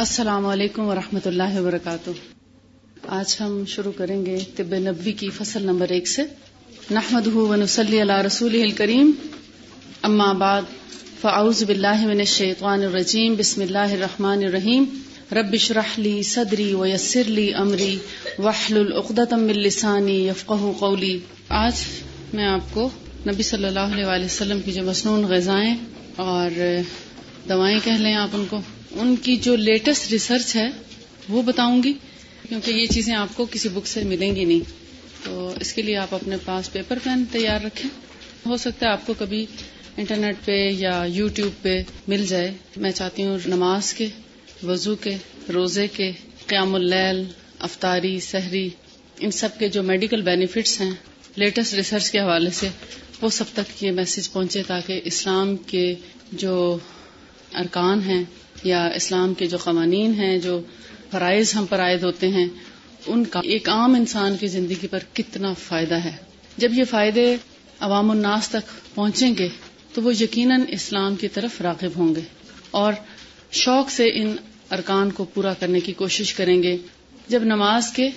السلام علیکم ورحمۃ اللہ وبرکاتہ۔ آج ہم شروع کریں گے طب نبوی کی فصل نمبر ایک سے۔ نحمد ونسلی علی رسول الکریم۔ اما بعد، فاعوذ باللہ من الشیطان الرجیم۔ بسم اللہ الرحمن الرحیم۔ رب اشرح لی صدری ویسر لی امری۔ واحلل عقدۃ من لسانی یفقهوا قولی۔ آج میں آپ کو نبی صلی اللہ علیہ وسلم کی جو مصنون غذائیں اور دوائیں کہہ لیں آپ ان کو۔ ان کی جو لیٹسٹ ریسرچ ہے، وہ بتاؤں گی، کیونکہ یہ چیزیں آپ کو کسی بک سے ملیں گی نہیں. تو اس کے لیے آپ اپنے پاس پیپر پین تیار رکھیں. ہو سکتا ہے آپ کو کبھی انٹرنیٹ پہ یا یوٹیوب پہ مل جائے. میں چاہتی ہوں نماز کے، وضو کے، روزے کے، قیام اللیل، افطاری، سحری، ان سب کے جو میڈیکل بینیفٹس ہیں لیٹسٹ ریسرچ کے حوالے سے، وہ سب تک یہ میسج پہنچے تاکہ اسلام کے جو ارکان ہیں یا اسلام کے جو قوانین ہیں، جو فرائض ہم پر عائد ہوتے ہیں، ان کا ایک عام انسان کی زندگی پر کتنا فائدہ ہے؟ جب یہ فائدے عوام الناس تک پہنچیں گے، تو وہ یقیناً اسلام کی طرف راغب ہوں گے اور شوق سے ان ارکان کو پورا کرنے کی کوشش کریں گے۔ جب نماز کے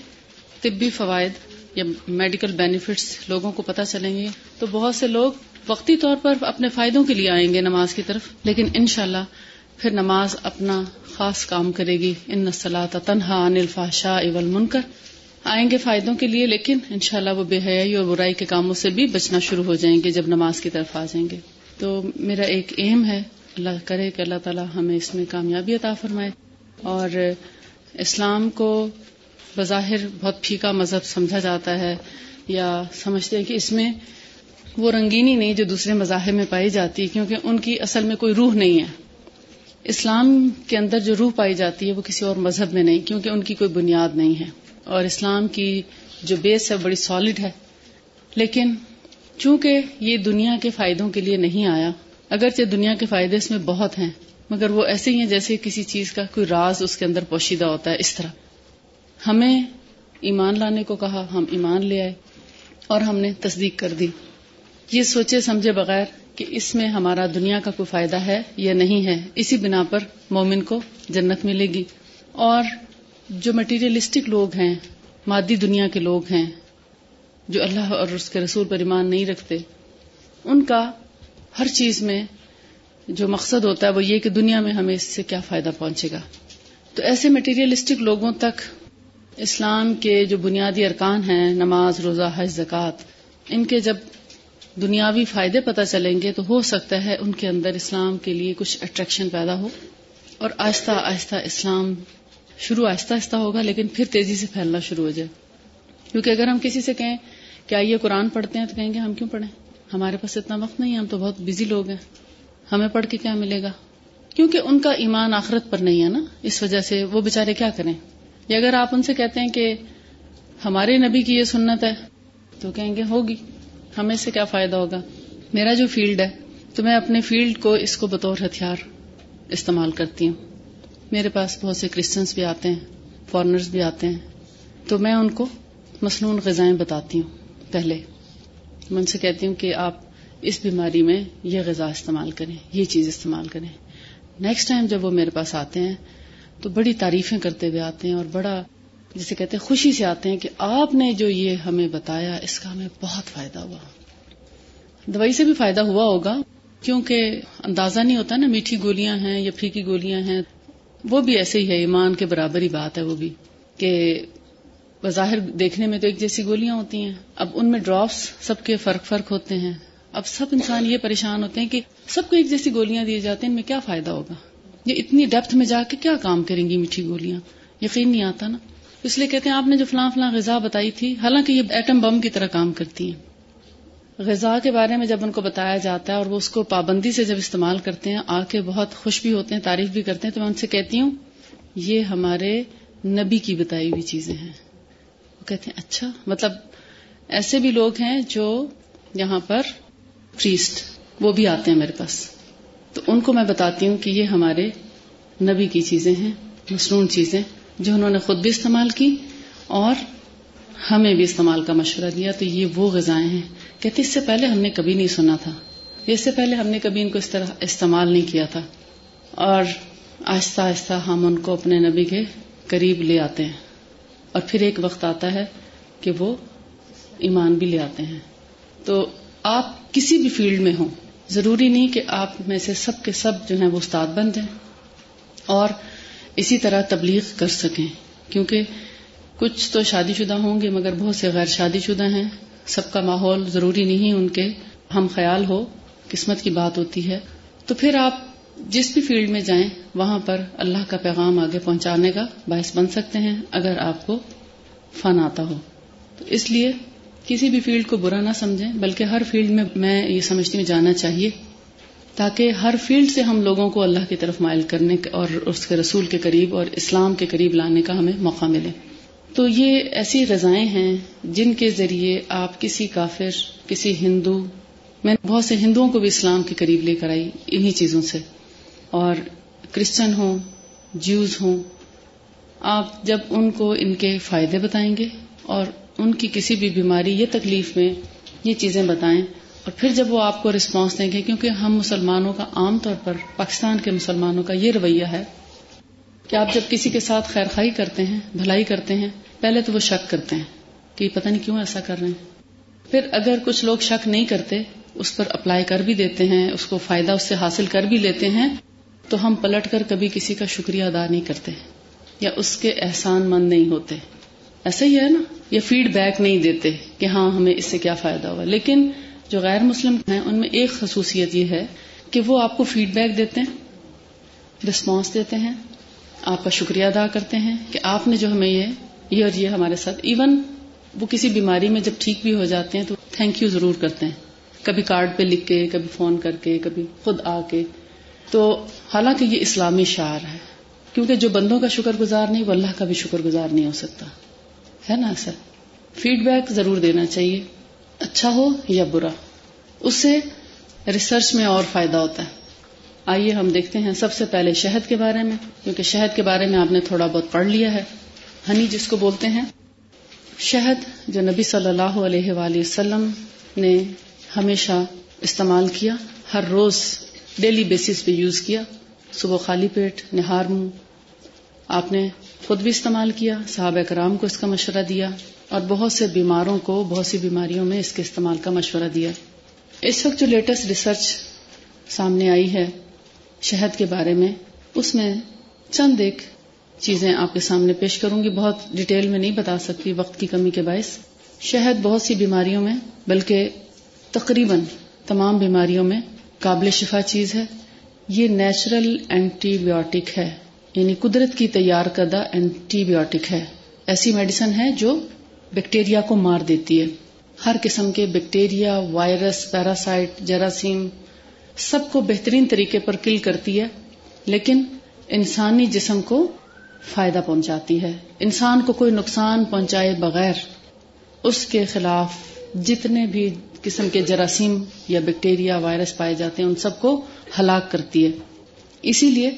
طبی فوائد یا میڈیکل بینیفٹس لوگوں کو پتہ چلیں گے، تو بہت سے لوگ وقتی طور پر اپنے فائدوں کے لیے آئیں گے نماز کی طرف۔ لیکن انشاءاللہ اللہ پھر نماز اپنا خاص کام کرے گی۔ ان نسلات تنہا انل فاشا اول آئیں گے فائدوں کے لیے، لیکن انشاءاللہ وہ بے حیائی اور برائی کے کاموں سے بھی بچنا شروع ہو جائیں گے جب نماز کی طرف آ جائیں گے۔ تو میرا ایک ایم ہے، اللہ کرے کہ اللہ تعالیٰ ہمیں اس میں کامیابی عطا فرمائے۔ اور اسلام کو بظاہر بہت پھیکا مذہب سمجھا جاتا ہے، یا سمجھتے ہیں کہ اس میں وہ رنگینی نہیں جو دوسرے مذاہب میں پائی جاتی، کیونکہ ان کی اصل میں کوئی روح نہیں ہے۔ اسلام کے اندر جو روح پائی جاتی ہے وہ کسی اور مذہب میں نہیں، کیونکہ ان کی کوئی بنیاد نہیں ہے۔ اور اسلام کی جو بیس ہے بڑی سالڈ ہے۔ لیکن چونکہ یہ دنیا کے فائدوں کے لیے نہیں آیا، اگرچہ دنیا کے فائدے اس میں بہت ہیں، مگر وہ ایسے ہی ہیں جیسے کسی چیز کا کوئی راز اس کے اندر پوشیدہ ہوتا ہے، اس طرح۔ ہمیں ایمان لانے کو کہا، ہم ایمان لے آئے اور ہم نے تصدیق کر دی۔ یہ سوچے سمجھے بغیر کہ اس میں ہمارا دنیا کا کوئی فائدہ ہے یا نہیں ہے، اسی بنا پر مومن کو جنت ملے گی۔ اور جو مٹیریلسٹک لوگ ہیں، مادی دنیا کے لوگ ہیں، جو اللہ اور اس کے رسول پر ایمان نہیں رکھتے، ان کا ہر چیز میں جو مقصد ہوتا ہے وہ یہ کہ دنیا میں ہمیں اس سے کیا فائدہ پہنچے گا۔ تو ایسے مٹیریلسٹک لوگوں تک اسلام کے جو بنیادی ارکان ہیں، نماز، روزہ، حج، زکوٰۃ، ان کے جب دنیاوی فائدے پتہ چلیں گے تو ہو سکتا ہے ان کے اندر اسلام کے لیے کچھ اٹریکشن پیدا ہو اور آہستہ آہستہ اسلام شروع آہستہ آہستہ ہوگا، لیکن پھر تیزی سے پھیلنا شروع ہو جائے۔ کیونکہ اگر ہم کسی سے کہیں کہ آئیے قرآن پڑھتے ہیں تو کہیں گے ہم کیوں پڑھیں؟ ہمارے پاس اتنا وقت نہیں ہے، ہم تو بہت بزی لوگ ہیں۔ ہمیں پڑھ کے کیا ملے گا؟ کیونکہ ان کا ایمان آخرت پر نہیں ہے نا، اس وجہ سے وہ بےچارے کیا کریں؟ یا اگر آپ ان سے کہتے ہیں کہ ہمارے نبی کی یہ سنت ہے، تو کہیں گے ہوگی۔ ہمیں سے کیا فائدہ ہوگا؟ میرا جو فیلڈ ہے، تو میں اپنے فیلڈ کو اس کو بطور ہتھیار استعمال کرتی ہوں۔ میرے پاس بہت سے کرسچنس بھی آتے ہیں فارنرز بھی آتے ہیں۔ تو میں ان کو مصنون غذائیں بتاتی ہوں۔ پہلے میں ان سے کہتی ہوں کہ آپ اس بیماری میں یہ غذا استعمال کریں، یہ چیز استعمال کریں۔ نیکسٹ ٹائم جب وہ میرے پاس آتے ہیں، تو بڑی تعریفیں کرتے ہوئے آتے ہیں اور بڑا جسے کہتے ہیں خوشی سے آتے ہیں کہ آپ نے جو یہ ہمیں بتایا، اس کا ہمیں بہت فائدہ ہوا۔ دوائی سے بھی فائدہ ہوا ہوگا، کیونکہ اندازہ نہیں ہوتا نا میٹھی گولیاں ہیں یا پھیکی گولیاں ہیں۔ وہ بھی ایسے ہی ہے، ایمان کے برابر ہی بات ہے وہ بھی۔ کہ بظاہر دیکھنے میں تو ایک جیسی گولیاں ہوتی ہیں۔ اب ان میں ڈراپس سب کے فرق فرق ہوتے ہیں۔ اب سب انسان یہ پریشان ہوتے ہیں کہ سب کو ایک جیسی گولیاں دی جاتی ہیں، ان میں کیا فائدہ ہوگا؟ یہ اتنی ڈیپتھ میں جا کے کیا کام کریں گی میٹھی گولیاں؟ یقین نہیں آتا نا۔ اس لیے کہتے ہیں، آپ نے جو فلاں فلاں غذا بتائی تھی، حالانکہ یہ ایٹم بم کی طرح کام کرتی ہیں۔ غذا کے بارے میں جب ان کو بتایا جاتا ہے اور وہ اس کو پابندی سے جب استعمال کرتے ہیں، آ کے بہت خوش بھی ہوتے ہیں، تعریف بھی کرتے ہیں، تو میں ان سے کہتی ہوں، یہ ہمارے نبی کی بتائی ہوئی چیزیں ہیں۔ وہ کہتے ہیں اچھا مطلب ایسے بھی لوگ ہیں جو یہاں پر پریسٹ وہ بھی آتے ہیں میرے پاس۔ تو ان کو میں بتاتی ہوں کہ یہ ہمارے نبی کی چیزیں ہیں، مصنون چیزیں۔ جو انہوں نے خود بھی استعمال کی اور ہمیں بھی استعمال کا مشورہ دیا، تو یہ وہ غذائیں ہیں۔ کہتے اس سے پہلے ہم نے کبھی نہیں سنا تھا۔ اس سے پہلے ہم نے کبھی ان کو اس طرح استعمال نہیں کیا تھا۔ اور آہستہ آہستہ ہم ان کو اپنے نبی کے قریب لے آتے ہیں۔ اور پھر ایک وقت آتا ہے کہ وہ ایمان بھی لے آتے ہیں۔ تو آپ کسی بھی فیلڈ میں ہوں، ضروری نہیں کہ آپ میں سے سب کے سب جو ہیں وہ استاد بن جائیں۔ اور اسی طرح تبلیغ کر سکیں۔ کیونکہ کچھ تو شادی شدہ ہوں گے، مگر بہت سے غیر شادی شدہ ہیں۔ سب کا ماحول ضروری نہیں ان کے۔ ہم خیال ہو، قسمت کی بات ہوتی ہے۔ تو پھر آپ جس بھی فیلڈ میں جائیں، وہاں پر اللہ کا پیغام آگے پہنچانے کا باعث بن سکتے ہیں، اگر آپ کو فن آتا ہو۔ تو اس لیے کسی بھی فیلڈ کو برا نہ سمجھیں، بلکہ ہر فیلڈ میں میں یہ سمجھتی ہوں، جانا چاہیے۔ تاکہ ہر فیلڈ سے ہم لوگوں کو اللہ کی طرف مائل کرنے اور اس کے رسول کے قریب اور اسلام کے قریب لانے کا ہمیں موقع ملے۔ تو یہ ایسی غذائیں ہیں جن کے ذریعے آپ کسی کافر، کسی ہندو، میں بہت سے ہندوؤں کو بھی اسلام کے قریب لے کر آئی انہی چیزوں سے۔ اور کرسچن ہوں، جیوز ہوں، آپ جب ان کو ان کے فائدے بتائیں گے اور ان کی کسی بھی بیماری یا تکلیف میں یہ چیزیں بتائیں اور پھر جب وہ آپ کو رسپانس دیں گے، کیونکہ ہم مسلمانوں کا عام طور پر پاکستان کے مسلمانوں کا یہ رویہ ہے کہ آپ جب کسی کے ساتھ خیر خائی کرتے ہیں، بھلائی کرتے ہیں، پہلے تو وہ شک کرتے ہیں کہ پتہ نہیں کیوں ایسا کر رہے ہیں۔ پھر اگر کچھ لوگ شک نہیں کرتے، اس پر اپلائی کر بھی دیتے ہیں، اس کو فائدہ اس سے حاصل کر بھی لیتے ہیں، تو ہم پلٹ کر کبھی کسی کا شکریہ ادا نہیں کرتے یا اس کے احسان مند نہیں ہوتے۔ ایسا ہی ہے نا، یا فیڈ بیک نہیں دیتے کہ ہاں ہمیں اس سے کیا فائدہ ہوا۔ لیکن جو غیر مسلم ہیں، ان میں ایک خصوصیت یہ ہے کہ وہ آپ کو فیڈ بیک دیتے ہیں رسپانس دیتے ہیں، آپ کا شکریہ ادا کرتے ہیں کہ آپ نے جو ہمیں یہ یہ اور یہ ہمارے ساتھ ایون وہ کسی بیماری میں جب ٹھیک بھی ہو جاتے ہیں تو تھینک یو ضرور کرتے ہیں۔ کبھی کارڈ پہ لکھ کے، کبھی فون کر کے، کبھی خود آ کے۔ تو حالانکہ یہ اسلامی شعر ہے، کیونکہ جو بندوں کا شکر گزار نہیں، وہ اللہ کا بھی شکر گزار نہیں ہو سکتا۔ ہے نا، سر؟ فیڈ بیک ضرور دینا چاہیے۔ اچھا ہو یا برا؟ اس سے ریسرچ میں اور فائدہ ہوتا ہے۔ آئیے ہم دیکھتے ہیں سب سے پہلے شہد کے بارے میں، کیونکہ شہد کے بارے میں آپ نے تھوڑا بہت پڑھ لیا ہے۔ ہنی جس کو بولتے ہیں۔ شہد جو نبی صلی اللہ علیہ وآلہ وسلم نے ہمیشہ استعمال کیا، ہر روز ڈیلی بیسس پہ یوز کیا۔ صبح خالی پیٹ، نہار منہ۔ آپ نے خود بھی استعمال کیا، صحابہ کرام کو اس کا مشورہ دیا اور بہت سے بیماروں کو، بہت سی بیماریوں میں اس کے استعمال کا مشورہ دیا۔ اس وقت جو لیٹسٹ ریسرچ سامنے آئی ہے شہد کے بارے میں، اس میں چند ایک چیزیں آپ کے سامنے پیش کروں گی، بہت ڈیٹیل میں نہیں بتا سکتی وقت کی کمی کے باعث۔ شہد بہت سی بیماریوں میں، بلکہ تقریباً تمام بیماریوں میں قابل شفا چیز ہے۔ یہ نیچرل اینٹی بایوٹک ہے۔ یعنی قدرت کی تیار کردہ اینٹی بایوٹک ہے۔ ایسی میڈیسن ہے جو بیکٹیریا کو مار دیتی ہے۔ ہر قسم کے بیکٹیریا وائرس پیراسائٹ جراثیم سب کو بہترین طریقے پر کل کرتی ہے، لیکن انسانی جسم کو فائدہ پہنچاتی ہے۔ انسان کو کوئی نقصان پہنچائے بغیر اس کے خلاف جتنے بھی قسم کے جراثیم یا بیکٹیریا وائرس پائے جاتے ہیں، ان سب کو ہلاک کرتی ہے۔ اسی لیے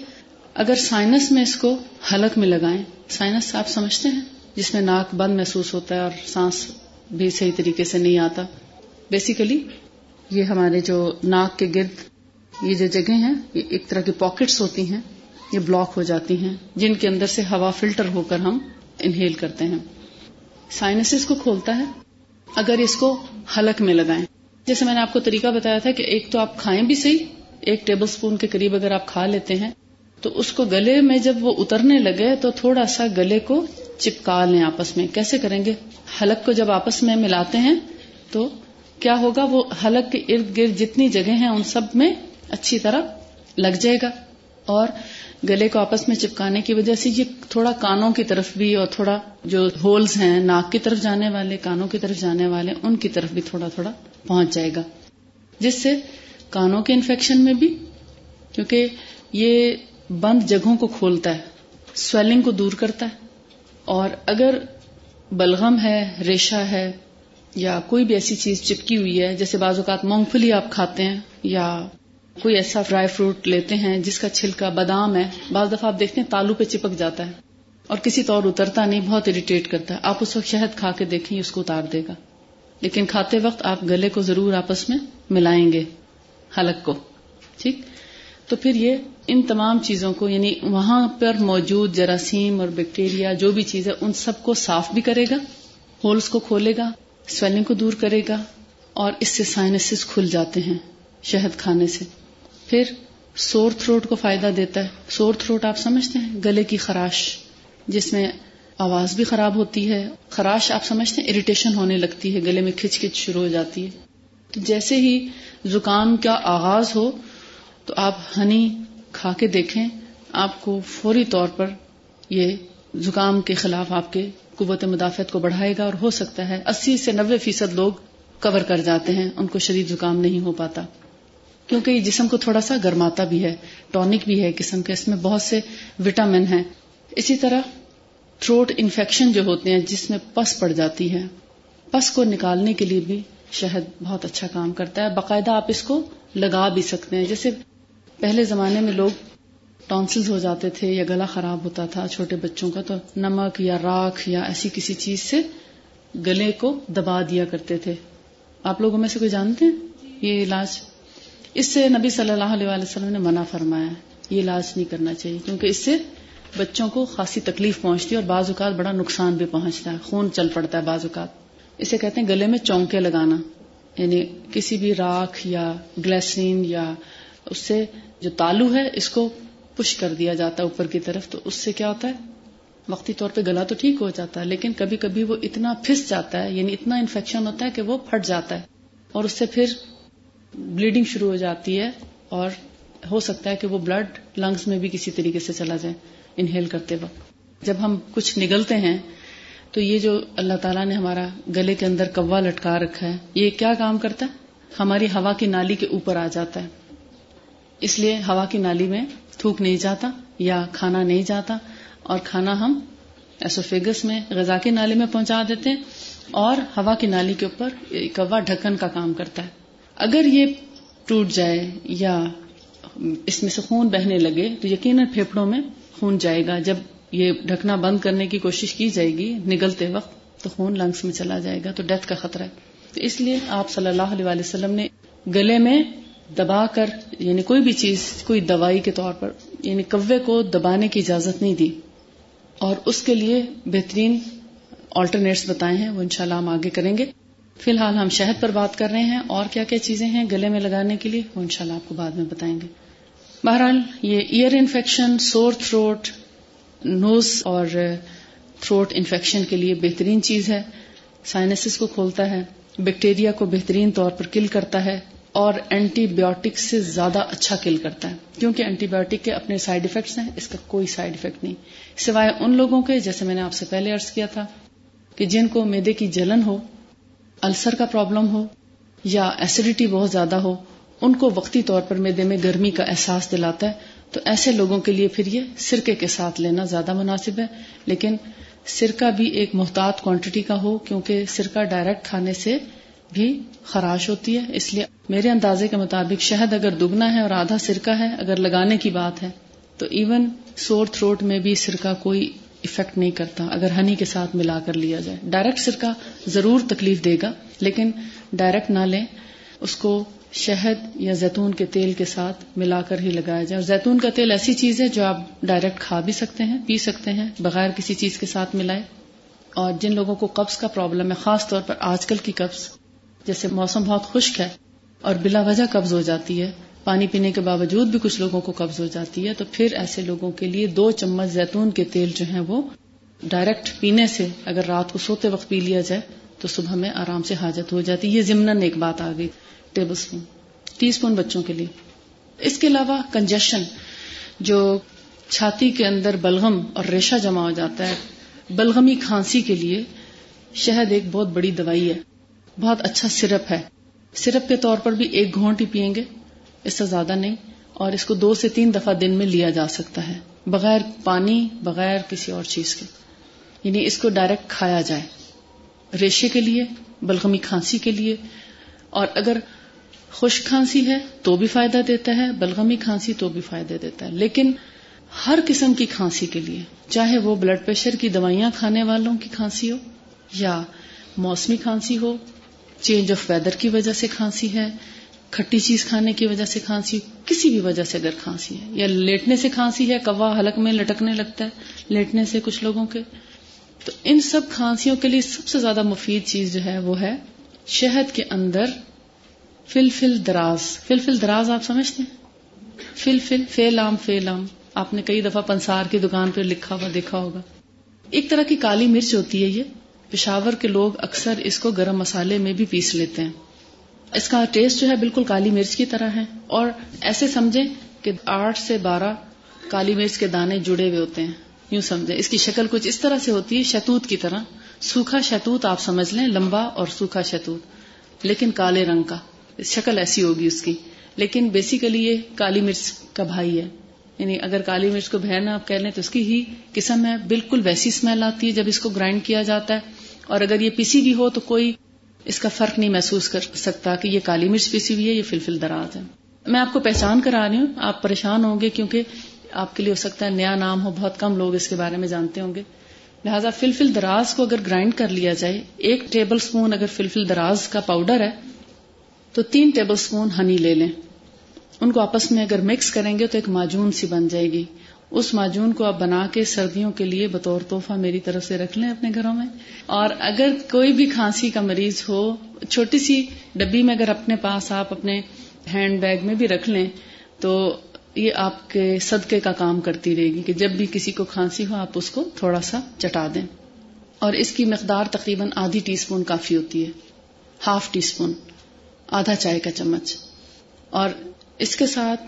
اگر سائنس میں اس کو حلق میں لگائیں، سائنس آپ سمجھتے ہیں، جس میں ناک بند محسوس ہوتا ہے اور سانس بھی صحیح طریقے سے نہیں آتا۔ بیسیکلی یہ ہمارے جو ناک کے گرد، یہ جو جگہ ہیں، یہ ایک طرح کی پاکٹس ہوتی ہیں، یہ بلاک ہو جاتی ہیں، جن کے اندر سے ہوا فلٹر ہو کر ہم انہیل کرتے ہیں۔ سائنس اس کو کھولتا ہے، اگر اس کو حلق میں لگائیں۔ جیسے میں نے آپ کو طریقہ بتایا تھا کہ ایک تو آپ کھائیں بھی صحیح، ایک ٹیبل اسپون کے قریب اگر آپ کھا لیتے ہیں تو اس کو گلے میں جب وہ اترنے لگے تو تھوڑا سا گلے کو چپکا لیں آپس میں۔ کیسے کریں گے؟ حلق کو جب آپس میں ملاتے ہیں تو کیا ہوگا؟ وہ حلق کے ارد گرد جتنی جگہ ہیں ان سب میں اچھی طرح لگ جائے گا۔ اور گلے کو آپس میں چپکانے کی وجہ سے یہ تھوڑا کانوں کی طرف بھی اور تھوڑا جو ہولز ہیں ناک کی طرف جانے والے، کانوں کی طرف جانے والے، ان کی طرف بھی تھوڑا تھوڑا پہنچ جائے گا۔ جس سے کانوں کے انفیکشن میں بھی، کیونکہ یہ بند جگہوں کو کھولتا ہے، سویلنگ کو دور کرتا ہے۔ اور اگر بلغم ہے ریشا ہے، یا کوئی بھی ایسی چیز چپکی ہوئی ہے، جیسے بعض اوقات مونگ پھلی آپ کھاتے ہیں، یا کوئی ایسا ڈرائی فروٹ لیتے ہیں جس کا چھلکا بادام ہے، بعض دفعہ آپ دیکھتے ہیں تالو پہ چپک جاتا ہے اور کسی طور اترتا نہیں، بہت اریٹیٹ کرتا ہے۔ آپ اس وقت شہد کھا کے دیکھیں، اس کو اتار دے گا۔ لیکن کھاتے وقت آپ گلے کو ضرور آپس میں ملائیں گے، حلق کو۔ ٹھیک؟ تو پھر یہ ان تمام چیزوں کو یعنی وہاں پر موجود جراثیم اور بیکٹیریا، جو بھی چیز ہے، ان سب کو صاف بھی کرے گا ہولس کو کھولے گا، سویلنگ کو دور کرے گا، اور اس سے سائنسز کھل جاتے ہیں شہد کھانے سے۔ پھر سور تھروٹ کو فائدہ دیتا ہے۔ سور تھروٹ آپ سمجھتے ہیں، گلے کی خراش، جس میں آواز بھی خراب ہوتی ہے۔ خراش آپ سمجھتے ہیں، اریٹیشن ہونے لگتی ہے، گلے میں کھچ کھچ شروع ہو جاتی ہے۔ تو جیسے ہی زکام کا آغاز ہو، تو آپ ہنی کھا کے دیکھیں، آپ کو فوری طور پر یہ زکام کے خلاف آپ کے قوت مدافعت کو بڑھائے گا اور ہو سکتا ہے اسی سے نوے فیصد لوگ کور کر جاتے ہیں، ان کو شدید زکام نہیں ہو پاتا۔ کیونکہ یہ جسم کو تھوڑا سا گرماتا بھی ہے، ٹونک بھی ہے قسم کے، اس میں بہت سے وٹامن ہیں۔ اسی طرح تھروٹ انفیکشن جو ہوتے ہیں، جس میں پس پڑ جاتی ہے۔ پس کو نکالنے کے لیے بھی شہد بہت اچھا کام کرتا ہے، باقاعدہ آپ اس کو لگا بھی سکتے ہیں۔ جیسے پہلے زمانے میں لوگ ٹونسلز ہو جاتے تھے یا گلا خراب ہوتا تھا چھوٹے بچوں کا، تو نمک یا راکھ یا ایسی کسی چیز سے گلے کو دبا دیا کرتے تھے۔ آپ لوگوں میں سے کوئی جانتے ہیں؟ یہ علاج؟ اس سے نبی صلی اللہ علیہ وسلم نے منع فرمایا یہ علاج نہیں کرنا چاہیے، کیونکہ اس سے بچوں کو خاصی تکلیف پہنچتی ہے اور بعض اوقات بڑا نقصان بھی پہنچتا ہے، خون چل پڑتا ہے بعض اوقات۔ اسے کہتے ہیں گلے میں چونکے لگانا یعنی کسی بھی راکھ یا گلیسرین یا اس سے جو تالو ہے، اس کو پش کر دیا جاتا ہے اوپر کی طرف، تو اس سے کیا ہوتا ہے؟ وقتی طور پہ گلا تو ٹھیک ہو جاتا ہے، لیکن کبھی کبھی وہ اتنا پھس جاتا ہے یعنی اتنا انفیکشن ہوتا ہے کہ وہ پھٹ جاتا ہے۔ اور اس سے پھر بلیڈنگ شروع ہو جاتی ہے اور ہو سکتا ہے کہ وہ بلڈ لنگس میں بھی کسی طریقے سے چلا جائے انہیل کرتے وقت۔ جب ہم کچھ نگلتے ہیں، تو یہ جو اللہ تعالیٰ نے ہمارا گلے کے اندر کوا لٹکا رکھا ہے، یہ کیا کام کرتا ہے؟ ہماری ہوا کی نالی کے اوپر آ جاتا ہے۔ اس لیے ہوا کی نالی میں تھوک نہیں جاتا یا کھانا نہیں جاتا اور کھانا ہم ایسوفیگس میں غذا کی نالی میں پہنچا دیتے ہیں اور ہوا کی نالی کے اوپر کوا ڈھکن کا کام کرتا ہے۔ اگر یہ ٹوٹ جائے یا اس میں سے خون بہنے لگے تو یقیناً پھیپڑوں میں خون جائے گا۔ جب یہ ڈھکنا بند کرنے کی کوشش کی جائے گی نگلتے وقت تو خون لنگس میں چلا جائے گا تو ڈیتھ کا خطرہ ہے۔ تو اس لیے آپ صلی اللہ علیہ وسلم نے گلے میں دبا کر یعنی کوئی بھی چیز، کوئی دوائی کے طور پر یعنی کوے کو دبانے کی اجازت نہیں دی۔ اور اس کے لیے بہترین آلٹرنیٹس بتائے ہیں، وہ انشاءاللہ ہم آگے کریں گے۔ فی الحال ہم شہد پر بات کر رہے ہیں، اور کیا کیا چیزیں ہیں گلے میں لگانے کے لیے، وہ انشاءاللہ آپ کو بعد میں بتائیں گے۔ بہرحال یہ ear infection sore throat nose اور تھروٹ انفیکشن کے لیے بہترین چیز ہے۔ سائنسز کو کھولتا ہے بیکٹیریا کو بہترین طور پر کل کرتا ہے۔ اور اینٹی بایوٹک سے زیادہ اچھا کل کرتا ہے۔ کیونکہ اینٹی بایوٹک کے اپنے سائڈ افیکٹس ہیں، اس کا کوئی سائڈ افیکٹ نہیں۔ سوائے ان لوگوں کے، جیسے میں نے آپ سے پہلے ارض کیا تھا، کہ جن کو میدے کی جلن ہو، السر کا پرابلم ہو، یا ایسیڈیٹی بہت زیادہ ہو، ان کو وقتی طور پر میدے میں گرمی کا احساس دلاتا ہے، تو ایسے لوگوں کے لیے پھر یہ سرکے کے ساتھ لینا زیادہ مناسب ہے۔ لیکن سرکہ بھی ایک محتاط کوانٹٹی کا ہو، کیونکہ سرکہ ڈائریکٹ کھانے سے بھی خراش ہوتی ہے۔ اس لیے میرے اندازے کے مطابق شہد اگر دگنا ہے اور آدھا سرکہ ہے، اگر لگانے کی بات ہے، تو ایون سور تھروٹ میں بھی سرکہ کوئی افیکٹ نہیں کرتا، اگر ہنی کے ساتھ ملا کر لیا جائے۔ ڈائریکٹ سرکہ ضرور تکلیف دے گا، لیکن ڈائریکٹ نہ لیں۔ اس کو شہد یا زیتون کے تیل کے ساتھ ملا کر ہی لگایا جائے۔ اور زیتون کا تیل ایسی چیز ہے جو آپ ڈائریکٹ کھا بھی سکتے ہیں، پی سکتے ہیں، بغیر کسی چیز کے ساتھ ملائے۔ اور جن لوگوں کو قبض کا پرابلم ہے، خاص طور پر آج کل کی قبض جیسے موسم بہت خشک ہے اور بلا وجہ قبض ہو جاتی ہے، پانی پینے کے باوجود بھی کچھ لوگوں کو قبض ہو جاتی ہے، تو پھر ایسے لوگوں کے لیے دو چمچ زیتون کے تیل جو ہیں وہ ڈائریکٹ پینے سے اگر رات کو سوتے وقت پی لیا جائے، تو صبح میں آرام سے حاجت ہو جاتی۔ یہ ضمن ایک بات آ گئی ٹیبل اسپون ٹی اسپون بچوں کے لیے۔ اس کے علاوہ کنجیشن جو چھاتی کے اندر بلغم اور ریشہ جمع ہو جاتا ہے، بلغمی کھانسی کے لیے شہد ایک بہت بڑی دوائی ہے۔ بہت اچھا سرپ ہے۔ سرپ کے طور پر بھی ایک گھونٹ ہی پیئیں گے، اس سے زیادہ نہیں، اور اس کو دو سے تین دفعہ دن میں لیا جا سکتا ہے، بغیر پانی، بغیر کسی اور چیز کے۔ یعنی اس کو ڈائریکٹ کھایا جائے۔ ریشے کے لیے، بلغمی کھانسی کے لیے۔ اور اگر خشک کھانسی ہے تو بھی فائدہ دیتا ہے، بلغمی کھانسی تو بھی فائدہ دیتا ہے۔ لیکن ہر قسم کی کھانسی کے لیے، چاہے وہ بلڈ پریشر کی دوائیاں کھانے والوں کی کھانسی ہو یا موسمی کھانسی ہو چینج آف ویدر کی وجہ سے کھانسی ہے، کھٹی چیز کھانے کی وجہ سے کھانسی، کسی بھی وجہ سے اگر کھانسی ہے، یا لیٹنے سے کھانسی ہے، کوا حلق میں لٹکنے لگتا ہے، لیٹنے سے کچھ لوگوں کے۔ تو ان سب کھانسیوں کے لیے سب سے زیادہ مفید چیز جو ہے وہ ہے شہد کے اندر فل فل دراز۔ فل فل دراز آپ سمجھتے ہیں؟ فل فل فیلام فیلام۔ آپ نے کئی دفعہ پنسار کی دکان پہ لکھا ہوا دیکھا ہوگا۔ ایک طرح کی کالی مرچ ہوتی ہے یہ۔ پشاور کے لوگ اکثر اس کو گرم مسالے میں بھی پیس لیتے ہیں۔ اس کا ٹیسٹ جو ہے بالکل کالی مرچ کی طرح ہے۔ اور ایسے سمجھیں کہ آٹھ سے بارہ کالی مرچ کے دانے جڑے ہوئے ہوتے ہیں۔ یوں سمجھیں۔ اس کی شکل کچھ اس طرح سے ہوتی ہے، شتوت کی طرح۔ سوکھا شتوت آپ سمجھ لیں، لمبا اور سوکھا شتوت۔ لیکن کالے رنگ کا۔ شکل ایسی ہوگی اس کی۔ لیکن بیسیکلی یہ کالی مرچ کا بھائی ہے۔ یعنی اگر کالی مرچ کو بہرنا آپ کہہ لیں تو اس کی ہی قسم ہے، بالکل ویسی اسمیل آتی ہے جب اس کو گرائنڈ کیا جاتا ہے۔ اور اگر یہ پیسی بھی ہو تو کوئی اس کا فرق نہیں محسوس کر سکتا کہ یہ کالی مرچ پیسی ہوئی ہے، یہ فلفل دراز ہے۔ میں آپ کو پہچان کرا رہی ہوں، آپ پریشان ہوں گے کیونکہ آپ کے لیے ہو سکتا ہے نیا نام ہو، بہت کم لوگ اس کے بارے میں جانتے ہوں گے۔ لہٰذا فلفل دراز کو اگر گرائنڈ کر لیا جائے، ایک ٹیبل سپون اگر فلفل دراز کا پاؤڈر ہے، تو تین ٹیبل سپون ہنی لے لیں۔ ان کو آپس میں اگر مکس کریں گے تو ایک معجون سی بن جائے گی۔ اس معجون کو آپ بنا کے سردیوں کے لیے بطور تحفہ میری طرف سے رکھ لیں اپنے گھروں میں۔ اور اگر کوئی بھی کھانسی کا مریض ہو، چھوٹی سی ڈبی میں اگر اپنے پاس آپ اپنے ہینڈ بیگ میں بھی رکھ لیں، تو یہ آپ کے صدقے کا کام کرتی رہے گی کہ جب بھی کسی کو کھانسی ہو، آپ اس کو تھوڑا سا چٹا دیں۔ اور اس کی مقدار تقریباً آدھی ٹی اسپون کافی ہوتی ہے۔ ہاف ٹی اسپون آدھا چائے کا چمچ۔ اور اس کے ساتھ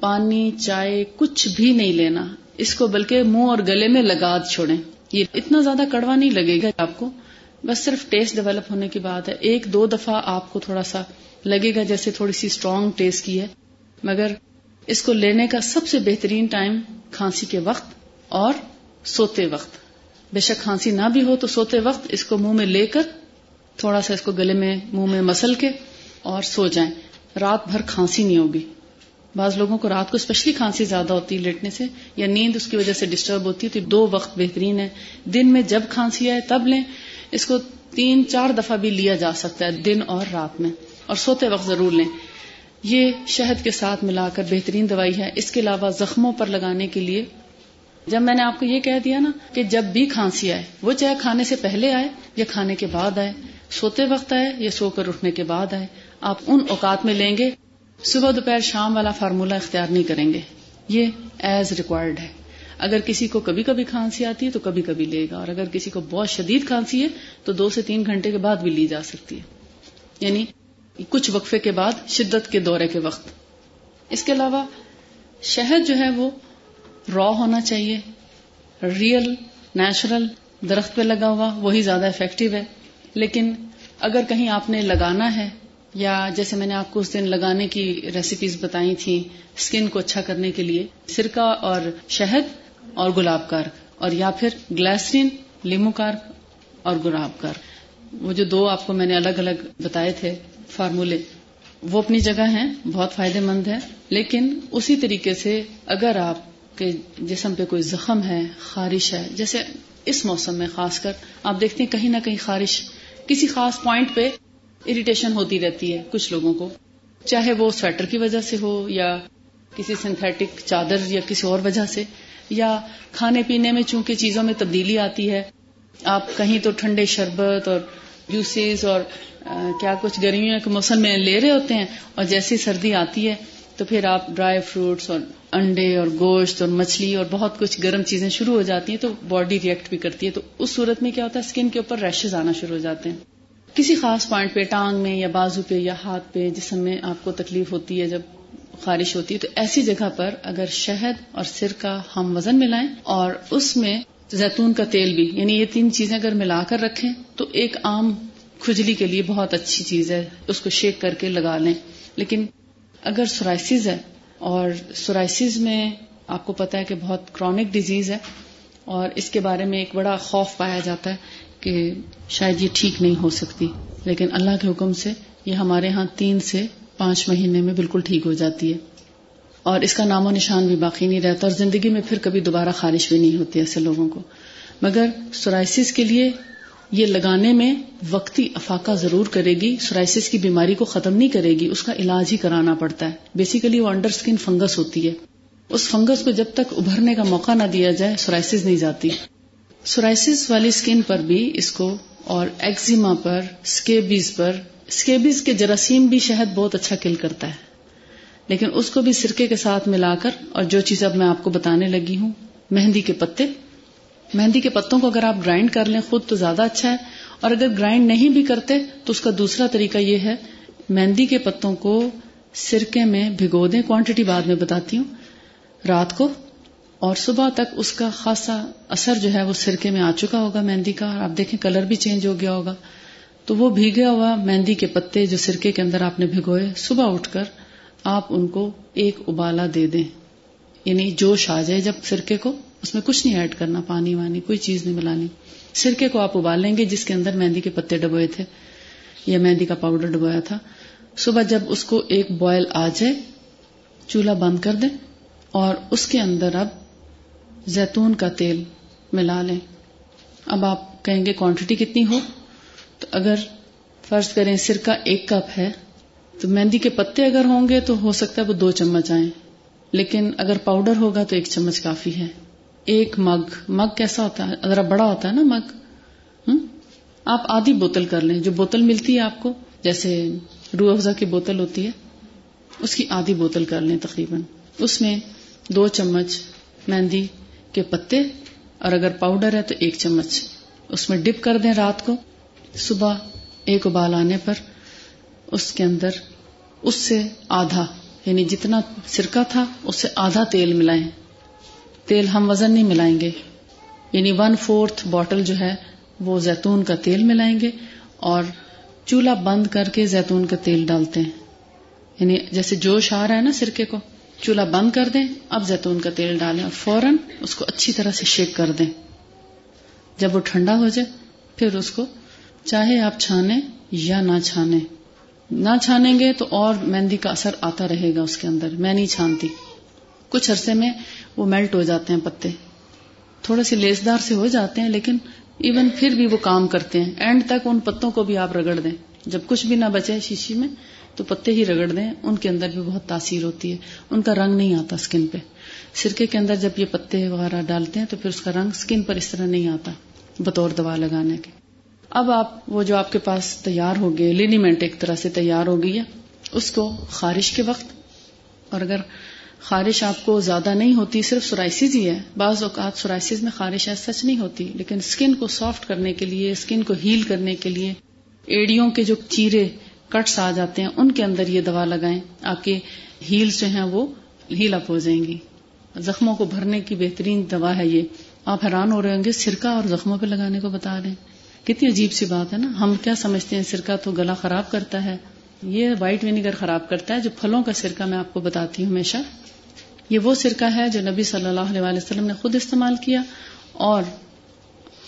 پانی، چائے، کچھ بھی نہیں لینا۔ اس کو بلکہ منہ اور گلے میں لگا چھوڑیں۔ یہ اتنا زیادہ کڑوا نہیں لگے گا آپ کو بس صرف ٹیسٹ ڈیولپ ہونے کی بات ہے ایک دو دفعہ آپ کو تھوڑا سا لگے گا جیسے تھوڑی سی اسٹرانگ ٹیسٹ کی ہے۔ مگر اس کو لینے کا سب سے بہترین ٹائم کھانسی کے وقت اور سوتے وقت۔ بے شک کھانسی نہ بھی ہو تو سوتے وقت اس کو منہ میں لے کر تھوڑا سا اس کو گلے میں، منہ میں مسل کے اور سو جائیں۔ رات بھر کھانسی نہیں ہوگی۔ بعض لوگوں کو رات کو اسپیشلی کھانسی زیادہ ہوتی ہے لیٹنے سے، یا نیند اس کی وجہ سے ڈسٹرب ہوتی ہے، تو دو وقت بہترین ہے۔ دن میں جب کھانسی آئے تب لیں۔ اس کو تین چار دفعہ بھی لیا جا سکتا ہے دن اور رات میں۔ اور سوتے وقت ضرور لیں۔ یہ شہد کے ساتھ ملا کر بہترین دوائی ہے۔ اس کے علاوہ زخموں پر لگانے کے لیے جب میں نے آپ کو یہ کہہ دیا نا کہ جب بھی کھانسی آئے، وہ چاہے کھانے سے پہلے آئے یا کھانے کے بعد آئے، سوتے وقت آئے یا سو کر اٹھنے کے بعد آئے آپ ان اوقات میں لیں گے صبح دوپہر شام والا فارمولہ اختیار نہیں کریں گے۔ یہ ایز ریکوائرڈ ہے۔ اگر کسی کو کبھی کبھی کھانسی آتی ہے تو کبھی کبھی لے گا، اور اگر کسی کو بہت شدید کھانسی ہے تو دو سے تین گھنٹے کے بعد بھی لی جا سکتی ہے۔ یعنی کچھ وقفے کے بعد، شدت کے دورے کے وقت۔ اس کے علاوہ، شہد جو ہے وہ را ہونا چاہیے۔ ریئل نیچرل درخت پہ لگا ہوا، وہی زیادہ افیکٹو ہے۔ لیکن اگر کہیں آپ نے لگانا ہے یا جیسے میں نے آپ کو اس دن لگانے کی ریسیپیز بتائی تھیں اسکن کو اچھا کرنے کے لیے، سرکہ اور شہد اور گلاب کار، اور یا پھر گلیسرین لیمو کار اور گلاب کار۔ وہ جو دو آپ کو میں نے الگ الگ بتائے تھے فارمولے وہ اپنی جگہ ہیں، بہت فائدے مند ہے لیکن اسی طریقے سے اگر آپ کے جسم پہ کوئی زخم ہے، خارش ہے، جیسے اس موسم میں خاص کر، آپ دیکھتے ہیں کہیں نہ کہیں خارش، کسی خاص پوائنٹ پہ اریٹیشن ہوتی رہتی ہے کچھ لوگوں کو۔ چاہے وہ سویٹر کی وجہ سے ہو یا کسی سنتھیٹک چادر یا کسی اور وجہ سے، یا کھانے پینے میں چونکہ چیزوں میں تبدیلی آتی ہے، آپ کہیں تو ٹھنڈے شربت اور جوسز اور کیا کچھ گرمیوں کے موسم میں لے رہے ہوتے ہیں اور جیسی سردی آتی ہے تو پھر آپ ڈرائی فروٹس اور انڈے اور گوشت اور مچھلی اور بہت کچھ گرم چیزیں شروع ہو جاتی ہیں تو باڈی ریئیکٹ بھی کرتی ہے تو اس صورت میں کیا ہوتا ہے؟ اسکن کے اوپر ریشز آنا شروع ہو جاتے ہیں۔ کسی خاص پوائنٹ پہ، ٹانگ میں یا بازو پہ یا ہاتھ پہ جسم میں آپ کو تکلیف ہوتی ہے، جب خارش ہوتی ہے، تو ایسی جگہ پر اگر شہد اور سر کا ہم وزن ملائیں اور اس میں زیتون کا تیل بھی یعنی یہ تین چیزیں اگر ملا کر رکھیں، تو ایک عام کھجلی کے لیے بہت اچھی چیز ہے، اس کو شیک کر کے لگا لیں۔ لیکن اگر سورائسز ہے اور سورائسز میں آپ کو پتا ہے کہ بہت کرونک ڈیزیز ہے اور اس کے بارے میں ایک بڑا خوف پایا جاتا ہے کہ شاید یہ ٹھیک نہیں ہو سکتی۔ لیکن اللہ کے حکم سے یہ ہمارے ہاں تین سے پانچ مہینے میں بالکل ٹھیک ہو جاتی ہے۔ اور اس کا نام و نشان بھی باقی نہیں رہتا اور زندگی میں پھر کبھی دوبارہ خارش بھی نہیں ہوتی ایسے لوگوں کو۔ مگر سورائسس کے لیے یہ لگانے میں وقتی افاقہ ضرور کرے گی۔ سورائسس کی بیماری کو ختم نہیں کرے گی، اس کا علاج ہی کرانا پڑتا ہے۔ بیسیکلی وہ انڈر اسکن فنگس ہوتی ہے۔ اس فنگس کو جب تک ابھرنے کا موقع نہ دیا جائے، سورائسس نہیں جاتی۔ سورائسس والی اسکن پر بھی اس کو اور ایکزیما پر اسکیبیز پر اسکیبیز کے جراثیم بھی شہد بہت اچھا کل کرتا ہے۔ لیکن اس کو بھی سرکے کے ساتھ ملا کر، اور جو چیز اب میں آپ کو بتانے لگی ہوں، مہندی کے پتے۔ مہندی کے پتوں کو اگر آپ گرائنڈ کر لیں، خود تو زیادہ اچھا ہے۔ اور اگر گرائنڈ نہیں بھی کرتے، تو اس کا دوسرا طریقہ یہ ہے، مہندی کے پتوں کو سرکے میں بھگو دیں۔ کوانٹٹی بعد میں بتاتی ہوں۔ رات کو اور صبح تک اس کا خاصا اثر جو ہے وہ سرکے میں آ چکا ہوگا مہندی کا آپ دیکھیں کلر بھی چینج ہو گیا ہوگا۔ تو وہ بھیگا ہوا مہندی کے پتے جو سرکے کے اندر آپ نے بھگوئے، صبح اٹھ کر آپ ان کو ایک ابالا دے دیں۔ یعنی جوش آ جائے جب سرکے کو۔ اس میں کچھ نہیں ایڈ کرنا، پانی وانی، کوئی چیز نہیں ملانی۔ سرکے کو آپ ابال لیں گے جس کے اندر مہندی کے پتے ڈبوئے تھے۔ یا مہندی کا پاؤڈر ڈبویا تھا۔ صبح جب اس کو ایک بوائل آ جائے، چولہا بند کر دیں اور اس کے اندر اب زیتون کا تیل ملا لیں۔ اب آپ کہیں گے کوانٹٹی کتنی ہو؟ تو اگر فرض کریں سرکہ ایک کپ ہے، تو مہندی کے پتے اگر ہوں گے تو ہو سکتا ہے وہ دو چمچ آئیں۔ لیکن اگر پاؤڈر ہوگا تو ایک چمچ کافی ہے۔ ایک مگ مگ کیسا ہوتا ہے؟ ذرا بڑا ہوتا ہے نا مگ۔ آپ آدھی بوتل کر لیں، جو بوتل ملتی ہے آپ کو، جیسے روح افزا کی بوتل ہوتی ہے، اس کی آدھی بوتل کر لیں تقریباً۔ اس میں دو چمچ مہندی کے پتے اور اگر پاؤڈر ہے تو ایک چمچ اس میں ڈپ کر دیں رات کو۔ صبح ایک ابال آنے پر اس کے اندر اس سے آدھا یعنی جتنا سرکہ تھا، اس سے آدھا تیل ملائیں۔ تیل ہم وزن نہیں ملائیں گے۔ یعنی ون فورتھ بوٹل جو ہے، وہ زیتون کا تیل ملائیں گے اور چولہا بند کر کے زیتون کا تیل ڈالتے ہیں۔ یعنی جیسے جوش آ رہا ہے نا سرکے کو۔ چولہا بند کر دیں، اب زیتون کا تیل ڈالیں اور فوراً اس کو اچھی طرح سے شیک کر دیں۔ جب وہ ٹھنڈا ہو جائے، پھر اس کو چاہے آپ چھانے یا نہ چھانے نہ چھانیں گے تو اور مہندی کا اثر آتا رہے گا اس کے اندر، میں نہیں چھانتی۔ کچھ عرصے میں وہ میلٹ ہو جاتے ہیں پتے۔ تھوڑے سے لیسدار سے ہو جاتے ہیں، لیکن ایون پھر بھی وہ کام کرتے ہیں۔ اینڈ تک ان پتوں کو بھی آپ رگڑ دیں۔ جب کچھ بھی نہ بچے شیشی میں تو پتے ہی رگڑ دیں، ان کے اندر بھی بہت تاثیر ہوتی ہے۔ ان کا رنگ نہیں آتا اسکن پہ۔ سرکے کے اندر جب یہ پتے وغیرہ ڈالتے ہیں تو پھر اس کا رنگ اسکن پر اس طرح نہیں آتا، بطور دوا لگانے کے۔ اب آپ، وہ جو آپ کے پاس تیار ہو گئے لینیمنٹ ایک طرح سے تیار ہو گئی ہے، اس کو خارش کے وقت، اور اگر خارش آپ کو زیادہ نہیں ہوتی، صرف سورائسز ہی ہے، بعض اوقات سورائسز میں خارش ہے سچ نہیں ہوتی، لیکن اسکن کو سافٹ کرنے کے لیے اسکن کو ہیل کرنے کے لیے، ایڑیوں کے جو چیرے کٹس آ جاتے ہیں، ان کے اندر یہ دوا لگائیں آپ کے ہیلز جو ہیں وہ، ہیل اپ ہو جائیں گی۔ زخموں کو بھرنے کی بہترین دوا ہے یہ۔ آپ حیران ہو رہے ہوں گے، سرکہ اور زخموں پہ لگانے کو بتا رہے ہیں۔ کتنی عجیب سی بات ہے نا۔ ہم کیا سمجھتے ہیں، سرکہ تو گلا خراب کرتا ہے۔ یہ وائٹ ونیگر خراب کرتا ہے، جو پھلوں کا سرکہ میں آپ کو بتاتی ہوں ہمیشہ۔ یہ وہ سرکہ ہے جو نبی صلی اللہ علیہ وسلم نے خود استعمال کیا اور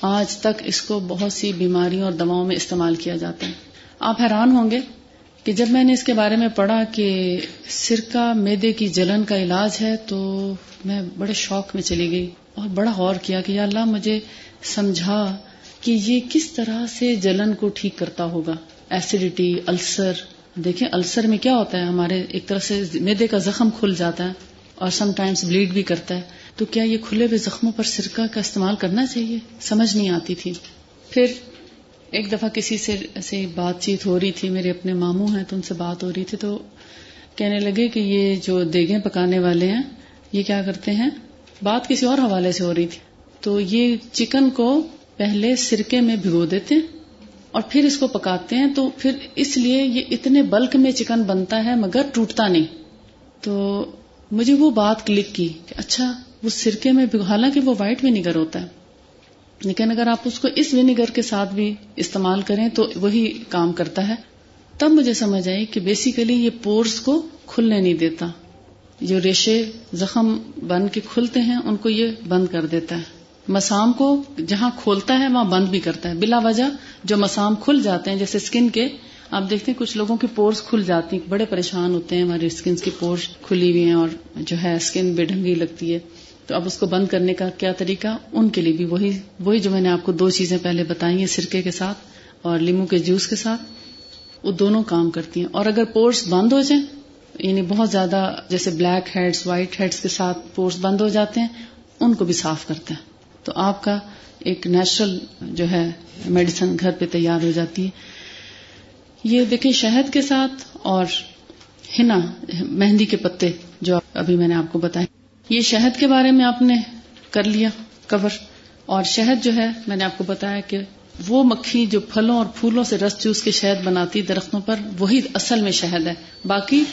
آج تک اس کو بہت سی بیماریوں اور دواؤں میں استعمال کیا جاتا ہے۔ آپ حیران ہوں گے کہ جب میں نے اس کے بارے میں پڑھا کہ سرکہ میدے کی جلن کا علاج ہے تو میں بڑے شوق میں چلی گئی اور بڑا غور کیا کہ یا اللہ مجھے سمجھا کہ یہ کس طرح سے جلن کو ٹھیک کرتا ہوگا۔ ایسیڈیٹی السر دیکھیں السر میں کیا ہوتا ہے؟ ہمارے ایک طرح سے میدے کا زخم کھل جاتا ہے اور سم ٹائمز بلیڈ بھی کرتا ہے۔ تو کیا یہ کھلے ہوئے زخموں پر سرکہ کا استعمال کرنا چاہیے؟ سمجھ نہیں آتی تھی۔ پھر ایک دفعہ کسی سے ایسے بات چیت ہو رہی تھی، میرے اپنے ماموں ہیں تو ان سے بات ہو رہی تھی، تو کہنے لگے کہ یہ جو دیگیں پکانے والے ہیں، یہ کیا کرتے ہیں؟ بات کسی اور حوالے سے ہو رہی تھی۔ تو یہ چکن کو پہلے سرکے میں بھگو دیتے ہیں اور پھر اس کو پکاتے ہیں، تو پھر اس لیے یہ اتنے بلک میں چکن بنتا ہے مگر ٹوٹتا نہیں۔ تو مجھے وہ بات کلک کی کہ اچھا وہ سرکے میں حالانکہ وہ وائٹ ونیگر ہوتا ہے۔ لیکن اگر آپ اس کو اس ونیگر کے ساتھ بھی استعمال کریں تو وہی کام کرتا ہے۔ تب مجھے سمجھ آئی کہ بیسیکلی یہ پورس کو کھلنے نہیں دیتا۔ جو ریشے زخم بن کے کھلتے ہیں، ان کو یہ بند کر دیتا ہے۔ مسام کو جہاں کھولتا ہے، وہاں بند بھی کرتا ہے۔ بلا وجہ جو مسام کھل جاتے ہیں، جیسے اسکن کے، آپ دیکھتے ہیں کچھ لوگوں کی پورس کھل جاتی ہیں۔ بڑے پریشان ہوتے ہیں ہماری اسکن کی پورس کھلی ہوئی ہیں اور جو ہے اسکن بے ڈھنگی لگتی ہے۔ تو اب اس کو بند کرنے کا کیا طریقہ؟ ان کے لیے بھی وہی وہی جو میں نے آپ کو دو چیزیں پہلے بتائی ہیں، سرکے کے ساتھ اور لیمو کے جوس کے ساتھ، وہ دونوں کام کرتی ہیں۔ اور اگر پورس بند ہو جائیں یعنی بہت زیادہ جیسے بلیک ہیڈس وائٹ ہیڈس کے ساتھ پورس بند ہو جاتے ہیں، ان کو بھی صاف کرتے ہیں۔ تو آپ کا ایک نیچرل جو ہے میڈیسن گھر پہ تیار ہو جاتی ہے۔ یہ دیکھیں شہد کے ساتھ اور ہنا، مہندی کے پتے جو ابھی میں نے آپ کو بتایا۔ یہ شہد کے بارے میں آپ نے کر لیا کور اور شہد جو ہے، میں نے آپ کو بتایا کہ وہ مکھی جو پھلوں اور پھولوں سے رس چوس کے شہد بناتی درختوں پر، وہی اصل میں شہد ہے۔ باقی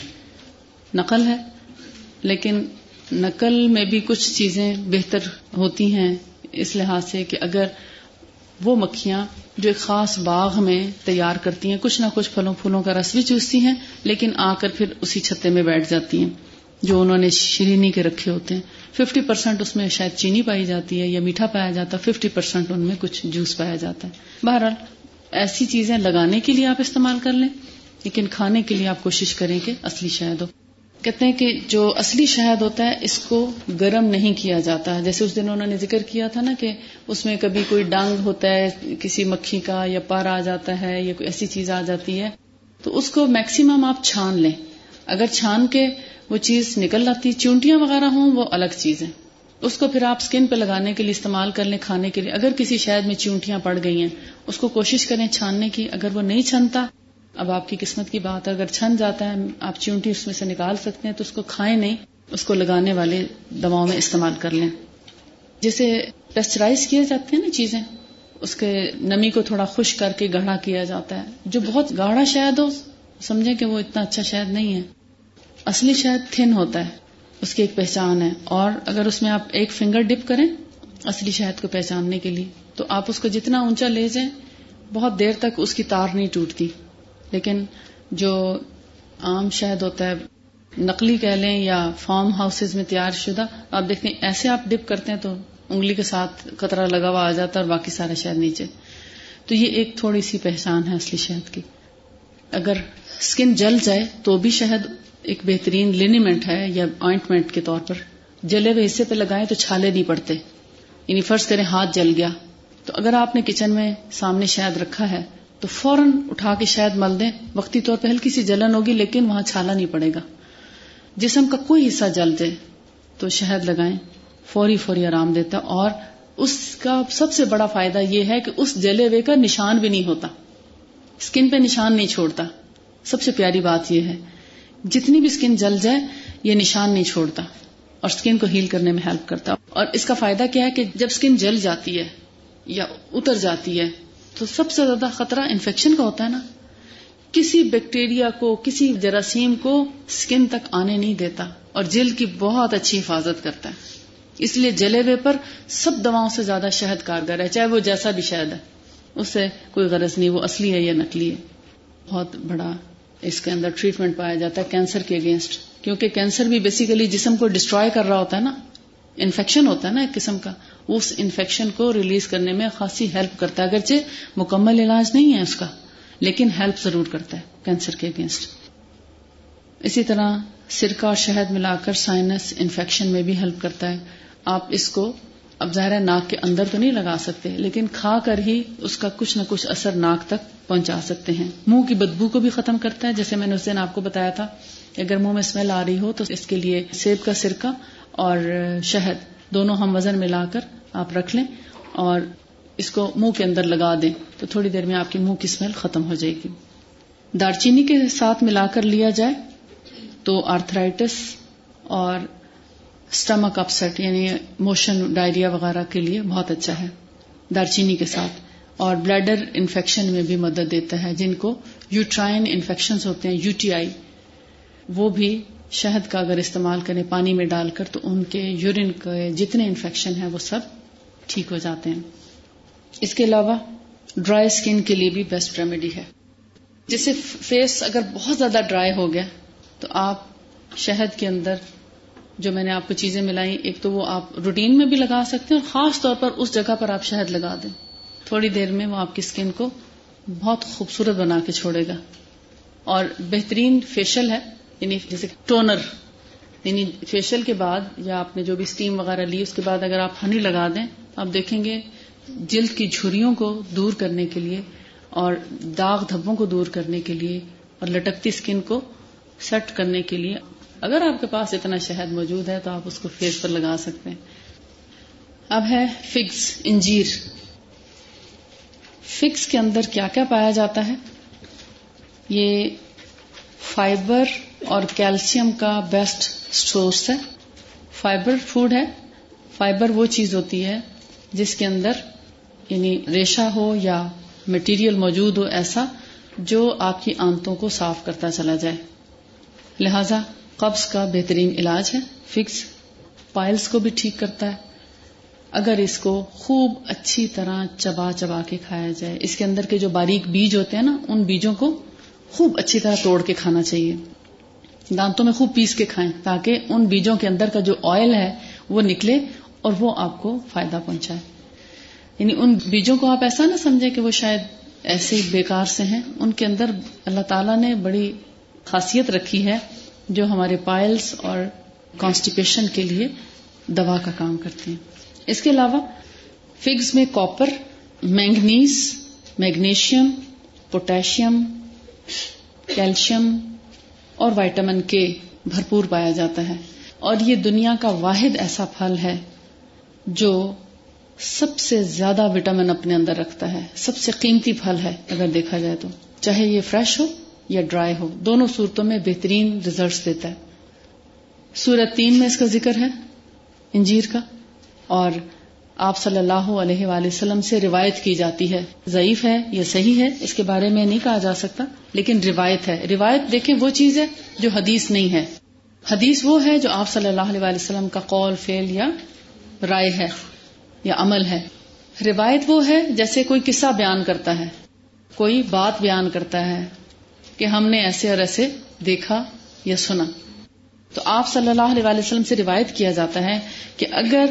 نقل ہے، لیکن نقل میں بھی کچھ چیزیں بہتر ہوتی ہیں، اس لحاظ سے کہ اگر وہ مکھیاں جو ایک خاص باغ میں تیار کرتی ہیں، کچھ نہ کچھ پھلوں پھولوں کا رس بھی چوستی ہیں، لیکن آ کر پھر اسی چھتے میں بیٹھ جاتی ہیں۔ جو انہوں نے شرینی کے رکھے ہوتے ہیں۔ ففٹی پرسینٹ اس میں شاید چینی پائی جاتی ہے یا میٹھا پایا جاتا ہے، ففٹی پرسینٹ ان میں کچھ جوس پایا جاتا ہے۔ بہرحال، ایسی چیزیں لگانے کے لیے آپ استعمال کر لیں، لیکن کھانے کے لیے آپ کوشش کریں کہ اصلی شہد ہو۔ کہتے ہیں کہ جو اصلی شہد ہوتا ہے، اس کو گرم نہیں کیا جاتا۔ ہے جیسے اس دن انہوں نے ذکر کیا تھا نا کہ اس میں کبھی کوئی ڈانگ ہوتا ہے، کسی مکھی کا یا پار آ جاتا ہے یا کوئی ایسی چیز آ جاتی ہے، تو اس کو میکسیمم آپ چھان لیں۔ اگر چھان کے وہ چیز نکل آتی، چونٹیاں وغیرہ ہوں، وہ الگ چیز ہے اس کو پھر آپ اسکن پہ لگانے کے لیے استعمال کر لیں کھانے کے لیے۔ اگر کسی شہد میں چونٹیاں پڑ گئی ہیں، اس کو کوشش کریں چھاننے کی۔ اگر وہ نہیں چھنتا اب آپ کی قسمت کی بات ہے اگر چھن جاتا ہے، آپ چونٹی اس میں سے نکال سکتے ہیں تو اس کو کھائیں نہیں، اس کو لگانے والے دواؤں میں استعمال کر لیں۔ جیسے پیسچرائز کیے جاتے ہیں نا چیزیں، اس کے نمی کو تھوڑا خوش کر کے گاڑھا کیا جاتا ہے۔ جو بہت گاڑھا شہد ہو، سمجھیں کہ وہ اتنا اچھا شہد نہیں ہے۔ اصلی شہد تھن ہوتا ہے، اس کی ایک پہچان ہے۔ اور اگر اس میں آپ ایک فنگر ڈپ کریں اصلی شہد کو پہچاننے کے لیے، تو آپ اس کو جتنا اونچا لے جائیں، بہت دیر تک اس کی تار نہیں ٹوٹتی۔ لیکن جو عام شہد ہوتا ہے، نقلی کہہ لیں یا فارم ہاؤسز میں تیار شدہ، آپ دیکھتے ہیں ایسے آپ ڈپ کرتے ہیں تو انگلی کے ساتھ قطرہ لگا ہوا آ جاتا ہے اور باقی سارا شہد نیچے۔ تو یہ ایک تھوڑی سی پہچان ہے اصلی شہد کی۔ اگر اسکن جل جائے تو بھی شہد ایک بہترین لینیمنٹ ہے یا آئنٹمنٹ کے طور پر۔ جلے ہوئے حصے پہ لگائیں تو چھالے نہیں پڑتے۔ یعنی فرض کریں ہاتھ جل گیا۔ تو اگر آپ نے کچن میں سامنے شہد رکھا ہے تو فوراً اٹھا کے شاید مل دیں۔ وقتی طور پہ ہلکی سی جلن ہوگی لیکن وہاں چھالا نہیں پڑے گا۔ جسم کا کوئی حصہ جل جائے تو شہد لگائیں۔ فوری فوری آرام دیتا اور اس کا سب سے بڑا فائدہ یہ ہے کہ اس جلے ہوئے کا نشان بھی نہیں ہوتا۔ اسکن پہ نشان نہیں چھوڑتا۔ سب سے پیاری بات یہ ہے۔ جتنی بھی اسکن جل جائے، یہ نشان نہیں چھوڑتا اور اسکن کو ہیل کرنے میں ہیلپ کرتا۔ اور اس کا فائدہ کیا ہے کہ جب اسکن جل جاتی ہے یا اتر جاتی ہے، تو سب سے زیادہ خطرہ انفیکشن کا ہوتا ہے نا۔ کسی بیکٹیریا کو، کسی جراثیم کو اسکن تک آنے نہیں دیتا اور جلد کی بہت اچھی حفاظت کرتا ہے۔ اس لیے جلے ہوئے پر سب دواؤں سے زیادہ شہد کارگر ہے، چاہے وہ جیسا بھی شہد ہے۔ اس سے کوئی غرض نہیں، وہ اصلی ہے یا نکلی ہے۔ بہت بڑا اس کے اندر ٹریٹمنٹ پایا جاتا ہے کینسر کے اگینسٹ کیونکہ کینسر بھی بیسیکلی جسم کو ڈسٹروائے کر رہا ہوتا ہے نا انفیکشن ہوتا ہے نا ایک قسم کا، اس انفیکشن کو ریلیز کرنے میں خاصی ہیلپ کرتا ہے، اگرچہ مکمل علاج نہیں ہے اس کا، لیکن ہیلپ ضرور کرتا ہے کینسر کے اگینسٹ اسی طرح سرکہ اور شہد ملا کر سائنس انفیکشن میں بھی ہیلپ کرتا ہے۔ آپ اس کو اب ظاہر ناک کے اندر تو نہیں لگا سکتے، لیکن کھا کر ہی اس کا کچھ نہ کچھ اثر ناک تک پہنچا سکتے ہیں۔ منہ کی بدبو کو بھی ختم کرتا ہے۔ جیسے میں نے اس دن آپ کو بتایا تھا اگر منہ میں اسمیل آ رہی ہو تو اس کے لیے سیب کا سرکہ اور شہد دونوں ہم وزن ملا کر آپ رکھ لیں اور اس کو منہ کے اندر لگا دیں تو تھوڑی دیر میں آپ کی منہ کی اسمیل ختم ہو جائے گی۔ دارچینی کے ساتھ ملا کر لیا جائے تو آرتھرائٹس اور اسٹمک اپسٹ یعنی موشن ڈائریا وغیرہ کے لیے بہت اچھا ہے۔ دارچینی کے ساتھ۔ اور بلیڈر انفیکشن میں بھی مدد دیتا ہے، جن کو یوٹرائن انفیکشن ہوتے ہیں یو ٹی آئی وہ بھی شہد کا اگر استعمال کریں پانی میں ڈال کر تو ان کے یورین کے جتنے انفیکشن ہیں وہ سب ٹھیک ہو جاتے ہیں۔ اس کے علاوہ ڈرائی اسکن کے لیے بھی بیسٹ ریمیڈی ہے۔ جیسے فیس اگر بہت زیادہ ڈرائی ہو گیا تو آپ شہد کے اندر جو میں نے آپ کو چیزیں ملائی، ایک تو وہ آپ روٹین میں بھی لگا سکتے ہیں اور خاص طور پر اس جگہ پر آپ شہد لگا دیں۔ تھوڑی دیر میں وہ آپ کی اسکن کو بہت خوبصورت بنا کے چھوڑے گا اور بہترین فیشل ہے یعنی جیسے ٹونر یعنی فیشل کے بعد یا آپ نے جو بھی اسٹیم وغیرہ لی، اس کے بعد اگر آپ ہنی لگا دیں تو آپ دیکھیں گے جلد کی جھریوں کو دور کرنے کے لیے اور داغ دھبوں کو دور کرنے کے لیے اور لٹکتی اسکن کو سیٹ کرنے کے لیے۔ اگر آپ کے پاس اتنا شہد موجود ہے تو آپ اس کو فیس پر لگا سکتے ہیں۔ اب ہے فکس انجیر۔ فکس کے اندر کیا کیا پایا جاتا ہے؟ یہ فائبر اور کیلشیم کا بیسٹ سورس ہے۔ فائبر فوڈ ہے۔ فائبر وہ چیز ہوتی ہے جس کے اندر یعنی ریشا ہو یا مٹیریل موجود ہو ایسا جو آپ کی آنتوں کو صاف کرتا چلا جائے۔ لہذا قبض کا بہترین علاج ہے۔ فکس پائلز کو بھی ٹھیک کرتا ہے۔ اگر اس کو خوب اچھی طرح چبا چبا کے کھایا جائے، اس کے اندر کے جو باریک بیج ہوتے ہیں نا، ان بیجوں کو خوب اچھی طرح توڑ کے کھانا چاہیے۔ دانتوں میں خوب پیس کے کھائیں تاکہ ان بیجوں کے اندر کا جو آئل ہے وہ نکلے اور وہ آپ کو فائدہ پہنچائے۔ یعنی ان بیجوں کو آپ ایسا نہ سمجھیں کہ وہ شاید ایسے ہی بیکار سے ہیں۔ ان کے اندر اللہ تعالیٰ نے بڑی خاصیت رکھی ہے جو ہمارے پائلز اور کانسٹیپیشن کے لیے دوا کا کام کرتے ہیں۔ اس کے علاوہ فگز میں copper manganese magnesium potassium calcium اور وائٹامن کے بھرپور پایا جاتا ہے۔ اور یہ دنیا کا واحد ایسا پھل ہے جو سب سے زیادہ وٹامن اپنے اندر رکھتا ہے۔ سب سے قیمتی پھل ہے اگر دیکھا جائے تو۔ چاہے یہ فریش ہو یا ڈرائی ہو، دونوں صورتوں میں بہترین ریزلٹس دیتا ہے۔ سورت تین میں اس کا ذکر ہے، انجیر کا۔ اور آپ صلی اللہ علیہ وآلہ وسلم سے روایت کی جاتی ہے۔ ضعیف ہے یا صحیح ہے، اس کے بارے میں نہیں کہا جا سکتا، لیکن روایت ہے۔ روایت دیکھیں وہ چیز ہے جو حدیث نہیں ہے۔ حدیث وہ ہے جو آپ صلی اللہ علیہ وآلہ وسلم کا قول فیل یا رائے ہے یا عمل ہے۔ روایت وہ ہے جیسے کوئی قصہ بیان کرتا ہے، کوئی بات بیان کرتا ہے کہ ہم نے ایسے اور ایسے دیکھا یا سنا۔ تو آپ صلی اللہ علیہ وسلم سے روایت کیا جاتا ہے کہ اگر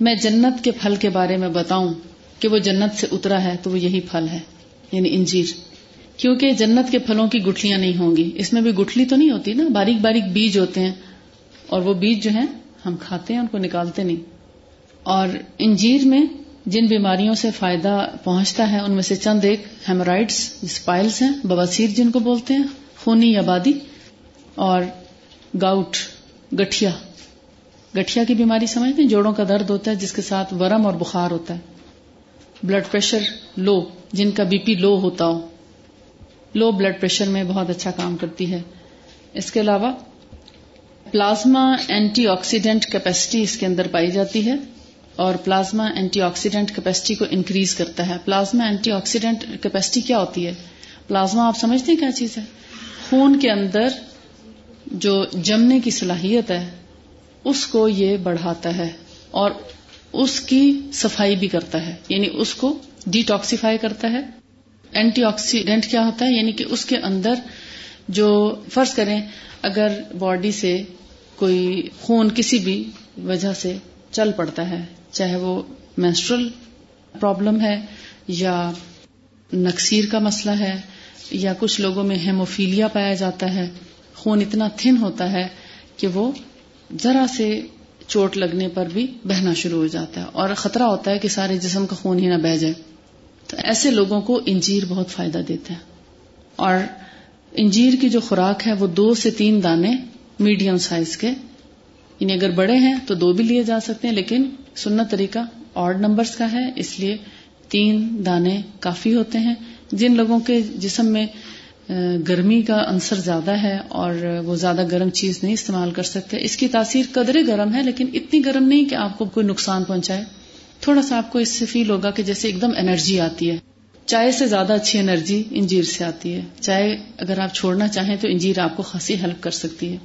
میں جنت کے پھل کے بارے میں بتاؤں کہ وہ جنت سے اترا ہے تو وہ یہی پھل ہے یعنی انجیر۔ کیونکہ جنت کے پھلوں کی گٹھلیاں نہیں ہوں گی۔ اس میں بھی گٹھلی تو نہیں ہوتی نا؟ باریک باریک بیج ہوتے ہیں۔ اور وہ بیج جو ہیں، ہم کھاتے ہیں، ان کو نکالتے نہیں۔ اور انجیر میں جن بیماریوں سے فائدہ پہنچتا ہے، ان میں سے چند ایک ہیمرائڈس اسپائلس ہیں، بواسیر جن کو بولتے ہیں، خونی آبادی اور گاؤٹ، گٹھیا۔ گٹھیا کی بیماری سمجھتے ہیں؟ جوڑوں کا درد ہوتا ہے، جس کے ساتھ ورم اور بخار ہوتا ہے۔ بلڈ پریشر لو، جن کا بی پی لو ہوتا ہو۔ لو بلڈ پریشر میں بہت اچھا کام کرتی ہے۔ اس کے علاوہ، پلازما اینٹی آکسیڈینٹ کیپیسٹی اس کے اندر پائی جاتی ہے اور پلازما اینٹی آکسیڈینٹ کیپیسٹی کو انکریز کرتا ہے۔ پلازما اینٹی آکسیڈینٹ کیپیسٹی کیا ہوتی ہے؟ پلازما، آپ سمجھتے ہیں کیا چیز ہے؟ خون کے اندر جو جمنے کی صلاحیت ہے اس کو یہ بڑھاتا ہے اور اس کی صفائی بھی کرتا ہے یعنی اس کو ڈیٹاکسیفائی کرتا ہے۔ اینٹی آکسیڈینٹ کیا ہوتا ہے؟ یعنی کہ اس کے اندر جو فرض کریں، اگر باڈی سے کوئی خون کسی بھی وجہ سے چل پڑتا ہے، چاہے وہ مینسٹرل پرابلم ہے یا نکسیر کا مسئلہ ہے یا کچھ لوگوں میں ہیموفیلیا پایا جاتا ہے، خون اتنا تھن ہوتا ہے کہ وہ ذرا سے چوٹ لگنے پر بھی بہنا شروع ہو جاتا ہے اور خطرہ ہوتا ہے کہ سارے جسم کا خون ہی نہ بہ جائے۔ تو ایسے لوگوں کو انجیر بہت فائدہ دیتا ہے۔ اور انجیر کی جو خوراک ہے وہ دو سے تین دانے میڈیم سائز کے یعنی اگر بڑے ہیں تو دو بھی لیے جا سکتے ہیں، لیکن سننا طریقہ آڈ نمبرز کا ہے، اس لیے تین دانے کافی ہوتے ہیں۔ جن لوگوں کے جسم میں گرمی کا عنصر زیادہ ہے اور وہ زیادہ گرم چیز نہیں استعمال کر سکتے۔ اس کی تاثیر قدرے گرم ہے، لیکن اتنی گرم نہیں کہ آپ کو کوئی نقصان پہنچائے۔ تھوڑا سا آپ کو اس سے فیل ہوگا کہ جیسے ایک دم انرجی آتی ہے۔ چائے سے زیادہ اچھی انرجی انجیر سے آتی ہے۔ چائے اگر آپ چھوڑنا چاہیں تو انجیر آپ کو خاصی ہیلپ کر سکتی ہے۔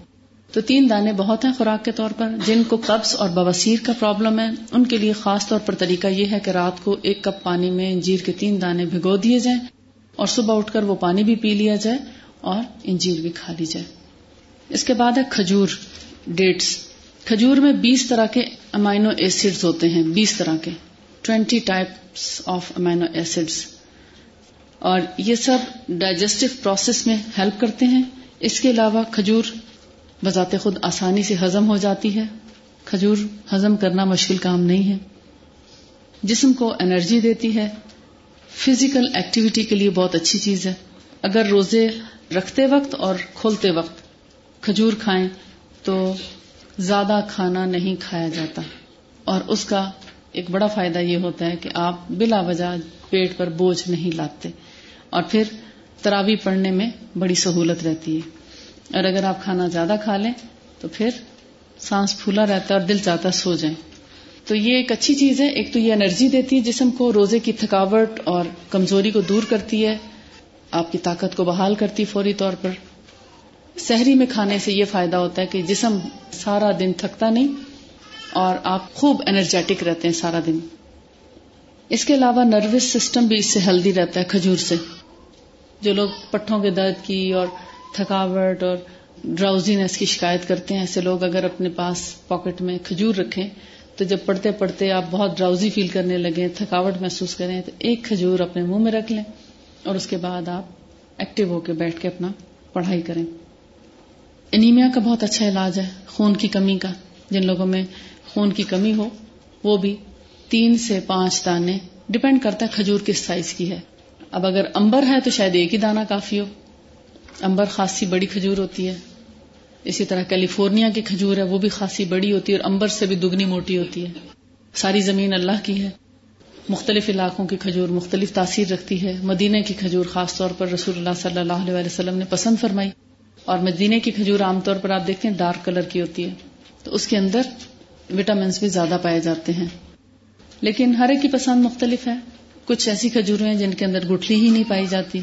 تو تین دانے بہت ہیں خوراک کے طور پر۔ جن کو قبض اور بواسیر کا پرابلم ہے، ان کے لیے خاص طور پر طریقہ یہ ہے کہ رات کو ایک کپ پانی میں انجیر کے تین دانے بھگو دیے جائیں۔ اور صبح اٹھ کر وہ پانی بھی پی لیا جائے اور انجیر بھی کھا لی جائے۔ اس کے بعد ہے کھجور ڈیٹس۔ کھجور میں بیس طرح کے امائنو ایسڈز ہوتے ہیں، بیس طرح کے۔ Twenty types of amino acids اور یہ سب ڈائجسٹو پروسیس میں ہیلپ کرتے ہیں۔ اس کے علاوہ کھجور بذات خود آسانی سے ہضم ہو جاتی ہے۔ کھجور ہضم کرنا مشکل کام نہیں ہے۔ جسم کو انرجی دیتی ہے۔ فزیکل ایکٹیویٹی کے لیے بہت اچھی چیز ہے۔ اگر روزے رکھتے وقت اور کھولتے وقت کھجور کھائیں تو زیادہ کھانا نہیں کھایا جاتا۔ اور اس کا ایک بڑا فائدہ یہ ہوتا ہے کہ آپ بلا وجہ پیٹ پر بوجھ نہیں لاتے۔ اور پھر تراوی پڑھنے میں بڑی سہولت رہتی ہے۔ اور اگر آپ کھانا زیادہ کھا لیں تو پھر سانس پھولا رہتا ہے اور دل چاہتا سو جائیں۔ تو یہ ایک اچھی چیز ہے، ایک تو یہ انرجی دیتی ہے جسم کو، روزے کی تھکاوٹ اور کمزوری کو دور کرتی ہے، آپ کی طاقت کو بحال کرتی فوری طور پر۔ سحری میں کھانے سے یہ فائدہ ہوتا ہے کہ جسم سارا دن تھکتا نہیں اور آپ خوب انرجیٹک رہتے ہیں سارا دن۔ اس کے علاوہ نروس سسٹم بھی اس سے ہیلدی رہتا ہے، کھجور سے۔ جو لوگ پٹھوں کے درد کی اور تھکاوٹ اور ڈراؤزینس کی شکایت کرتے ہیں، ایسے لوگ اگر اپنے پاس پاکٹ میں کھجور رکھیں تو جب پڑھتے پڑھتے آپ بہت ڈراؤزی فیل کرنے لگے تھکاوٹ محسوس کریں، تو ایک کھجور اپنے منہ میں رکھ لیں اور اس کے بعد آپ ایکٹیو ہو کے بیٹھ کے اپنا پڑھائی کریں۔ انیمیا کا بہت اچھا علاج ہے، خون کی کمی کا۔ جن لوگوں میں خون کی کمی ہو، وہ بھی تین سے پانچ دانے ڈپینڈ کرتا ہے کھجور کس سائز کی ہے۔ اب اگر امبر ہے تو شاید ایک ہی دانہ کافی ہو۔ امبر خاصی بڑی کھجور ہوتی ہے۔ اسی طرح کیلیفورنیا کی کھجور ہے، وہ بھی خاصی بڑی ہوتی ہے اور امبر سے بھی دگنی موٹی ہوتی ہے۔ ساری زمین اللہ کی ہے۔ مختلف علاقوں کی کھجور مختلف تاثیر رکھتی ہے۔ مدینہ کی کھجور خاص طور پر رسول اللہ صلی اللہ علیہ وسلم نے پسند فرمائی۔ اور مدینہ کی کھجور عام طور پر آپ دیکھتے ہیں ڈارک کلر کی ہوتی ہے۔ تو اس کے اندر وٹامنس بھی زیادہ پائے جاتے ہیں۔ لیکن ہر ایک کی پسند مختلف ہے۔ کچھ ایسی کھجوریں ہیں جن کے اندر گٹھلی ہی نہیں پائی جاتی۔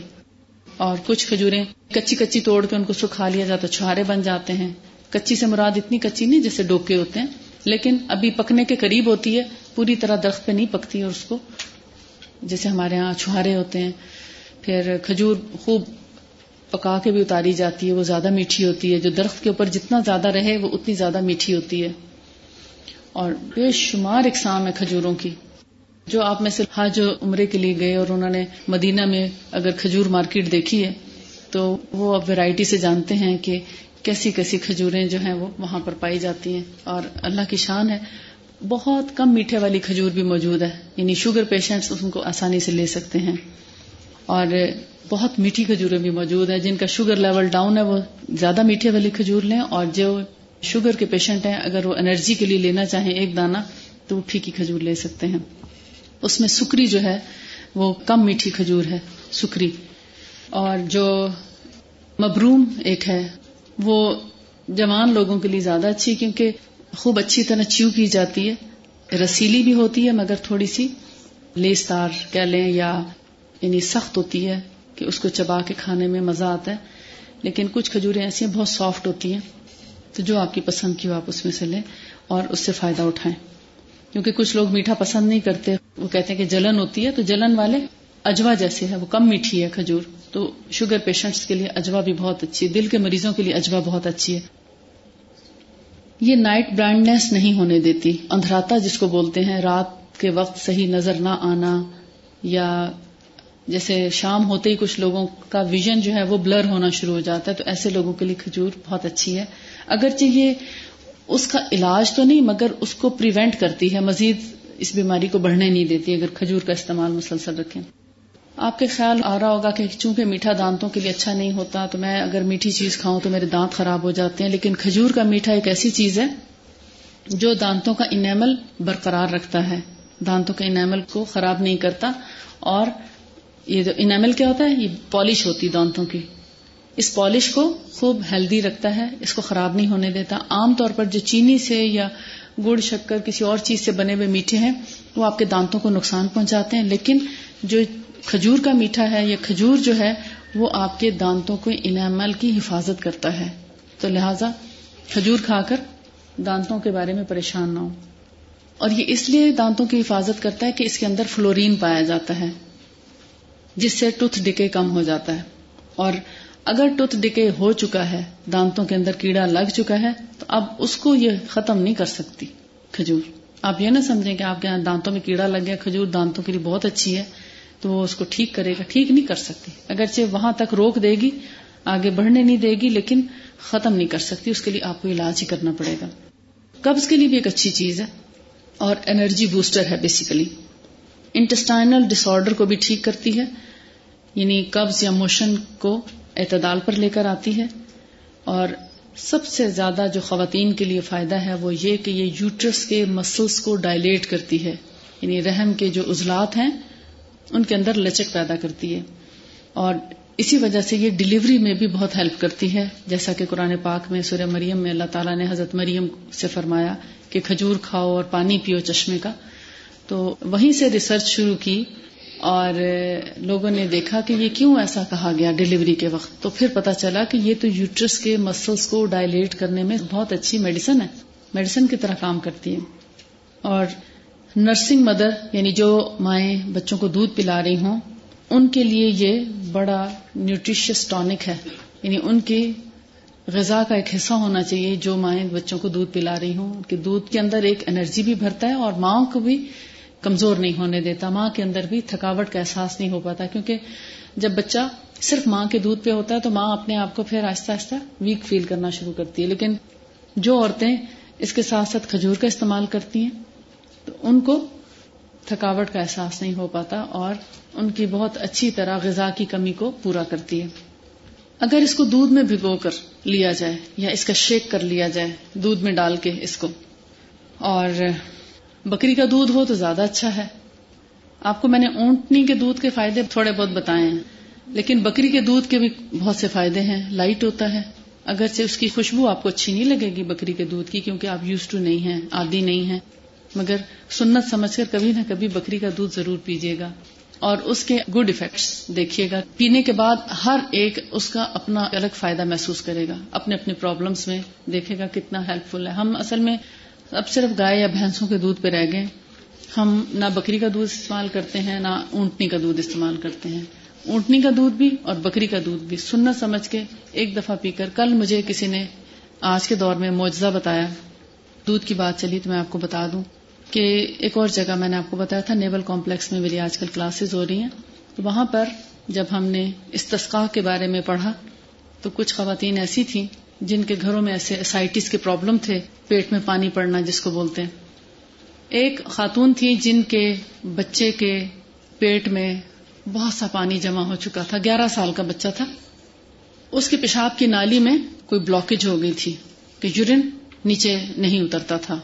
اور کچھ کھجوریں کچی کچی توڑ کے ان کو سکھا لیا جاتا چھہارے بن جاتے ہیں۔ کچی سے مراد اتنی کچی نہیں جیسے ڈوکے ہوتے ہیں، لیکن ابھی پکنے کے قریب ہوتی ہے، پوری طرح درخت پہ نہیں پکتی اور اس کو۔ جیسے ہمارے یہاں چھہارے ہوتے ہیں، پھر کھجور خوب پکا کے بھی اتاری جاتی ہے، وہ زیادہ میٹھی ہوتی ہے۔ جو درخت کے اوپر جتنا زیادہ رہے، وہ اتنی زیادہ میٹھی ہوتی ہے۔ اور بے شمار اقسام ہے کھجوروں کی۔ جو آپ میں سے حج عمرے کے لیے گئے اور انہوں نے مدینہ میں اگر کھجور مارکیٹ دیکھی ہے، تو وہ اب ویرائٹی سے جانتے ہیں کہ کیسی کیسی کھجوریں جو ہیں وہ وہاں پر پائی جاتی ہیں۔ اور اللہ کی شان ہے، بہت کم میٹھے والی کھجور بھی موجود ہے۔ یعنی شوگر پیشنٹس ان کو آسانی سے لے سکتے ہیں۔ اور بہت میٹھی کھجوریں بھی موجود ہیں۔ جن کا شوگر لیول ڈاؤن ہے، وہ زیادہ میٹھے والی کھجور لیں۔ اور جو شوگر کے پیشنٹ ہیں، اگر وہ انرجی کے لیے لینا چاہیں ایک دانہ، تو وہ پھیکی کھجور لے سکتے ہیں۔ اس میں سکری جو ہے وہ کم میٹھی کھجور ہے، سکری۔ اور جو مبروم ایک ہے، وہ جوان لوگوں کے لیے زیادہ اچھی کیونکہ خوب اچھی طرح چیو کی جاتی ہے۔ رسیلی بھی ہوتی ہے، مگر تھوڑی سی لیس تار کہہ لیں یا یعنی سخت ہوتی ہے کہ اس کو چبا کے کھانے میں مزہ آتا ہے۔ لیکن کچھ کھجوریں ایسی ہیں، بہت سافٹ ہوتی ہیں۔ تو جو آپ کی پسند کی ہو، آپ اس میں سے لیں اور اس سے فائدہ اٹھائیں۔ کیونکہ کچھ لوگ میٹھا پسند نہیں کرتے وہ کہتے ہیں کہ جلن ہوتی ہے تو جلن والے اجوا جیسے ہے وہ کم میٹھی ہے کھجور۔ تو شوگر پیشنٹس کے لیے اجوا بھی بہت اچھی ہے دل کے مریضوں کے لیے اجوا بہت اچھی ہے۔ یہ نائٹ برائنڈنیس نہیں ہونے دیتی، اندھراتا جس کو بولتے ہیں، رات کے وقت صحیح نظر نہ آنا یا جیسے شام ہوتے ہی کچھ لوگوں کا ویژن جو ہے وہ بلر ہونا شروع ہو جاتا ہے، تو ایسے لوگوں کے لیے کھجور بہت اچھی ہے۔ اگرچہ یہ اس کا علاج تو نہیں، مگر اس کو پریونٹ کرتی ہے۔ مزید اس بیماری کو بڑھنے نہیں دیتی، اگر کھجور کا استعمال مسلسل رکھیں۔ آپ کے خیال آ رہا ہوگا کہ چونکہ میٹھا دانتوں کے لیے اچھا نہیں ہوتا، تو میں اگر میٹھی چیز کھاؤں تو میرے دانت خراب ہو جاتے ہیں۔ لیکن کھجور کا میٹھا ایک ایسی چیز ہے جو دانتوں کا انیمل برقرار رکھتا ہے۔ دانتوں کے انیمل کو خراب نہیں کرتا، اور یہ جو انیمل کیا ہوتا ہے، یہ پالش ہوتی دانتوں کی۔ اس پالش کو خوب ہیلدی رکھتا ہے، اس کو خراب نہیں ہونے دیتا۔ عام طور پر جو چینی سے یا گڑ شکر کسی اور چیز سے بنے ہوئے میٹھے ہیں، وہ آپ کے دانتوں کو نقصان پہنچاتے ہیں۔ لیکن جو کھجور کا میٹھا ہے یا کھجور جو ہے، وہ آپ کے دانتوں کو انعمل کی حفاظت کرتا ہے۔ تو لہذا کھجور کھا کر دانتوں کے بارے میں پریشان نہ ہو۔ اور یہ اس لیے دانتوں کی حفاظت کرتا ہے کہ اس کے اندر فلورین پایا جاتا ہے، جس سے ٹوتھ ڈکے کم ہو جاتا ہے۔ اور اگر ٹوتھ ڈکے ہو چکا ہے، دانتوں کے اندر کیڑا لگ چکا ہے، تو اب اس کو یہ ختم نہیں کر سکتی۔ کھجور۔ آپ یہ نہ سمجھیں کہ آپ کے یہاں دانتوں میں کیڑا لگ گیا، کھجور دانتوں کے لیے بہت اچھی ہے، تو وہ اس کو ٹھیک کرے گا۔ ٹھیک نہیں کر سکتی۔ اگرچہ وہاں تک روک دے گی، آگے بڑھنے نہیں دے گی، لیکن ختم نہیں کر سکتی۔ اس کے لیے آپ کو علاج ہی کرنا پڑے گا۔ قبض کے لیے بھی ایک اچھی چیز ہے، اور انرجی بوسٹر ہے بیسیکلی۔ انٹسٹائنل ڈس آرڈر کو بھی ٹھیک کرتی ہے یعنی قبض یا موشن کو اعتدال پر لے کر آتی ہے اور سب سے زیادہ جو خواتین کے لیے فائدہ ہے وہ یہ کہ یہ یوٹرس کے مسلس کو ڈائلیٹ کرتی ہے یعنی رحم کے جو عزلات ہیں، ان کے اندر لچک پیدا کرتی ہے۔ اور اسی وجہ سے یہ ڈلیوری میں بھی بہت ہیلپ کرتی ہے، جیسا کہ قرآن پاک میں سورہ مریم میں اللہ تعالیٰ نے حضرت مریم سے فرمایا کہ کھجور کھاؤ اور پانی پیو چشمے کا۔ تو وہیں سے ریسرچ شروع کی اور لوگوں نے دیکھا کہ یہ کیوں ایسا کہا گیا ڈلیوری کے وقت؟ تو پھر پتا چلا کہ یہ تو یوٹرس کے مسلس کو ڈائلیٹ کرنے میں بہت اچھی میڈیسن ہے۔ میڈیسن کی طرح کام کرتی ہے۔ اور نرسنگ مدر یعنی جو مائیں بچوں کو دودھ پلا رہی ہوں، ان کے لیے یہ بڑا نیوٹریشس ٹانک ہے۔ یعنی ان کی غذا کا ایک حصہ ہونا چاہیے جو مائیں بچوں کو دودھ پلا رہی ہوں۔ کہ دودھ کے اندر ایک انرجی بھی بھرتا ہے اور ماؤں کو بھی کمزور نہیں ہونے دیتا، ماں کے اندر بھی تھکاوٹ کا احساس نہیں ہو پاتا، کیونکہ جب بچہ صرف ماں کے دودھ پہ ہوتا ہے تو ماں اپنے آپ کو پھر آہستہ آہستہ ویک فیل کرنا شروع کرتی ہے۔ لیکن جو عورتیں اس کے ساتھ ساتھ کھجور کا استعمال کرتی ہیں، تو ان کو تھکاوٹ کا احساس نہیں ہو پاتا اور ان کی بہت اچھی طرح غذا کی کمی کو پورا کرتی ہے۔ اگر اس کو دودھ میں بھگو کر لیا جائے یا اس کا شیک کر لیا جائے دودھ میں ڈال کے اس کو، اور بکری کا دودھ ہو تو زیادہ اچھا ہے۔ آپ کو میں نے اونٹنی کے دودھ کے فائدے تھوڑے بہت بتائے ہیں، لیکن بکری کے دودھ کے بھی بہت سے فائدے ہیں، لائٹ ہوتا ہے۔ اگرچہ اس کی خوشبو آپ کو اچھی نہیں لگے گی بکری کے دودھ کی، کیونکہ آپ یوز ٹو نہیں ہیں، عادی نہیں ہیں۔ مگر سنت سمجھ کر کبھی نہ کبھی بکری کا دودھ ضرور پیجیے گا۔ اور اس کے گڈ افیکٹس دیکھیے گا۔ پینے کے بعد ہر ایک اس کا اپنا الگ فائدہ محسوس کرے گا۔ اپنے اپنے پرابلمس میں دیکھے گا کتنا ہیلپ فل ہے۔ ہم اصل میں اب صرف گائے یا بھینسوں کے دودھ پہ رہ گئے۔ ہم نہ بکری کا دودھ استعمال کرتے ہیں، نہ اونٹنی کا دودھ استعمال کرتے ہیں۔ اونٹنی کا دودھ بھی اور بکری کا دودھ بھی۔ سننا سمجھ کے ایک دفعہ پی کر، کل مجھے کسی نے آج کے دور میں معجزہ بتایا۔ دودھ کی بات چلی تو میں آپ کو بتا دوں کہ ایک اور جگہ میں نے آپ کو بتایا تھا نیول کمپلیکس میں میری آج کل کلاسز ہو رہی ہیں۔ تو وہاں پر جب ہم نے استسقاء کے بارے میں پڑھا تو کچھ خواتین ایسی تھیں جن کے گھروں میں ایسے اسائٹس کے پرابلم تھے، پیٹ میں پانی پڑنا جس کو بولتے ہیں۔ ایک خاتون تھی جن کے بچے کے پیٹ میں بہت سا پانی جمع ہو چکا تھا۔ گیارہ سال کا بچہ تھا۔ اس کے پیشاب کی نالی میں کوئی بلاکیج ہو گئی تھی کہ یورین نیچے نہیں اترتا تھا۔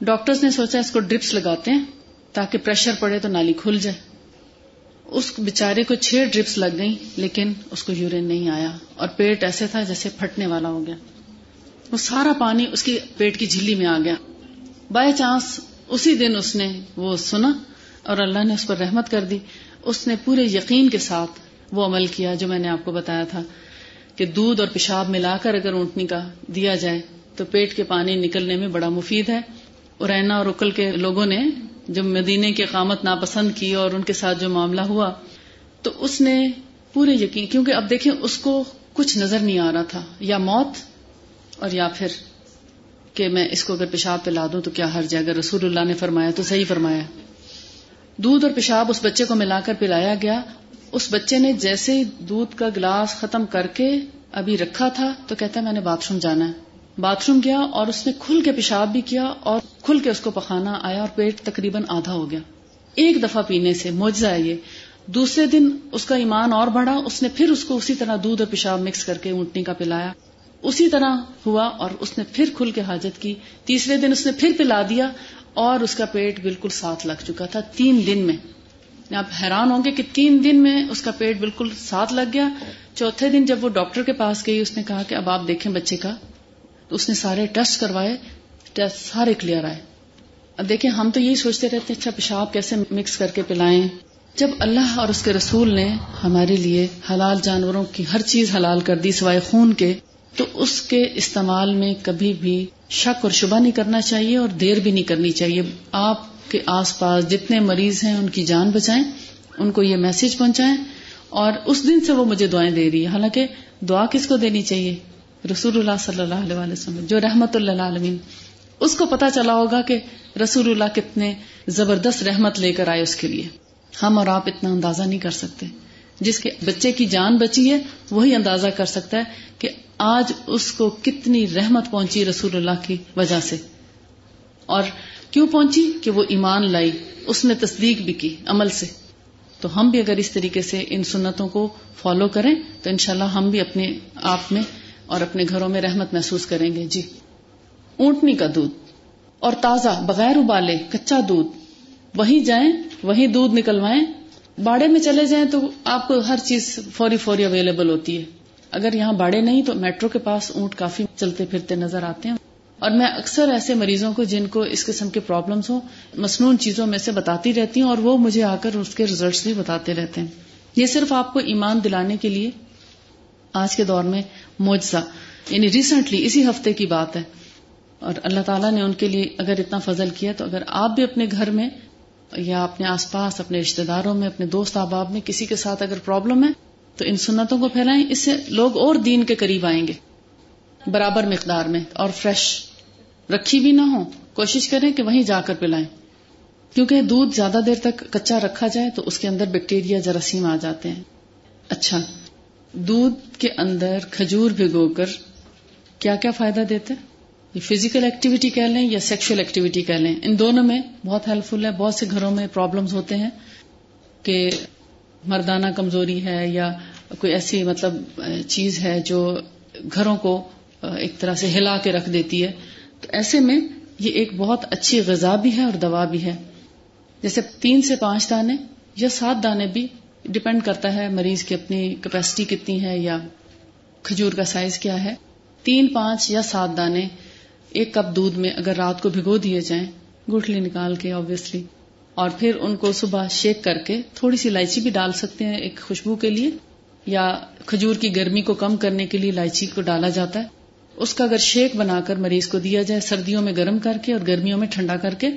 ڈاکٹرز نے سوچا اس کو ڈرپس لگاتے ہیں تاکہ پریشر پڑے تو نالی کھل جائے۔ اس بیچارے کو چھ ڈرپس لگ گئی لیکن اس کو یورین نہیں آیا۔ اور پیٹ ایسے تھا جیسے پھٹنے والا ہو گیا۔ وہ سارا پانی اس کی پیٹ کی جھلی میں آ گیا۔ بائی چانس اسی دن اس نے وہ سنا اور اللہ نے اس پر رحمت کر دی۔ اس نے پورے یقین کے ساتھ وہ عمل کیا جو میں نے آپ کو بتایا تھا کہ دودھ اور پیشاب ملا کر اگر اونٹنی کا دیا جائے تو پیٹ کے پانی نکلنے میں بڑا مفید ہے۔ ارینا اور اکل کے لوگوں نے جب مدینے کی قامت ناپسند کی اور ان کے ساتھ جو معاملہ ہوا، تو اس نے پورے یقین، کیونکہ اب دیکھیں اس کو کچھ نظر نہیں آ رہا تھا، یا موت اور یا پھر کہ میں اس کو اگر پیشاب پلا دوں تو کیا ہر جائے اگر رسول اللہ نے فرمایا تو صحیح فرمایا۔ دودھ اور پیشاب اس بچے کو ملا کر پلایا گیا۔ اس بچے نے جیسے دودھ کا گلاس ختم کر کے ابھی رکھا تھا تو کہتا ہے میں نے باتھ روم جانا ہے۔ باتھ روم گیا اور اس نے کھل کے پیشاب بھی کیا اور کھل کے اس کو پخانا آیا اور پیٹ تقریباً آدھا ہو گیا۔ ایک دفعہ پینے سے موجزہ یہ۔ دوسرے دن اس کا ایمان اور بڑھا۔ اس نے پھر اس کو اسی طرح دودھ اور پیشاب مکس کر کے اونٹنی کا پلایا۔ اسی طرح ہوا اور اس نے پھر کھل کے حاجت کی۔ تیسرے دن اس نے پھر پلا دیا اور اس کا پیٹ بالکل ساتھ لگ چکا تھا تین دن میں۔ آپ حیران ہوں گے کہ تین دن میں اس کا پیٹ بالکل ساتھ لگ گیا۔ چوتھے دن جب وہ ڈاکٹر کے پاس گئی، اس نے کہا کہ اب آپ دیکھیں بچے کا۔ تو اس نے سارے ٹیسٹ کروائے، ٹیسٹ سارے کلیئر آئے۔ اب دیکھیں، ہم تو یہی سوچتے رہتے اچھا پیشاب کیسے مکس کر کے پلائیں۔ جب اللہ اور اس کے رسول نے ہمارے لیے حلال جانوروں کی ہر چیز حلال کر دی سوائے خون کے، تو اس کے استعمال میں کبھی بھی شک اور شبہ نہیں کرنا چاہیے اور دیر بھی نہیں کرنی چاہیے۔ آپ کے آس پاس جتنے مریض ہیں، ان کی جان بچائیں، ان کو یہ میسج پہنچائیں اور اس دن سے وہ مجھے دعائیں دے رہی ہے حالانکہ دعا کس کو دینی چاہیے؟ رسول اللہ صلی اللہ علیہ وسلم، جو رحمت اللہ عالمین اس کو پتا چلا ہوگا کہ رسول اللہ کتنے زبردست رحمت لے کر آئے اس کے لیے۔ ہم اور آپ اتنا اندازہ نہیں کر سکتے۔ جس کے بچے کی جان بچی ہے، وہی اندازہ کر سکتا ہے کہ آج اس کو کتنی رحمت پہنچی رسول اللہ کی وجہ سے۔ اور کیوں پہنچی؟ کہ وہ ایمان لائی، اس نے تصدیق بھی کی عمل سے۔ تو ہم بھی اگر اس طریقے سے ان سنتوں کو فالو کریں، تو انشاءاللہ ہم بھی اپنے آپ میں اور اپنے گھروں میں رحمت محسوس کریں گے۔ جی اونٹنی کا دودھ اور تازہ بغیر ابالے کچا دودھ۔ وہیں جائیں، وہیں دودھ نکلوائیں۔ باڑے میں چلے جائیں تو آپ کو ہر چیز فوری فوری اویلیبل ہوتی ہے۔ اگر یہاں باڑے نہیں تو میٹرو کے پاس اونٹ کافی چلتے پھرتے نظر آتے ہیں۔ اور میں اکثر ایسے مریضوں کو جن کو اس قسم کے پرابلمس ہوں مصنون چیزوں میں سے بتاتی رہتی ہوں اور وہ مجھے آ کر اس کے ریزلٹس بھی بتاتے رہتے ہیں۔ یہ صرف آپ کو ایمان دلانے کے لیے آج کے دور میں موجزہ یعنی ریسنٹلی اسی ہفتے کی بات ہے۔ اور اللہ تعالیٰ نے ان کے لیے اگر اتنا فضل کیا تو اگر آپ بھی اپنے گھر میں یا اپنے آس پاس، اپنے رشتے داروں میں، اپنے دوست احباب میں کسی کے ساتھ اگر پرابلم ہے تو ان سنتوں کو پھیلائیں۔ اس سے لوگ اور دین کے قریب آئیں گے۔ برابر مقدار میں اور فریش رکھی بھی نہ ہو کوشش کریں کہ وہیں جا کر پلائیں۔ کیونکہ دودھ زیادہ دیر تک کچا رکھا جائے تو اس کے اندر بیکٹیریا جراثیم آ جاتے ہیں۔ اچھا۔ دودھ کے اندر کھجور بھگو کر کیا کیا فائدہ دیتے یہ فزیکل ایکٹیویٹی کہہ لیں یا سیکشل ایکٹیویٹی کہہ لیں؟ ان دونوں میں بہت ہیلپ فل ہے۔ بہت سے گھروں میں پرابلمز ہوتے ہیں کہ مردانہ کمزوری ہے یا کوئی ایسی مطلب چیز ہے جو گھروں کو ایک طرح سے ہلا کے رکھ دیتی ہے۔ تو ایسے میں یہ ایک بہت اچھی غذا بھی ہے اور دوا بھی ہے۔ جیسے تین سے پانچ دانے یا سات دانے بھی ڈپینڈ کرتا ہے مریض کی اپنی کیپیسٹی کتنی ہے یا کھجور کا سائز کیا ہے۔ تین پانچ یا سات دانے، ایک کپ دودھ میں اگر رات کو بھگو دیے جائیں، گٹھلی نکال کے آبیسلی اور پھر ان کو صبح شیک کر کے تھوڑی سی الائچی بھی ڈال سکتے ہیں ایک خوشبو کے لیے، یا کھجور کی گرمی کو کم کرنے کے لیے الائچی کو ڈالا جاتا ہے۔ اس کا اگر شیک بنا کر مریض کو دیا جائے سردیوں میں گرم کر کے اور گرمیوں میں ٹھنڈا کر کے،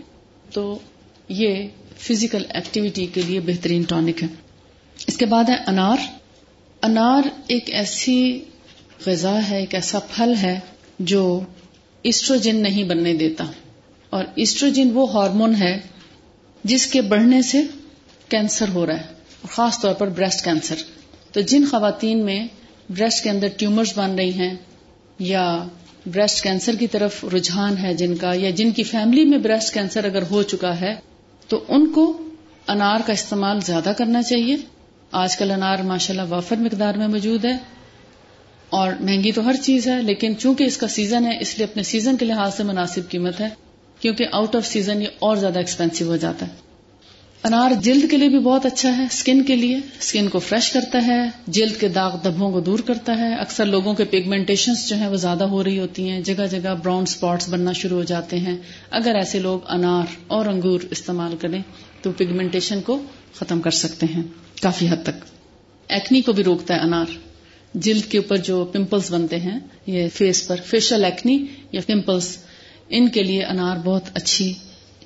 تو یہ فزیکل ایکٹیویٹی کے لیے بہترین ٹانک ہے۔ اس کے بعد ہے انار۔ انار ایک ایسی غذا ہے، ایک ایسا پھل ہے جو ایسٹروجن نہیں بننے دیتا۔ اور ایسٹروجن وہ ہارمون ہے جس کے بڑھنے سے کینسر ہو رہا ہے، خاص طور پر بریسٹ کینسر۔ تو جن خواتین میں بریسٹ کے اندر ٹیومرز بن رہی ہیں یا بریسٹ کینسر کی طرف رجحان ہے جن کا، یا جن کی فیملی میں بریسٹ کینسر اگر ہو چکا ہے، تو ان کو انار کا استعمال زیادہ کرنا چاہیے۔ آج کل انار ماشاء اللہ وافر مقدار میں موجود ہے اور مہنگی تو ہر چیز ہے، لیکن چونکہ اس کا سیزن ہے، اس لیے اپنے سیزن کے لحاظ سے مناسب قیمت ہے، کیونکہ آؤٹ آف سیزن یہ اور زیادہ ایکسپینسو ہو جاتا ہے۔ انار جلد کے لیے بھی بہت اچھا ہے اسکن کے لیے۔ اسکن کو فریش کرتا ہے، جلد کے داغ دبوں کو دور کرتا ہے۔ اکثر لوگوں کے پیگمنٹیشن جو ہیں وہ زیادہ ہو رہی ہوتی ہیں، جگہ جگہ براؤن اسپاٹس بننا شروع ہو جاتے ہیں۔ اگر ایسے لوگ انار اور انگور استعمال کریں تو پگمنٹیشن کو ختم کر سکتے ہیں۔ کافی حد تک۔ ایکنی کو بھی روکتا ہے انار۔ جلد کے اوپر جو پمپلس بنتے ہیں، یہ فیس پر فیشل ایکنی یا پمپلس ان کے لیے انار بہت اچھی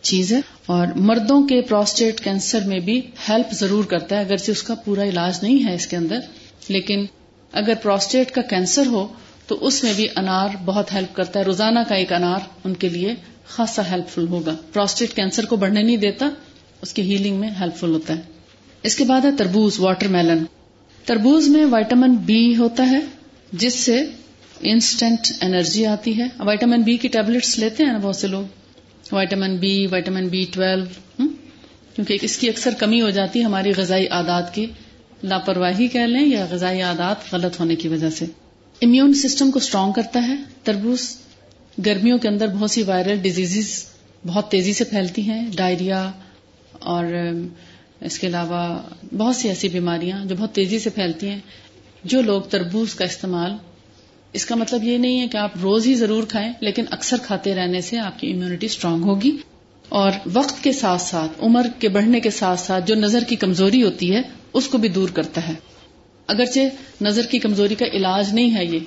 چیز ہے۔ اور مردوں کے پروسٹیٹ کینسر میں بھی ہیلپ ضرور کرتا ہے، اگرچہ اس کا پورا علاج نہیں ہے اس کے اندر۔ لیکن اگر پروسٹیٹ کا کینسر ہو، تو اس میں بھی انار بہت ہیلپ کرتا ہے۔ روزانہ کا ایک انار ان کے لیے خاصا ہیلپ فل ہوگا۔ پروسٹیٹ کینسر کو بڑھنے نہیں دیتا، اس کی ہیلنگ میں ہیلپ فل ہوتا ہے۔ اس کے بعد ہے تربوز واٹر میلن تربوز میں وائٹامن بی ہوتا ہے، جس سے انسٹنٹ انرجی آتی ہے. وائٹامن بی کی ٹیبلٹس لیتے ہیں نا بہت سے لوگ. Vitamin B vitamin B twelve کیونکہ اس کی اکثر کمی ہو جاتی ہے ہماری غذائی عادات کی. لاپرواہی کہہ لیں یا غذائی عادات غلط ہونے کی وجہ سے. امیون سسٹم کو اسٹرانگ کرتا ہے. تربوز گرمیوں کے اندر بہت سی وائرل ڈیزیز بہت تیزی سے پھیلتی ہیں. ڈائریا اور اس کے علاوہ بہت سی ایسی بیماریاں جو بہت تیزی سے پھیلتی ہیں، جو لوگ تربوز کا استعمال، اس کا مطلب یہ نہیں ہے کہ آپ روز ہی ضرور کھائیں، لیکن اکثر کھاتے رہنے سے آپ کی امیونٹی اسٹرانگ ہوگی۔ اور وقت کے ساتھ ساتھ، عمر کے بڑھنے کے ساتھ ساتھ جو نظر کی کمزوری ہوتی ہے، اس کو بھی دور کرتا ہے۔ اگرچہ نظر کی کمزوری کا علاج نہیں ہے، یہ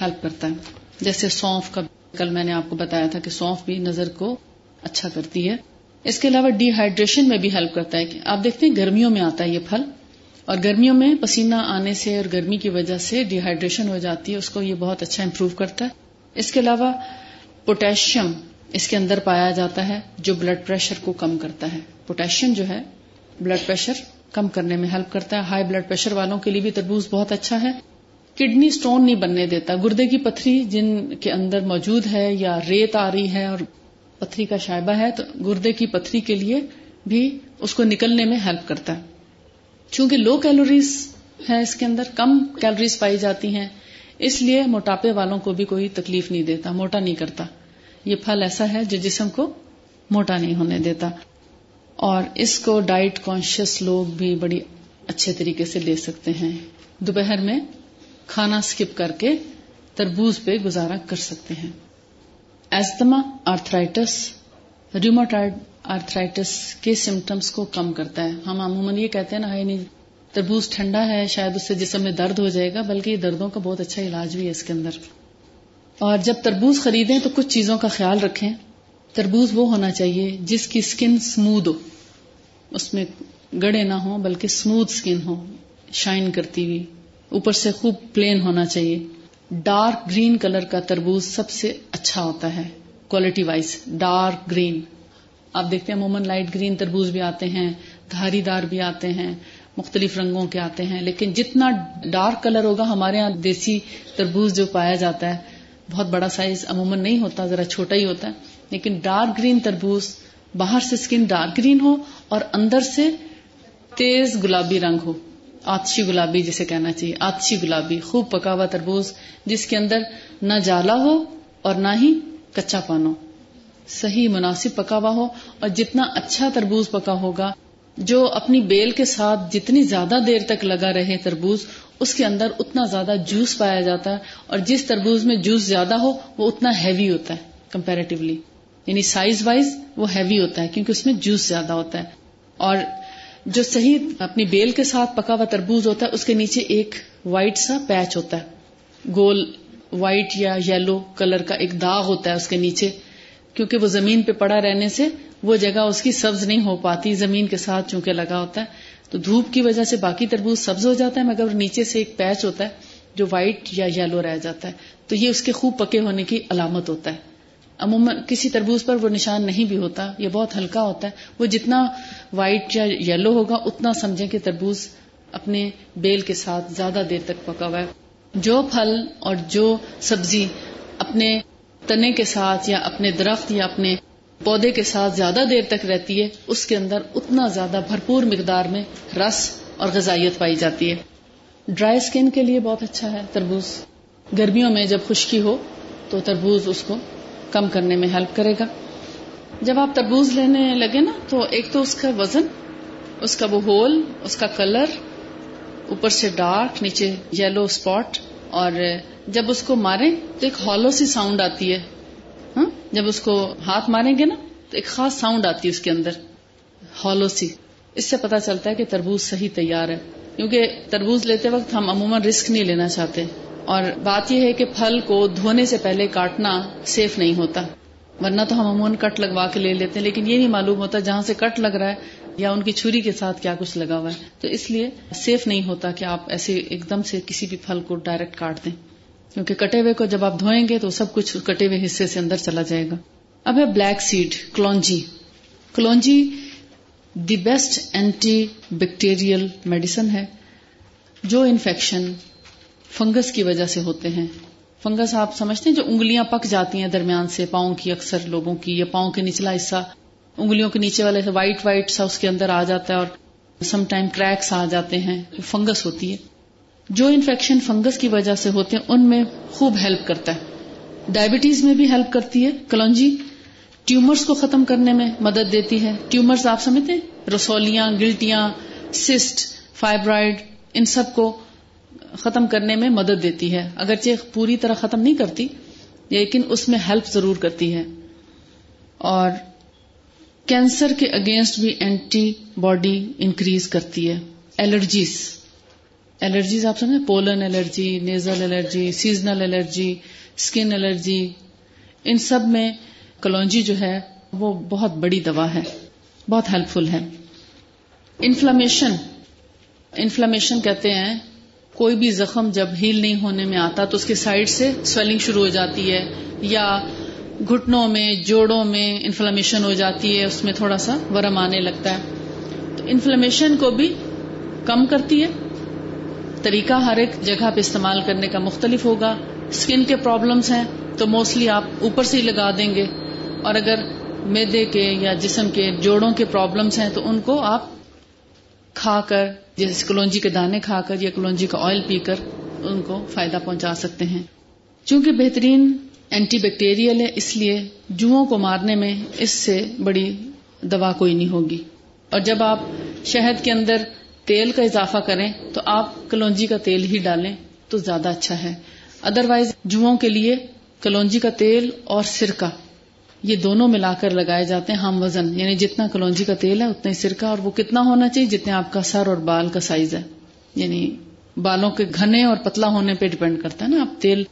ہیلپ کرتا ہے۔ جیسے سونف کا کل میں نے آپ کو بتایا تھا کہ سونف بھی نظر کو اچھا کرتی ہے۔ اس کے علاوہ ڈی ہائیڈریشن میں بھی ہیلپ کرتا ہے کہ آپ دیکھتے ہیں گرمیوں میں آتا ہے یہ پھل اور گرمیوں میں پسینہ آنے سے اور گرمی کی وجہ سے ڈی ہائیڈریشن ہو جاتی ہے، اس کو یہ بہت اچھا امپروو کرتا ہے۔ اس کے علاوہ پوٹیشیم اس کے اندر پایا جاتا ہے، جو بلڈ پریشر کو کم کرتا ہے۔ پوٹیشیم جو ہے بلڈ پریشر کم کرنے میں ہیلپ کرتا ہے۔ ہائی بلڈ پریشر والوں کے لیے بھی تربوز بہت اچھا ہے۔ کڈنی سٹون نہیں بننے دیتا۔ گردے کی پتھری جن کے اندر موجود ہے یا ریت آ رہی ہے اور پتھری کا شائبہ ہے تو گردے کی پتھری کے لیے بھی اس کو نکلنے میں ہیلپ کرتا ہے۔ چونکہ لو کیلوریز ہے اس کے اندر، کم کیلوریز پائی جاتی ہیں، اس لیے موٹاپے والوں کو بھی کوئی تکلیف نہیں دیتا، موٹا نہیں کرتا۔ یہ پھل ایسا ہے جو جسم کو موٹا نہیں ہونے دیتا۔ اور اس کو ڈائٹ کانشیس لوگ بھی بڑی اچھے طریقے سے لے سکتے ہیں۔ دوپہر میں کھانا اسکپ کر کے تربوز پہ گزارا کر سکتے ہیں۔ ایزتما آرتھرائٹس ریوماٹائڈ آرتھرائٹس کے سمٹمس کو کم کرتا ہے۔ ہم عموماً یہ کہتے ہیں نا نہیں تربوز ٹھنڈا ہے، شاید اس سے جسم میں درد ہو جائے گا، بلکہ یہ دردوں کا بہت اچھا علاج بھی ہے اس کے اندر۔ اور جب تربوز خریدیں تو کچھ چیزوں کا خیال رکھیں۔ تربوز وہ ہونا چاہیے جس کی اسکن اسموتھ ہو۔ اس میں گڑے نہ ہوں، بلکہ اسموتھ اسکن ہو شائن کرتی ہوئی۔ اوپر سے خوب پلین ہونا چاہیے۔ ڈارک گرین کلر کا تربوز سب سے اچھا ہوتا ہے کوالٹی وائز ڈارک گرین۔ آپ دیکھتے ہیں عموماً لائٹ گرین تربوز بھی آتے ہیں، دھاری دار بھی آتے ہیں، مختلف رنگوں کے آتے ہیں، لیکن جتنا ڈارک کلر ہوگا، ہمارے یہاں دیسی تربوز جو پایا جاتا ہے، بہت بڑا سائز عموماً نہیں ہوتا، ذرا چھوٹا ہی ہوتا ہے۔ لیکن ڈارک گرین تربوز باہر سے اسکن ڈارک گرین ہو اور اندر سے تیز گلابی رنگ ہو۔ آتشی گلابی جسے کہنا چاہیے، آتشی گلابی، خوب پکا ہوا تربوز جس کے اندر نہ جالا ہو اور نہ ہی کچا پان ہو۔ صحیح مناسب پکا ہوا ہو اور جتنا اچھا تربوز پکا ہوگا، جو اپنی بیل کے ساتھ جتنی زیادہ دیر تک لگا رہے تربوز، اس کے اندر اتنا زیادہ جوس پایا جاتا ہے اور جس تربوز میں جوس زیادہ ہو، وہ اتنا ہیوی ہوتا ہے کمپیریٹیولی یعنی سائز وائز وہ ہیوی ہوتا ہے کیونکہ اس میں جوس زیادہ ہوتا ہے۔ اور جو صحیح اپنی بیل کے ساتھ پکا ہوا تربوز ہوتا ہے، اس کے نیچے ایک وائٹ سا پیچ ہوتا ہے۔ گول وائٹ یا یلو کلر کا ایک داغ ہوتا ہے اس کے نیچے، کیونکہ وہ زمین پہ پڑا رہنے سے وہ جگہ اس کی سبز نہیں ہو پاتی، زمین کے ساتھ چونکہ لگا ہوتا ہے۔ تو دھوپ کی وجہ سے باقی تربوز سبز ہو جاتا ہے، مگر نیچے سے ایک پیچ ہوتا ہے جو وائٹ یا یلو رہ جاتا ہے۔ تو یہ اس کے خوب پکے ہونے کی علامت ہوتا ہے۔ عموماً کسی تربوز پر وہ نشان نہیں بھی ہوتا، یہ بہت ہلکا ہوتا ہے۔ وہ جتنا وائٹ یا یلو ہوگا، اتنا سمجھیں کہ تربوز اپنے بیل کے ساتھ زیادہ دیر تک پکا ہوا ہے۔ جو پھل اور جو سبزی اپنے تنے کے ساتھ یا اپنے درخت یا اپنے پودے کے ساتھ زیادہ دیر تک رہتی ہے، اس کے اندر اتنا زیادہ بھرپور مقدار میں رس اور غذائیت پائی جاتی ہے۔ ڈرائی اسکن کے لیے بہت اچھا ہے تربوز۔ گرمیوں میں جب خشکی ہو تو تربوز اس کو کم کرنے میں ہیلپ کرے گا۔ جب آپ تربوز لینے لگے نا، تو ایک تو اس کا وزن، اس کا وہ ہول اس کا کلر اوپر سے ڈارک نیچے یلو اسپاٹ اور جب اس کو مارے تو ایک ہالو سی ساؤنڈ آتی ہے۔ ہاں؟ جب اس کو ہاتھ ماریں گے نا، تو ایک خاص ساؤنڈ آتی ہے اس کے اندر ہالو سی۔ اس سے پتا چلتا ہے کہ تربوز صحیح تیار ہے۔ کیونکہ تربوز لیتے وقت ہم عموماً رسک نہیں لینا چاہتے۔ اور بات یہ ہے کہ پھل کو دھونے سے پہلے کاٹنا سیف نہیں ہوتا۔ ورنہ تو ہم عموماً کٹ لگوا کے لے لیتے ہیں، لیکن یہ نہیں معلوم ہوتا جہاں سے کٹ لگ رہا ہے یا ان کی چھری کے ساتھ کیا کچھ لگا ہوا ہے۔ تو اس لیے سیف نہیں ہوتا کہ آپ ایسے ایک دم سے کسی بھی پھل کو ڈائریکٹ کاٹ دیں۔ کیونکہ کٹے ہوئے کو جب آپ دھوئیں گے تو سب کچھ کٹے ہوئے حصے سے اندر چلا جائے گا۔ اب ہے بلیک سیڈ کلونجی۔ کلونجی the best antibacterial medicine ہے۔ جو انفیکشن فنگس کی وجہ سے ہوتے ہیں۔ فنگس آپ سمجھتے ہیں جو انگلیاں پک جاتی ہیں درمیان سے، پاؤں کی اکثر لوگوں کی، یا پاؤں کے نچلا حصہ۔ انگلیوں کے نیچے والے وائٹ وائٹ سا اس کے اندر آ جاتا ہے اور سم ٹائم کریکس آ جاتے ہیں۔ فنگس ہوتی ہے۔ جو انفیکشن فنگس کی وجہ سے ہوتے ہیں، ان میں خوب ہیلپ کرتا ہے۔ ڈائبٹیز میں بھی ہیلپ کرتی ہے۔ کلونجی ٹیومرز کو ختم کرنے میں مدد دیتی ہے۔ ٹیومرز آپ سمجھتے ہیں؟ رسولیاں، گلٹیاں سسٹ فائبرائڈ ان سب کو ختم کرنے میں مدد دیتی ہے۔ اگرچہ پوری طرح ختم نہیں کرتی، لیکن اس میں ہیلپ ضرور کرتی ہے۔ اور کینسر کے اگینسٹ بھی اینٹی باڈی انکریز کرتی ہے۔ الرجیز الرجیز آپ سمجھیں pollen allergy nasal allergy seasonal allergy skin allergy ان سب میں کلونجی جو ہے، وہ بہت بڑی دوا ہے۔ بہت ہیلپ فل ہے۔ انفلمیشن انفلمیشن کہتے ہیں کوئی بھی زخم جب ہیل نہیں ہونے میں آتا تو اس کے سائڈ سے سویلنگ شروع ہو جاتی ہے یا گھٹنوں میں، جوڑوں میں انفلمیشن ہو جاتی ہے، اس میں تھوڑا سا ورم آنے لگتا ہے۔ تو انفلمیشن کو بھی کم کرتی ہے۔ طریقہ ہر ایک جگہ پہ استعمال کرنے کا مختلف ہوگا۔ اسکن کے پرابلمس ہیں تو موسٹلی آپ اوپر سے ہی لگا دیں گے۔ اور اگر میدے کے یا جسم کے جوڑوں کے پرابلمس ہیں تو ان کو آپ کھا کر جیسے کلونجی کے دانے کھا کر یا کلونجی کا آئل پی کر ان کو فائدہ پہنچا سکتے ہیں۔ چونکہ بہترین اینٹی بیکٹیریل ہے، اس لیے جوؤں کو مارنے میں اس سے بڑی دوا کوئی نہیں ہوگی۔ اور جب آپ شہد کے اندر تیل کا اضافہ کریں تو آپ کلونجی کا تیل ہی ڈالیں تو زیادہ اچھا ہے۔ ادروائز جوؤں کے لیے کلونجی کا تیل اور سرکہ۔ یہ دونوں ملا کر لگائے جاتے ہیں ہم وزن یعنی جتنا کلونجی کا تیل ہے اتنا ہی سرکہ، اور وہ کتنا ہونا چاہیے جتنے آپ کا سر اور بال کا سائز ہے۔ یعنی بالوں کے گھنے اور پتلا ہونے پہ ڈپینڈ کرتا ہے نا۔ آپ تیل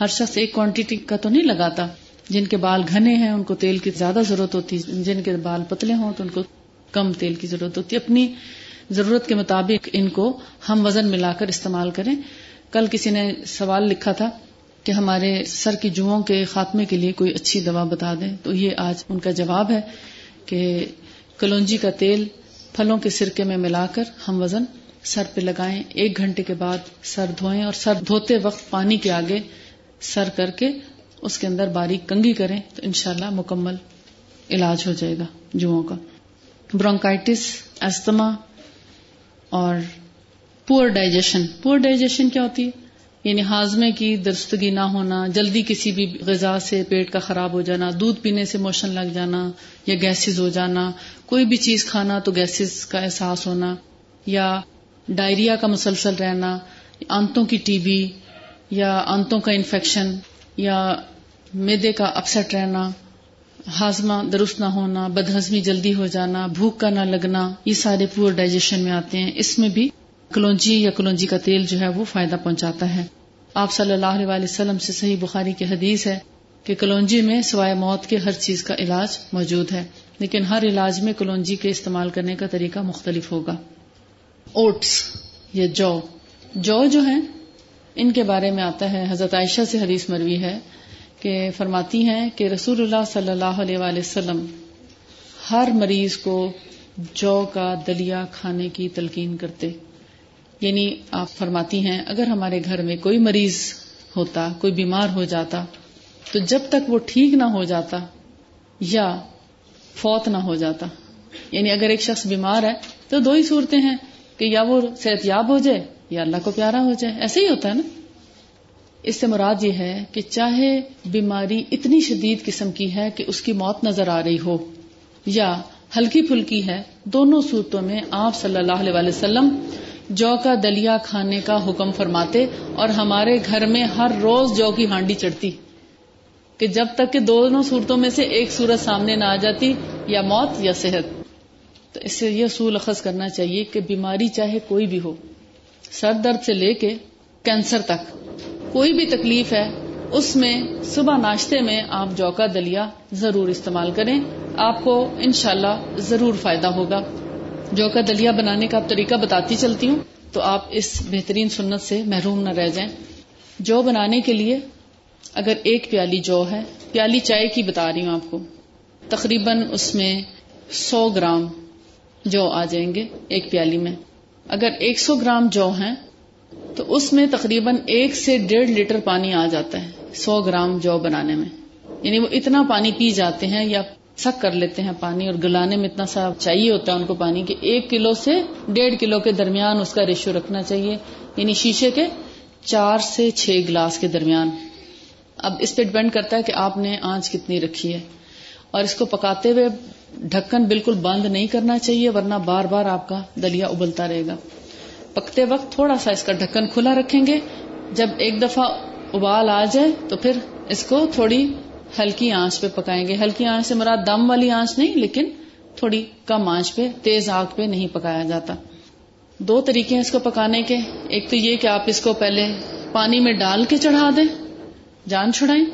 ہر شخص ایک کوانٹٹی کا تو نہیں لگاتا۔ جن کے بال گھنے ہیں، ان کو تیل کی زیادہ ضرورت ہوتی ہے۔ جن کے بال پتلے ہوں تو ان کو کم تیل کی ضرورت ہوتی ہے۔ اپنی ضرورت کے مطابق ان کو ہم وزن ملا کر استعمال کریں۔ کل کسی نے سوال لکھا تھا کہ ہمارے سر کی جوؤں کے خاتمے کے لیے کوئی اچھی دوا بتا دیں۔ تو یہ آج ان کا جواب ہے کہ کلونجی کا تیل پھلوں کے سرکے میں ملا کر ہم وزن سر پہ لگائیں۔ ایک گھنٹے کے بعد سر دھوئیں اور سر دھوتے وقت پانی کے آگے سر کر کے اس کے اندر باریک کنگی کریں تو انشاءاللہ مکمل علاج ہو جائے گا جوؤں کا۔ برونکائٹس استما اور پور ڈائجیشن۔ پور ڈائجیشن کیا ہوتی ہے؟ یعنی ہاضمے کی درستگی نہ ہونا، جلدی کسی بھی غذا سے پیٹ کا خراب ہو جانا، دودھ پینے سے موشن لگ جانا یا گیسز ہو جانا، کوئی بھی چیز کھانا تو گیسز کا احساس ہونا یا ڈائریا کا مسلسل رہنا، آنتوں کی ٹی بی یا آنتوں کا انفیکشن یا میدے کا اپسٹ رہنا، ہاضمہ درست نہ ہونا، بدہضمی جلدی ہو جانا، بھوک کا نہ لگنا، یہ سارے پور ڈائجیشن میں آتے ہیں۔ اس میں بھی کلونجی یا کلونجی کا تیل جو ہے وہ فائدہ پہنچاتا ہے۔ آپ صلی اللہ علیہ وسلم سے صحیح بخاری کی حدیث ہے کہ کلونجی میں سوائے موت کے ہر چیز کا علاج موجود ہے، لیکن ہر علاج میں کلونجی کے استعمال کرنے کا طریقہ مختلف ہوگا۔ اوٹس یا جو۔ جو جو ہیں، ان کے بارے میں آتا ہے، حضرت عائشہ سے حدیث مروی ہے کہ فرماتی ہیں کہ رسول اللہ صلی اللہ علیہ وآلہ وسلم ہر مریض کو جو کا دلیا کھانے کی تلقین کرتے۔ یعنی آپ فرماتی ہیں، اگر ہمارے گھر میں کوئی مریض ہوتا، کوئی بیمار ہو جاتا، تو جب تک وہ ٹھیک نہ ہو جاتا یا فوت نہ ہو جاتا یعنی اگر ایک شخص بیمار ہے تو دو ہی صورتیں ہیں کہ یا وہ صحت یاب ہو جائے یا اللہ کو پیارا ہو جائے، ایسے ہی ہوتا ہے نا۔ اس سے مراد یہ ہے کہ چاہے بیماری اتنی شدید قسم کی ہے کہ اس کی موت نظر آ رہی ہو یا ہلکی پھلکی ہے، دونوں صورتوں میں آپ صلی اللہ علیہ وسلم جو کا دلیا کھانے کا حکم فرماتے اور ہمارے گھر میں ہر روز جو کی ہانڈی چڑھتی کہ جب تک کہ دونوں صورتوں میں سے ایک صورت سامنے نہ آ جاتی، یا موت یا صحت۔ تو اس سے یہ اصول اخذ کرنا چاہیے کہ بیماری چاہے کوئی بھی ہو، سر درد سے لے کے کینسر تک، کوئی بھی تکلیف ہے، اس میں صبح ناشتے میں آپ جو کا دلیا ضرور استعمال کریں۔ آپ کو انشاءاللہ ضرور فائدہ ہوگا۔ جو کا دلیا بنانے کا آپ طریقہ بتاتی چلتی ہوں، تو آپ اس بہترین سنت سے محروم نہ رہ جائیں۔ جو بنانے کے لیے اگر ایک پیالی جو ہے، پیالی چائے کی بتا رہی ہوں آپ کو، تقریباً اس میں سو گرام جو آ جائیں گے ایک پیالی میں۔ اگر ایک سو گرام جو ہیں، تو اس میں تقریباً ایک سے ڈیڑھ لیٹر پانی آ جاتا ہے، سو گرام جو بنانے میں۔ یعنی وہ اتنا پانی پی جاتے ہیں یا سک کر لیتے ہیں پانی اور گلانے میں اتنا سا چاہیے ہوتا ہے ان کو پانی کہ ایک کلو سے ڈیڑھ کلو کے درمیان اس کا ریشو رکھنا چاہیے یعنی شیشے کے چار سے چھ گلاس کے درمیان۔ اب اس پہ ڈپینڈ کرتا ہے کہ آپ نے آنچ کتنی رکھی ہے۔ اور اس کو پکاتے ہوئے ڈھکن بالکل بند نہیں کرنا چاہیے، ورنہ بار بار آپ کا دلیا ابلتا رہے گا۔ پکتے وقت تھوڑا سا اس کا ڈھکن کھلا رکھیں گے۔ جب ایک دفعہ ابال آ جائے تو پھر اس کو تھوڑی ہلکی آنچ پہ پکائیں گے۔ ہلکی آنچ سے مراد دم والی آنچ نہیں، لیکن تھوڑی کم آنچ پہ، تیز آگ پہ نہیں پکایا جاتا۔ دو طریقے ہیں اس کو پکانے کے۔ ایک تو یہ کہ آپ اس کو پہلے پانی میں ڈال کے چڑھا دیں، جان چھڑائیں۔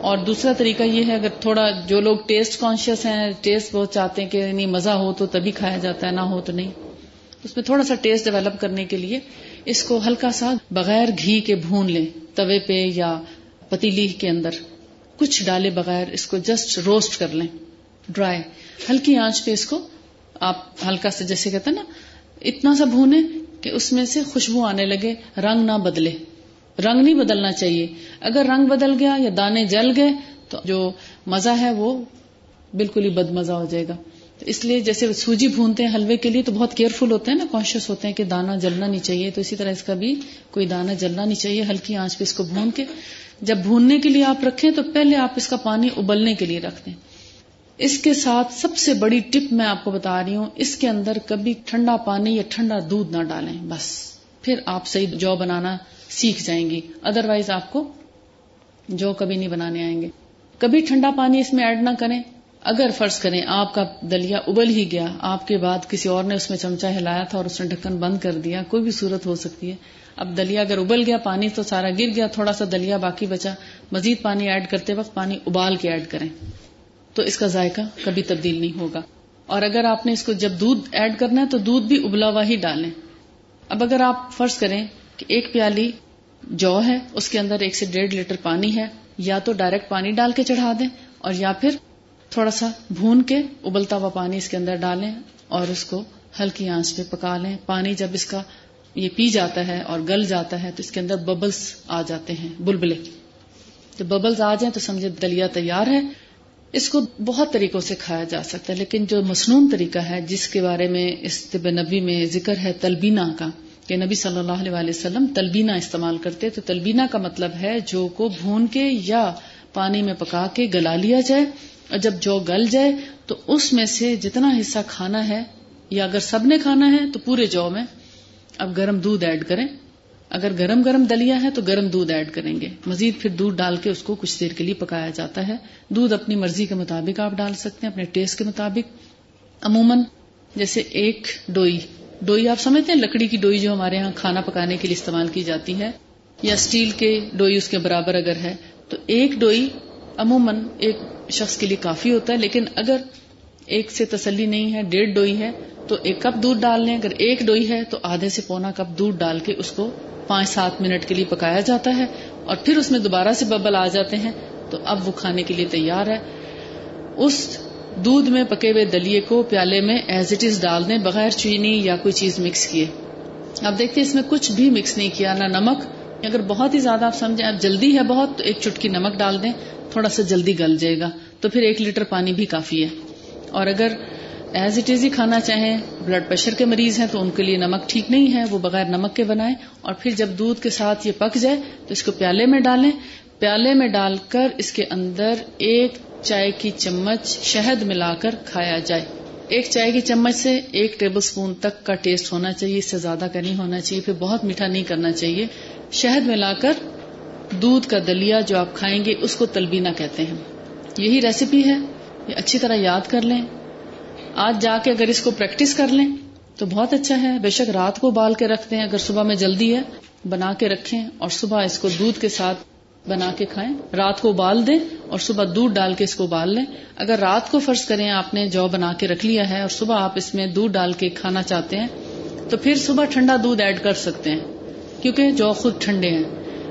اور دوسرا طریقہ یہ ہے، اگر تھوڑا جو لوگ ٹیسٹ کانشیس ہیں، ٹیسٹ بہت چاہتے ہیں کہ نہیں، مزہ ہو تو تبھی کھایا جاتا ہے، نہ ہو تو نہیں۔ اس میں تھوڑا سا ٹیسٹ ڈیولپ کرنے کے لیے اس کو ہلکا سا بغیر گھی کے بھون لیں، توے پہ یا پتیلی کے اندر۔ کچھ ڈالے بغیر اس کو جسٹ روسٹ کر لیں ڈرائی ہلکی آنچ پہ اس کو آپ ہلکا سے جیسے کہتے ہیں نا، اتنا سا بھونے کہ اس میں سے خوشبو آنے لگے، رنگ نہ بدلے۔ رنگ نہیں بدلنا چاہیے۔ اگر رنگ بدل گیا یا دانے جل گئے تو جو مزہ ہے وہ بالکل ہی بد مزہ ہو جائے گا۔ تو اس لیے جیسے سوجی بھونتے ہیں حلوے کے لیے تو بہت کیئرفل ہوتے ہیں نا کانشیس ہوتے ہیں کہ دانا جلنا نہیں چاہیے۔ تو اسی طرح اس کا بھی کوئی دانا جلنا نہیں چاہیے، ہلکی آنچ پہ اس کو بھون کے۔ جب بھوننے کے لیے آپ رکھیں تو پہلے آپ اس کا پانی ابلنے کے لیے رکھ دیں۔ اس کے ساتھ سب سے بڑی ٹپ میں آپ کو بتا رہی ہوں، اس کے اندر کبھی ٹھنڈا پانی یا ٹھنڈا دودھ نہ ڈالیں، بس۔ پھر آپ صحیح جو بنانا سیکھ جائیں گی۔ ادر وائز آپ کو جو کبھی نہیں بنانے آئیں گے۔ کبھی ٹھنڈا پانی اس میں ایڈ نہ کریں۔ اگر فرض کریں آپ کا دلیا ابل ہی گیا، آپ کے بعد کسی اور نے اس میں چمچا ہلایا تھا اور اس نے ڈھکن بند کر دیا، کوئی بھی صورت ہو سکتی ہے۔ اب دلیا اگر ابل گیا، پانی تو سارا گر گیا، تھوڑا سا دلیا باقی بچا۔ مزید پانی ایڈ کرتے وقت پانی ابال کے ایڈ کریں۔ تو اس کا ذائقہ کبھی تبدیل نہیں ہوگا۔ اور اگر آپ نے اس کو جب دودھ ایڈ کرنا ہے تو دودھ بھی ابلا ہوا ہی ڈالیں۔ اب اگر آپ فرض کریں کہ ایک پیالی جو ہے، اس کے اندر ایک سے ڈیڑھ لیٹر پانی ہے، یا تو ڈائریکٹ پانی ڈال کے چڑھا دیں اور یا پھر تھوڑا سا بھون کے ابلتا ہوا پانی اس کے اندر ڈالیں اور اس کو ہلکی آنچ پہ پکا لیں۔ پانی جب اس کا یہ پی جاتا ہے اور گل جاتا ہے تو اس کے اندر ببلس آ جاتے ہیں، بلبلے۔ جب ببلز آ جائیں تو سمجھے دلیا تیار ہے۔ اس کو بہت طریقوں سے کھایا جا سکتا ہے، لیکن جو مصنون طریقہ ہے، جس کے بارے میں اس طب نبی میں ذکر ہے تلبینہ کا، کہ نبی صلی اللہ علیہ وسلم تلبینہ استعمال کرتے، تو تلبینہ کا مطلب ہے جو کو بھون کے یا پانی میں پکا کے گلا لیا جائے۔ اور جب جو گل جائے تو اس میں سے جتنا حصہ کھانا ہے، یا اگر سب نے کھانا ہے تو پورے جو میں اب گرم دودھ ایڈ کریں۔ اگر گرم گرم دلیا ہے تو گرم دودھ ایڈ کریں گے۔ مزید پھر دودھ ڈال کے اس کو کچھ دیر کے لیے پکایا جاتا ہے۔ دودھ اپنی مرضی کے مطابق آپ ڈال سکتے ہیں، اپنے ٹیسٹ کے مطابق۔ عموماً جیسے ایک ڈوئی۔ ڈوئی آپ سمجھتے ہیں، لکڑی کی ڈوئی جو ہمارے یہاں کھانا پکانے کے لیے استعمال کی جاتی ہے۔ یا اسٹیل کے ڈوئی اس کے برابر اگر ہے۔ تو ایک ڈوئی عموماً ایک شخص کے لیے کافی ہوتا ہے، لیکن اگر ایک سے تسلی نہیں ہے، ڈیڑھ ڈوئی ہے، تو ایک کپ دودھ ڈال لیں۔ اگر ایک ڈوئی ہے، تو آدھے سے پونا کپ دودھ ڈال کے اس کو پانچ سات منٹ کے لیے پکایا جاتا ہے۔ اور پھر اس میں دوبارہ سے ببل آ جاتے ہیں۔ تو اب وہ کھانے کے لیے تیار ہے۔ اس دودھ میں پکے ہوئے دلیے کو پیالے میں ایز اٹ از ڈال دیں، بغیر چینی یا کوئی چیز مکس کیے۔ اب دیکھتے اس میں کچھ بھی مکس نہیں کیا، نہ نمک۔ اگر بہت ہی زیادہ آپ سمجھیں، اب جلدی ہے بہت، تو ایک چٹکی نمک ڈال دیں، تھوڑا سا جلدی گل جائے گا۔ تو پھر ایک لیٹر پانی بھی کافی ہے۔ اور اگر ایز اٹ از ہی کھانا چاہیں بلڈ پریشر کے مریض ہیں تو ان کے لیے نمک ٹھیک نہیں ہے، وہ بغیر نمک کے بنائیں اور پھر جب دودھ کے ساتھ یہ پک جائے تو اس کو پیالے میں ڈالیں۔ پیالے میں ڈال کر اس کے اندر ایک چائے کی چمچ شہد ملا کر کھایا جائے۔ ایک چائے کی چمچ سے ایک ٹیبل اسپون تک کا ٹیسٹ ہونا چاہیے، اس سے زیادہ کا نہیں ہونا چاہیے، پھر بہت میٹھا نہیں کرنا چاہیے۔ شہد ملا کر دودھ کا دلیا جو آپ کھائیں گے، اس کو تلبینہ کہتے ہیں۔ یہی ریسیپی ہے۔ یہ اچھی طرح یاد کر لیں۔ آج جا کے اگر اس کو پریکٹس کر لیں، تو بہت اچھا ہے۔ بے شک رات کو بال کے رکھ دیں، اگر صبح میں جلدی ہے، بنا کے رکھیں اور صبح اس کو دودھ کے ساتھ بنا کے کھائیں۔ رات کو ابال دیں اور صبح دودھ ڈال کے اس کو ابال لیں۔ اگر رات کو فرض کریں آپ نے جو بنا کے رکھ لیا ہے اور صبح آپ اس میں دودھ ڈال کے کھانا چاہتے ہیں، تو پھر صبح ٹھنڈا دودھ ایڈ کر سکتے ہیں، کیونکہ جو خود ٹھنڈے ہیں۔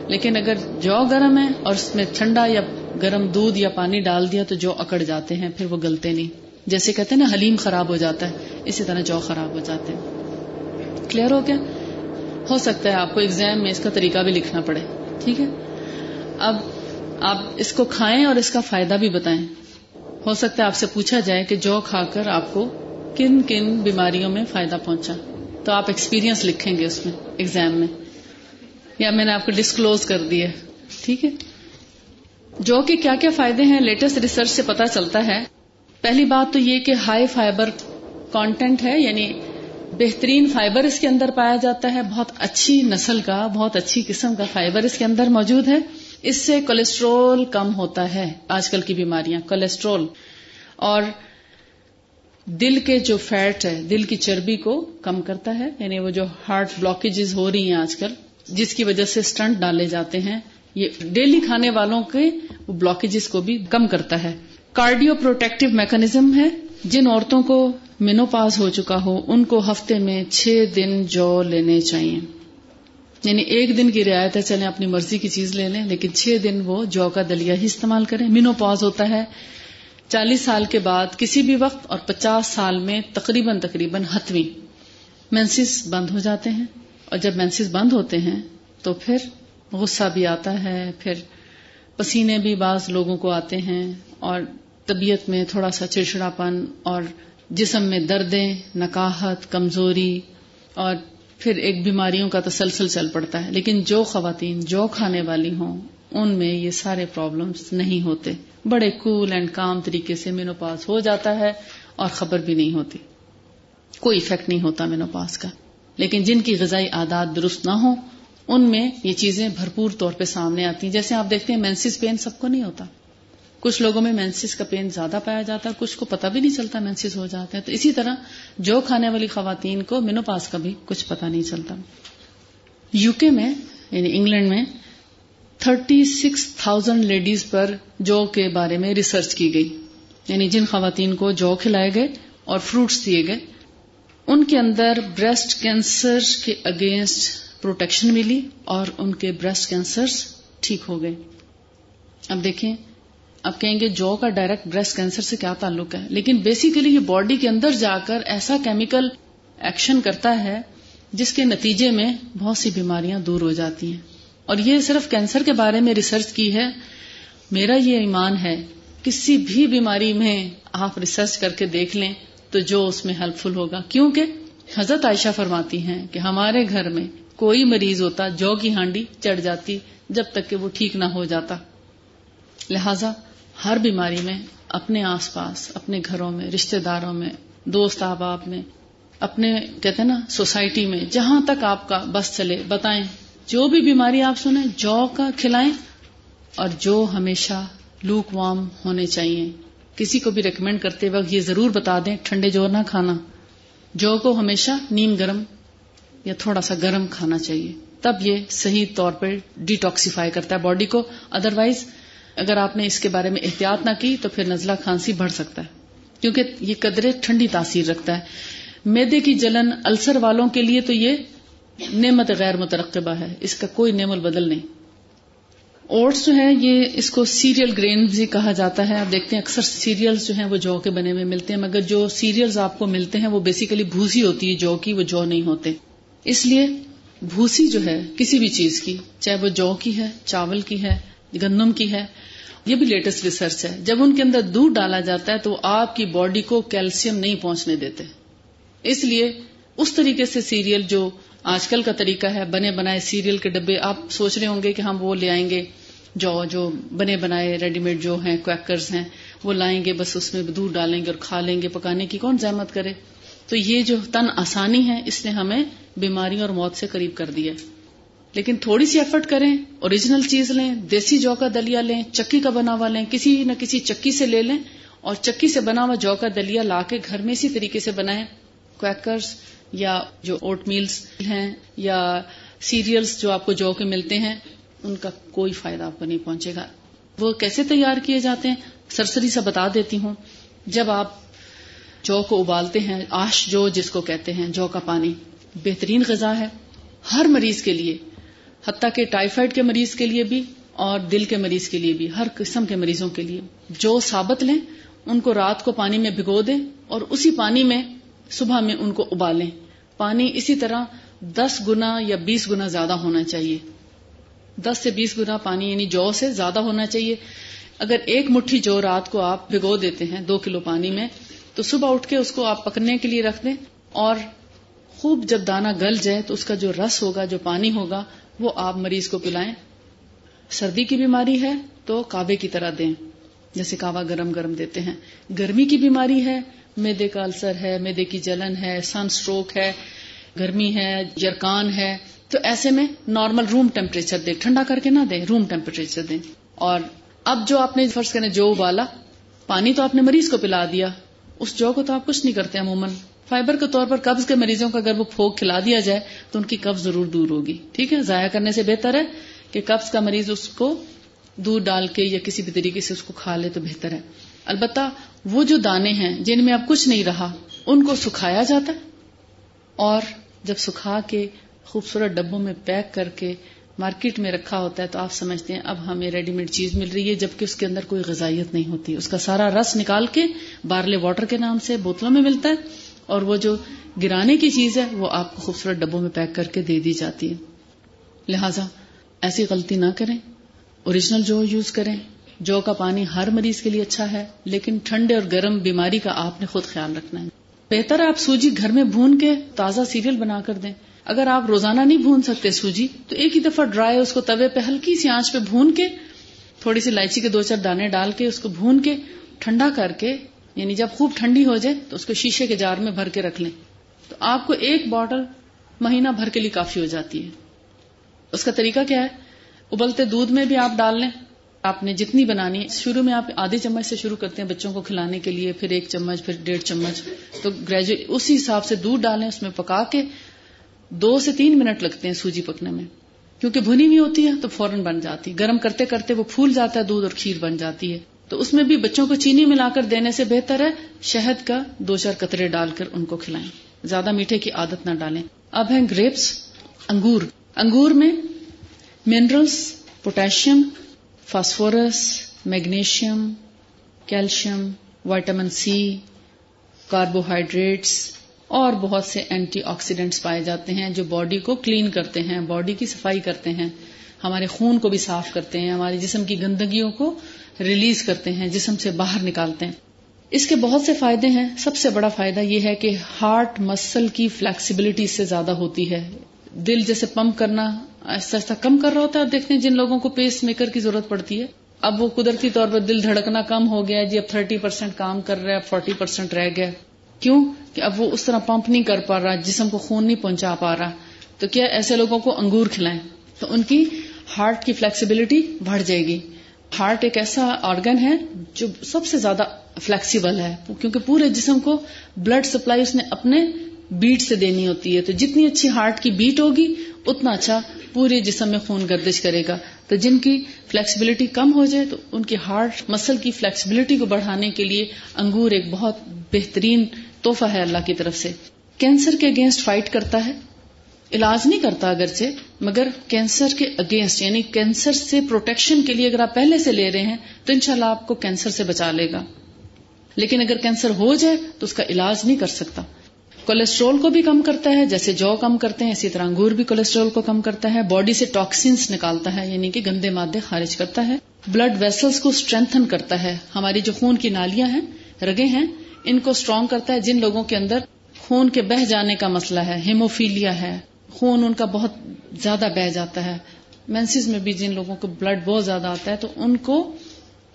لیکن اگر جو گرم ہے اور اس میں ٹھنڈا یا گرم دودھ یا پانی ڈال دیا تو جو اکڑ جاتے ہیں، پھر وہ گلتے نہیں۔ جیسے کہتے ہیں نا، حلیم خراب ہو جاتا ہے، اسی طرح جو خراب ہو جاتے ہیں۔ کلیئر ہو گیا؟ ہو سکتا ہے آپ کو ایگزام میں اس کا طریقہ بھی لکھنا پڑے۔ ٹھیک ہے؟ اب آپ اس کو کھائیں اور اس کا فائدہ بھی بتائیں۔ ہو سکتا ہے آپ سے پوچھا جائے کہ جو کھا کر آپ کو کن کن بیماریوں میں فائدہ پہنچا۔ تو آپ ایکسپیرینس لکھیں گے اس میں ایگزام میں۔ یا میں نے آپ کو ڈسکلوز کر دیا ٹھیک ہے؟ جو کہ کیا کیا فائدے ہیں لیٹسٹ ریسرچ سے پتا چلتا ہے۔ پہلی بات تو یہ کہ ہائی فائبر کانٹینٹ ہے یعنی بہترین فائبر اس کے اندر پایا جاتا ہے۔ بہت اچھی نسل کا، بہت اچھی قسم کا فائبر اس کے اندر موجود ہے۔ اس سے کولیسٹرول کم ہوتا ہے، آج کل کی بیماریاں کولیسٹرول اور دل کے جو فیٹ ہے، دل کی چربی کو کم کرتا ہے یعنی وہ جو ہارٹ بلاکیجز ہو رہی ہیں آج کل، جس کی وجہ سے اسٹنٹ ڈالے جاتے ہیں۔ یہ ڈیلی کھانے والوں کے بلاکیجز کو بھی کم کرتا ہے۔ کارڈیو پروٹیکٹو میکنیزم ہے۔ جن عورتوں کو مینو پاس ہو چکا ہو، ان کو ہفتے میں چھ دن جو لینے چاہیے۔ یعنی ایک دن کی رعایت ہے، چلیں اپنی مرضی کی چیز لے لیں، لیکن چھ دن وہ جو کا دلیا ہی استعمال کریں۔ مینو پاز ہوتا ہے۔ چالیس سال کے بعد کسی بھی وقت اور پچاس سال میں تقریباً تقریباً ہتویں مینسز بند ہو جاتے ہیں۔ اور جب مینسز بند ہوتے ہیں تو پھر غصہ بھی آتا ہے، پھر پسینے بھی بعض لوگوں کو آتے ہیں اور طبیعت میں تھوڑا سا چڑچڑاپن اور جسم میں دردیں، نکاہت، کمزوری اور پھر ایک بیماریوں کا تسلسل چل پڑتا ہے۔ لیکن جو خواتین، جو کھانے والی ہوں، ان میں یہ سارے پرابلمس نہیں ہوتے۔ بڑے کول اینڈ کام طریقے سے مینو پاس ہو جاتا ہے اور خبر بھی نہیں ہوتی۔ کوئی افیکٹ نہیں ہوتا مینو پاس کا۔ لیکن جن کی غذائی عادات درست نہ ہو ان میں یہ چیزیں بھرپور طور پہ سامنے آتی ہیں۔ جیسے آپ دیکھتے ہیں مینسس پین سب کو نہیں ہوتا۔ کچھ لوگوں میں مینسس کا پین زیادہ پایا جاتا ہے، کچھ کو پتہ بھی نہیں چلتا مینسس ہو جاتے ہیں۔ تو اسی طرح جو کھانے والی خواتین کو مینو پاس کا بھی کچھ پتہ نہیں چلتا۔ یو کے میں یعنی انگلینڈ میں، تھرٹی سکس تھاؤزینڈ لیڈیز پر جو کے بارے میں ریسرچ کی گئی۔ یعنی جن خواتین کو جو کھلائے گئے اور فروٹس دیے گئے، ان کے اندر بریسٹ کینسر کے اگینسٹ پروٹیکشن ملی اور ان کے بریسٹ کینسر ٹھیک ہو گئے۔ اب دیکھیں، اب کہیں گے جو کا ڈائریکٹ بریسٹ کینسر سے کیا تعلق ہے؟ لیکن بیسیکلی یہ باڈی کے اندر جا کر ایسا کیمیکل ایکشن کرتا ہے جس کے نتیجے میں بہت سی بیماریاں دور ہو جاتی ہیں۔ اور یہ صرف کینسر کے بارے میں ریسرچ کی ہے۔ میرا یہ ایمان ہے، کسی بھی بیماری میں آپ ریسرچ کر کے دیکھ لیں تو جو اس میں ہیلپ فل ہوگا۔ کیونکہ حضرت عائشہ فرماتی ہیں کہ ہمارے گھر میں کوئی مریض ہوتا، جو کی ہانڈی چڑھ جاتی جب تک کہ وہ ٹھیک نہ ہو جاتا۔ لہذا ہر بیماری میں اپنے آس پاس، اپنے گھروں میں، رشتہ داروں میں، دوست احباب میں، اپنے کہتے ہیں نا، سوسائٹی میں، جہاں تک آپ کا بس چلے، بتائیں، جو بھی بیماری آپ سنیں، جو کا کھلائیں، اور جو ہمیشہ لوک وام ہونے چاہیے۔ کسی کو بھی ریکمینڈ کرتے وقت یہ ضرور بتا دیں، ٹھنڈے جو نہ کھانا۔ جو کو ہمیشہ نیم گرم یا تھوڑا سا گرم کھانا چاہیے، تب یہ صحیح طور پر ڈیٹاکسیفائی کرتا ہے باڈی کو۔ ادروائز اگر آپ نے اس کے بارے میں احتیاط نہ کی تو پھر نزلہ کھانسی بڑھ سکتا ہے، کیونکہ یہ قدرے ٹھنڈی تاثیر رکھتا ہے۔ میدے کی جلن السر والوں کے لیے تو یہ نعمت غیر مترقبہ ہے، اس کا کوئی نعم البدل نہیں۔ اوٹس جو ہے یہ اس کو سیریل گرین بھی کہا جاتا ہے۔ آپ دیکھتے ہیں اکثر سیریلز جو ہیں وہ جو کے بنے ہوئے ملتے ہیں، مگر جو سیریلز آپ کو ملتے ہیں وہ بیسیکلی بھوسی ہوتی ہے، جو کی وہ جو نہیں ہوتے۔ اس لیے بھوسی جو ہے کسی بھی چیز کی، چاہے وہ جو کی ہے، چاول کی ہے، گندم کی ہے، یہ بھی لیٹسٹ ریسرچ ہے۔ جب ان کے اندر دودھ ڈالا جاتا ہے تو آپ کی باڈی کو کیلشیم نہیں پہنچنے دیتے۔ اس لیے اس طریقے سے سیریل جو آج کل کا طریقہ ہے، بنے بنائے سیریل کے ڈبے، آپ سوچ رہے ہوں گے کہ ہم وہ لے آئیں گے، جو جو بنے بنائے ریڈی میڈ جو ہیں کویکرز ہیں، وہ لائیں گے، بس اس میں دودھ ڈالیں گے اور کھا لیں گے، پکانے کی کون زحمت کرے۔ تو یہ جو تن آسانی ہے، اس نے ہمیں بیماری اور موت سے قریب کر دیا لیکن تھوڑی سی ایفرٹ کریں اوریجنل چیز لیں، دیسی جو کا دلیا لیں، چکی کا بنا ہوا لیں، کسی نہ کسی چکی سے لے لیں اور چکی سے بنا ہوا جو کا دلیا لا کے گھر میں اسی طریقے سے بنائیں۔ کویکرز یا جو اوٹ میلس ہیں یا سیریلس جو آپ کو جو کے ملتے ہیں، ان کا کوئی فائدہ آپ کو نہیں پہنچے گا۔ وہ کیسے تیار کیے جاتے ہیں؟ سرسری سے بتا دیتی ہوں۔ جب آپ جو کو ابالتے ہیں، آش جو جس کو کہتے ہیں، جو کا پانی بہترین غذا ہے ہر مریض کے لیے، حتیٰ کہ ٹائیفائڈ کے مریض کے لیے بھی اور دل کے مریض کے لیے بھی، ہر قسم کے مریضوں کے لیے۔ جو ثابت لیں، ان کو رات کو پانی میں بھگو دیں اور اسی پانی میں صبح میں ان کو ابالیں۔ پانی اسی طرح دس گنا یا بیس گنا زیادہ ہونا چاہیے۔ دس سے بیس گنا پانی یعنی جو سے زیادہ ہونا چاہیے۔ اگر ایک مٹھی جو رات کو آپ بھگو دیتے ہیں، دو کلو پانی میں تو صبح اٹھ کے اس کو آپ پکنے کے لیے رکھ دیں اور خوب جب دانا گل جائے تو اس کا جو رس ہوگا، جو پانی ہوگا، وہ آپ مریض کو پلائیں۔ سردی کی بیماری ہے تو کعبے کی طرح دیں، جیسے کعبہ گرم گرم دیتے ہیں۔ گرمی کی بیماری ہے، میدے کا السر ہے، میدے کی جلن ہے، سن سٹروک ہے، گرمی ہے، جرکان ہے۔ تو ایسے میں نارمل روم ٹیمپریچر دیں، ٹھنڈا کر کے نہ دیں، روم ٹیمپریچر دیں۔ اور اب جو آپ نے فرض کریں جو ابالا، پانی تو آپ نے مریض کو پلا دیا۔ اس جو کو تو آپ کچھ نہیں کرتے عموماً۔ فائبر کے طور پر قبض کے مریضوں کو اگر وہ پھوک کھلا دیا جائے تو ان کی قبض ضرور دور ہوگی۔ ٹھیک ہے؟ ضائع کرنے سے بہتر ہے کہ قبض کا مریض اس کو دودھ ڈال کے یا کسی بھی طریقے سے اس کو کھا لے تو بہتر ہے۔ البتہ وہ جو دانے ہیں جن میں اب کچھ نہیں رہا، ان کو سکھایا جاتا ہے؟ اور جب سکھا کے خوبصورت ڈبوں میں پیک کر کے مارکیٹ میں رکھا ہوتا ہے تو آپ سمجھتے ہیں اب ہمیں ریڈی میڈ چیز مل رہی ہے، جبکہ اس کے اندر کوئی غذائیت نہیں ہوتی۔ اس کا سارا رس نکال کے بارلے واٹر کے نام سے بوتلوں میں ملتا ہے اور وہ جو گرانے کی چیز ہے، وہ آپ کو خوبصورت ڈبوں میں پیک کر کے دے دی جاتی ہے۔ لہذا ایسی غلطی نہ کریں۔ اوریجنل جو یوز کریں۔ جو کا پانی ہر مریض کے لیے اچھا ہے، لیکن ٹھنڈے اور گرم بیماری کا آپ نے خود خیال رکھنا ہے۔ بہتر آپ سوجی گھر میں بھون کے تازہ سیریل بنا کر دیں۔ اگر آپ روزانہ نہیں بھون سکتے سوجی، تو ایک ہی دفعہ ڈرائی اس کو توے پہ ہلکی سی آنچ پہ بھون کے، تھوڑی سی لائچی کے دو چار دانے ڈال کے اس کو بھون کے ٹھنڈا کر کے یعنی جب خوب ٹھنڈی ہو جائے تو اس کو شیشے کے جار میں بھر کے رکھ لیں۔ تو آپ کو ایک بوٹل مہینہ بھر کے لیے کافی ہو جاتی ہے۔ اس کا طریقہ کیا ہے؟ ابلتے دودھ میں بھی آپ ڈال لیں۔ آپ نے جتنی بنانی ہے، شروع میں آپ آدھے چمچ سے شروع کرتے ہیں بچوں کو کھلانے کے لیے، پھر ایک چمچ، پھر ڈیڑھ چمچ، تو گریجویٹ اسی حساب سے دودھ ڈالیں، اس میں پکا کے دو سے تین منٹ لگتے ہیں سوجی پکنے میں۔ کیونکہ بھنی ہوئی ہوتی ہے تو فوراً بن جاتی گرم کرتے کرتے وہ پھول جاتا ہے، دودھ اور کھیر بن جاتی ہے۔ تو اس میں بھی بچوں کو چینی ملا کر دینے سے بہتر ہے۔ شہد کا دو چار قطرے ڈال کر ان کو کھلائیں۔ زیادہ میٹھے کی عادت نہ ڈالیں۔ اب ہیں گریپس، انگور۔ انگور میں minerals potassium, phosphorus, magnesium, calcium, vitamin C, carbohydrates اور بہت سے اینٹی آکسیڈینٹس پائے جاتے ہیں جو باڈی کو کلین کرتے ہیں باڈی کی صفائی کرتے ہیں، ہمارے خون کو بھی صاف کرتے ہیں، ہمارے جسم کی گندگیوں کو ریلیز کرتے ہیں، جسم سے باہر نکالتے ہیں۔ اس کے بہت سے فائدے ہیں۔ سب سے بڑا فائدہ یہ ہے کہ ہارٹ مسل کی فلیکسیبلٹی اس سے زیادہ ہوتی ہے۔ دل جیسے پمپ کرنا ایسا ایسا کم کر رہا ہوتا ہے دیکھتے ہیں جن لوگوں کو پیس میکر کی ضرورت پڑتی ہے۔ اب وہ قدرتی طور پر دل دھڑکنا کم ہو گیا جی اب تھرٹی پرسینٹ کام کر رہا ہے، اب فورٹی پرسینٹ رہ گیا کیوں کہ اب وہ اس طرح پمپ نہیں کر پا رہا، جسم کو خون نہیں پہنچا پا رہا۔ تو کیا ایسے لوگوں کو انگور کھلائیں؟ تو ان کی ہارٹ کی فلیکسیبلٹی بڑھ جائے گی۔ ہارٹ ایک ایسا آرگن ہے جو سب سے زیادہ فلیکسیبل ہے، کیونکہ پورے جسم کو بلڈ سپلائی اس نے اپنے بیٹ سے دینی ہوتی ہے۔ تو جتنی اچھی ہارٹ کی بیٹ ہوگی، اتنا اچھا پورے جسم میں خون گردش کرے گا۔ تو جن کی فلیکسیبلٹی کم ہو جائے، تو ان کی ہارٹ مسل کی فلیکسیبلٹی کو بڑھانے کے لیے انگور ایک بہت بہترین توحفہ ہے اللہ کی طرف سے۔ کینسر کے اگینسٹ فائٹ کرتا ہے۔ علاج نہیں کرتا اگرچہ، مگر کینسر کے اگینسٹ یعنی کینسر سے پروٹیکشن کے لیے اگر آپ پہلے سے لے رہے ہیں، تو انشاءاللہ آپ کو کینسر سے بچا لے گا۔ لیکن اگر کینسر ہو جائے، تو اس کا علاج نہیں کر سکتا۔ کولیسٹرول کو بھی کم کرتا ہے، جیسے جو کم کرتے ہیں، اسی طرح انگور بھی کولیسٹرول کو کم کرتا ہے۔ باڈی سے ٹاکسینس نکالتا ہے یعنی کہ گندے مادے خارج کرتا ہے۔ بلڈ ویسلس کو اسٹرینتھن کرتا ہے۔ ہماری جو خون کی نالیاں ہیں، رگے ہیں ان کو اسٹرانگ کرتا ہے جن لوگوں کے اندر خون کے بہ جانے کا مسئلہ ہے، ہیموفیلیا ہے۔ خون ان کا بہت زیادہ بہ جاتا ہے۔ مینسز میں بھی جن لوگوں کو بلڈ بہت زیادہ آتا ہے تو ان کو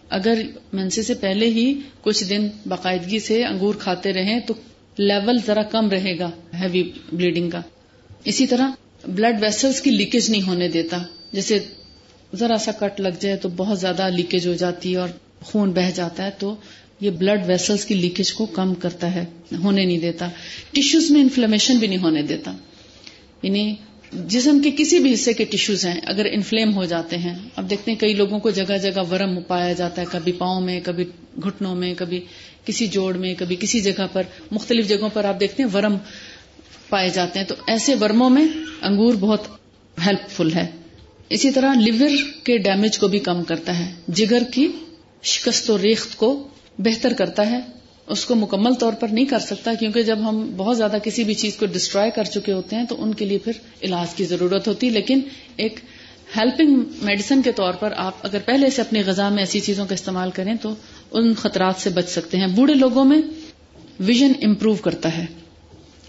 اگر مینسز سے پہلے ہی کچھ دن باقاعدگی سے انگور کھاتے رہیں تو لیول ذرا کم رہے گا ہیوی بلیڈنگ کا۔ اسی طرح بلڈ ویسلس کی لیکیج نہیں ہونے دیتا۔ جیسے ذرا سا کٹ لگ جائے تو بہت زیادہ لیکیج ہو جاتی ہے اور خون بہ جاتا ہے تو یہ بلڈ ویسلس کی لیکیج کو کم کرتا ہے، ہونے نہیں دیتا۔ ٹیشوز میں انفلمیشن بھی نہیں ہونے دیتا۔ یعنی جسم کے کسی بھی حصے کے ٹیشوز ہیں، اگر انفلیم ہو جاتے ہیں۔ اب دیکھتے ہیں کئی لوگوں کو جگہ جگہ ورم پایا جاتا ہے، کبھی پاؤں میں، کبھی گھٹنوں میں، کبھی کسی جوڑ میں، کبھی کسی جگہ پر۔ مختلف جگہوں پر آپ دیکھتے ہیں ورم پائے جاتے ہیں۔ تو ایسے ورموں میں انگور بہت ہیلپ فل ہے۔ اسی طرح لیور کے ڈیمیج کو بھی کم کرتا ہے۔ جگر کی شکست و ریخت کو بہتر کرتا ہے، اس کو مکمل طور پر نہیں کر سکتا، کیونکہ جب ہم بہت زیادہ کسی بھی چیز کو ڈسٹروائے کر چکے ہوتے ہیں، تو ان کے لیے پھر علاج کی ضرورت ہوتی۔ لیکن ایک ہیلپنگ میڈیسن کے طور پر آپ اگر پہلے سے اپنی غذا میں ایسی چیزوں کا استعمال کریں، تو ان خطرات سے بچ سکتے ہیں۔ بوڑھے لوگوں میں ویژن امپروو کرتا ہے۔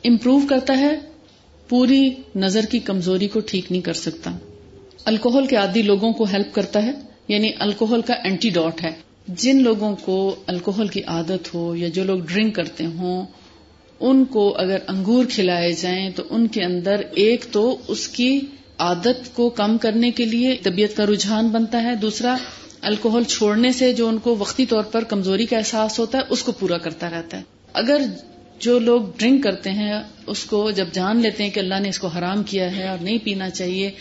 امپروو کرتا ہے، پوری نظر کی کمزوری کو ٹھیک نہیں کر سکتا۔ الکوہل کے عادی لوگوں کو ہیلپ کرتا ہے یعنی الکوہل کا اینٹی ڈاٹ ہے۔ جن لوگوں کو الکوہل کی عادت ہو یا جو لوگ ڈرنک کرتے ہوں، ان کو اگر انگور کھلائے جائیں تو ان کے اندر ایک تو اس کی عادت کو کم کرنے کے لیے طبیعت کا رجحان بنتا ہے، دوسرا الکوہل چھوڑنے سے جو ان کو وقتی طور پر کمزوری کا احساس ہوتا ہے، اس کو پورا کرتا رہتا ہے۔ اگر جو لوگ ڈرنک کرتے ہیں، اس کو جب جان لیتے ہیں کہ اللہ نے اس کو حرام کیا ہے اور نہیں پینا چاہیے،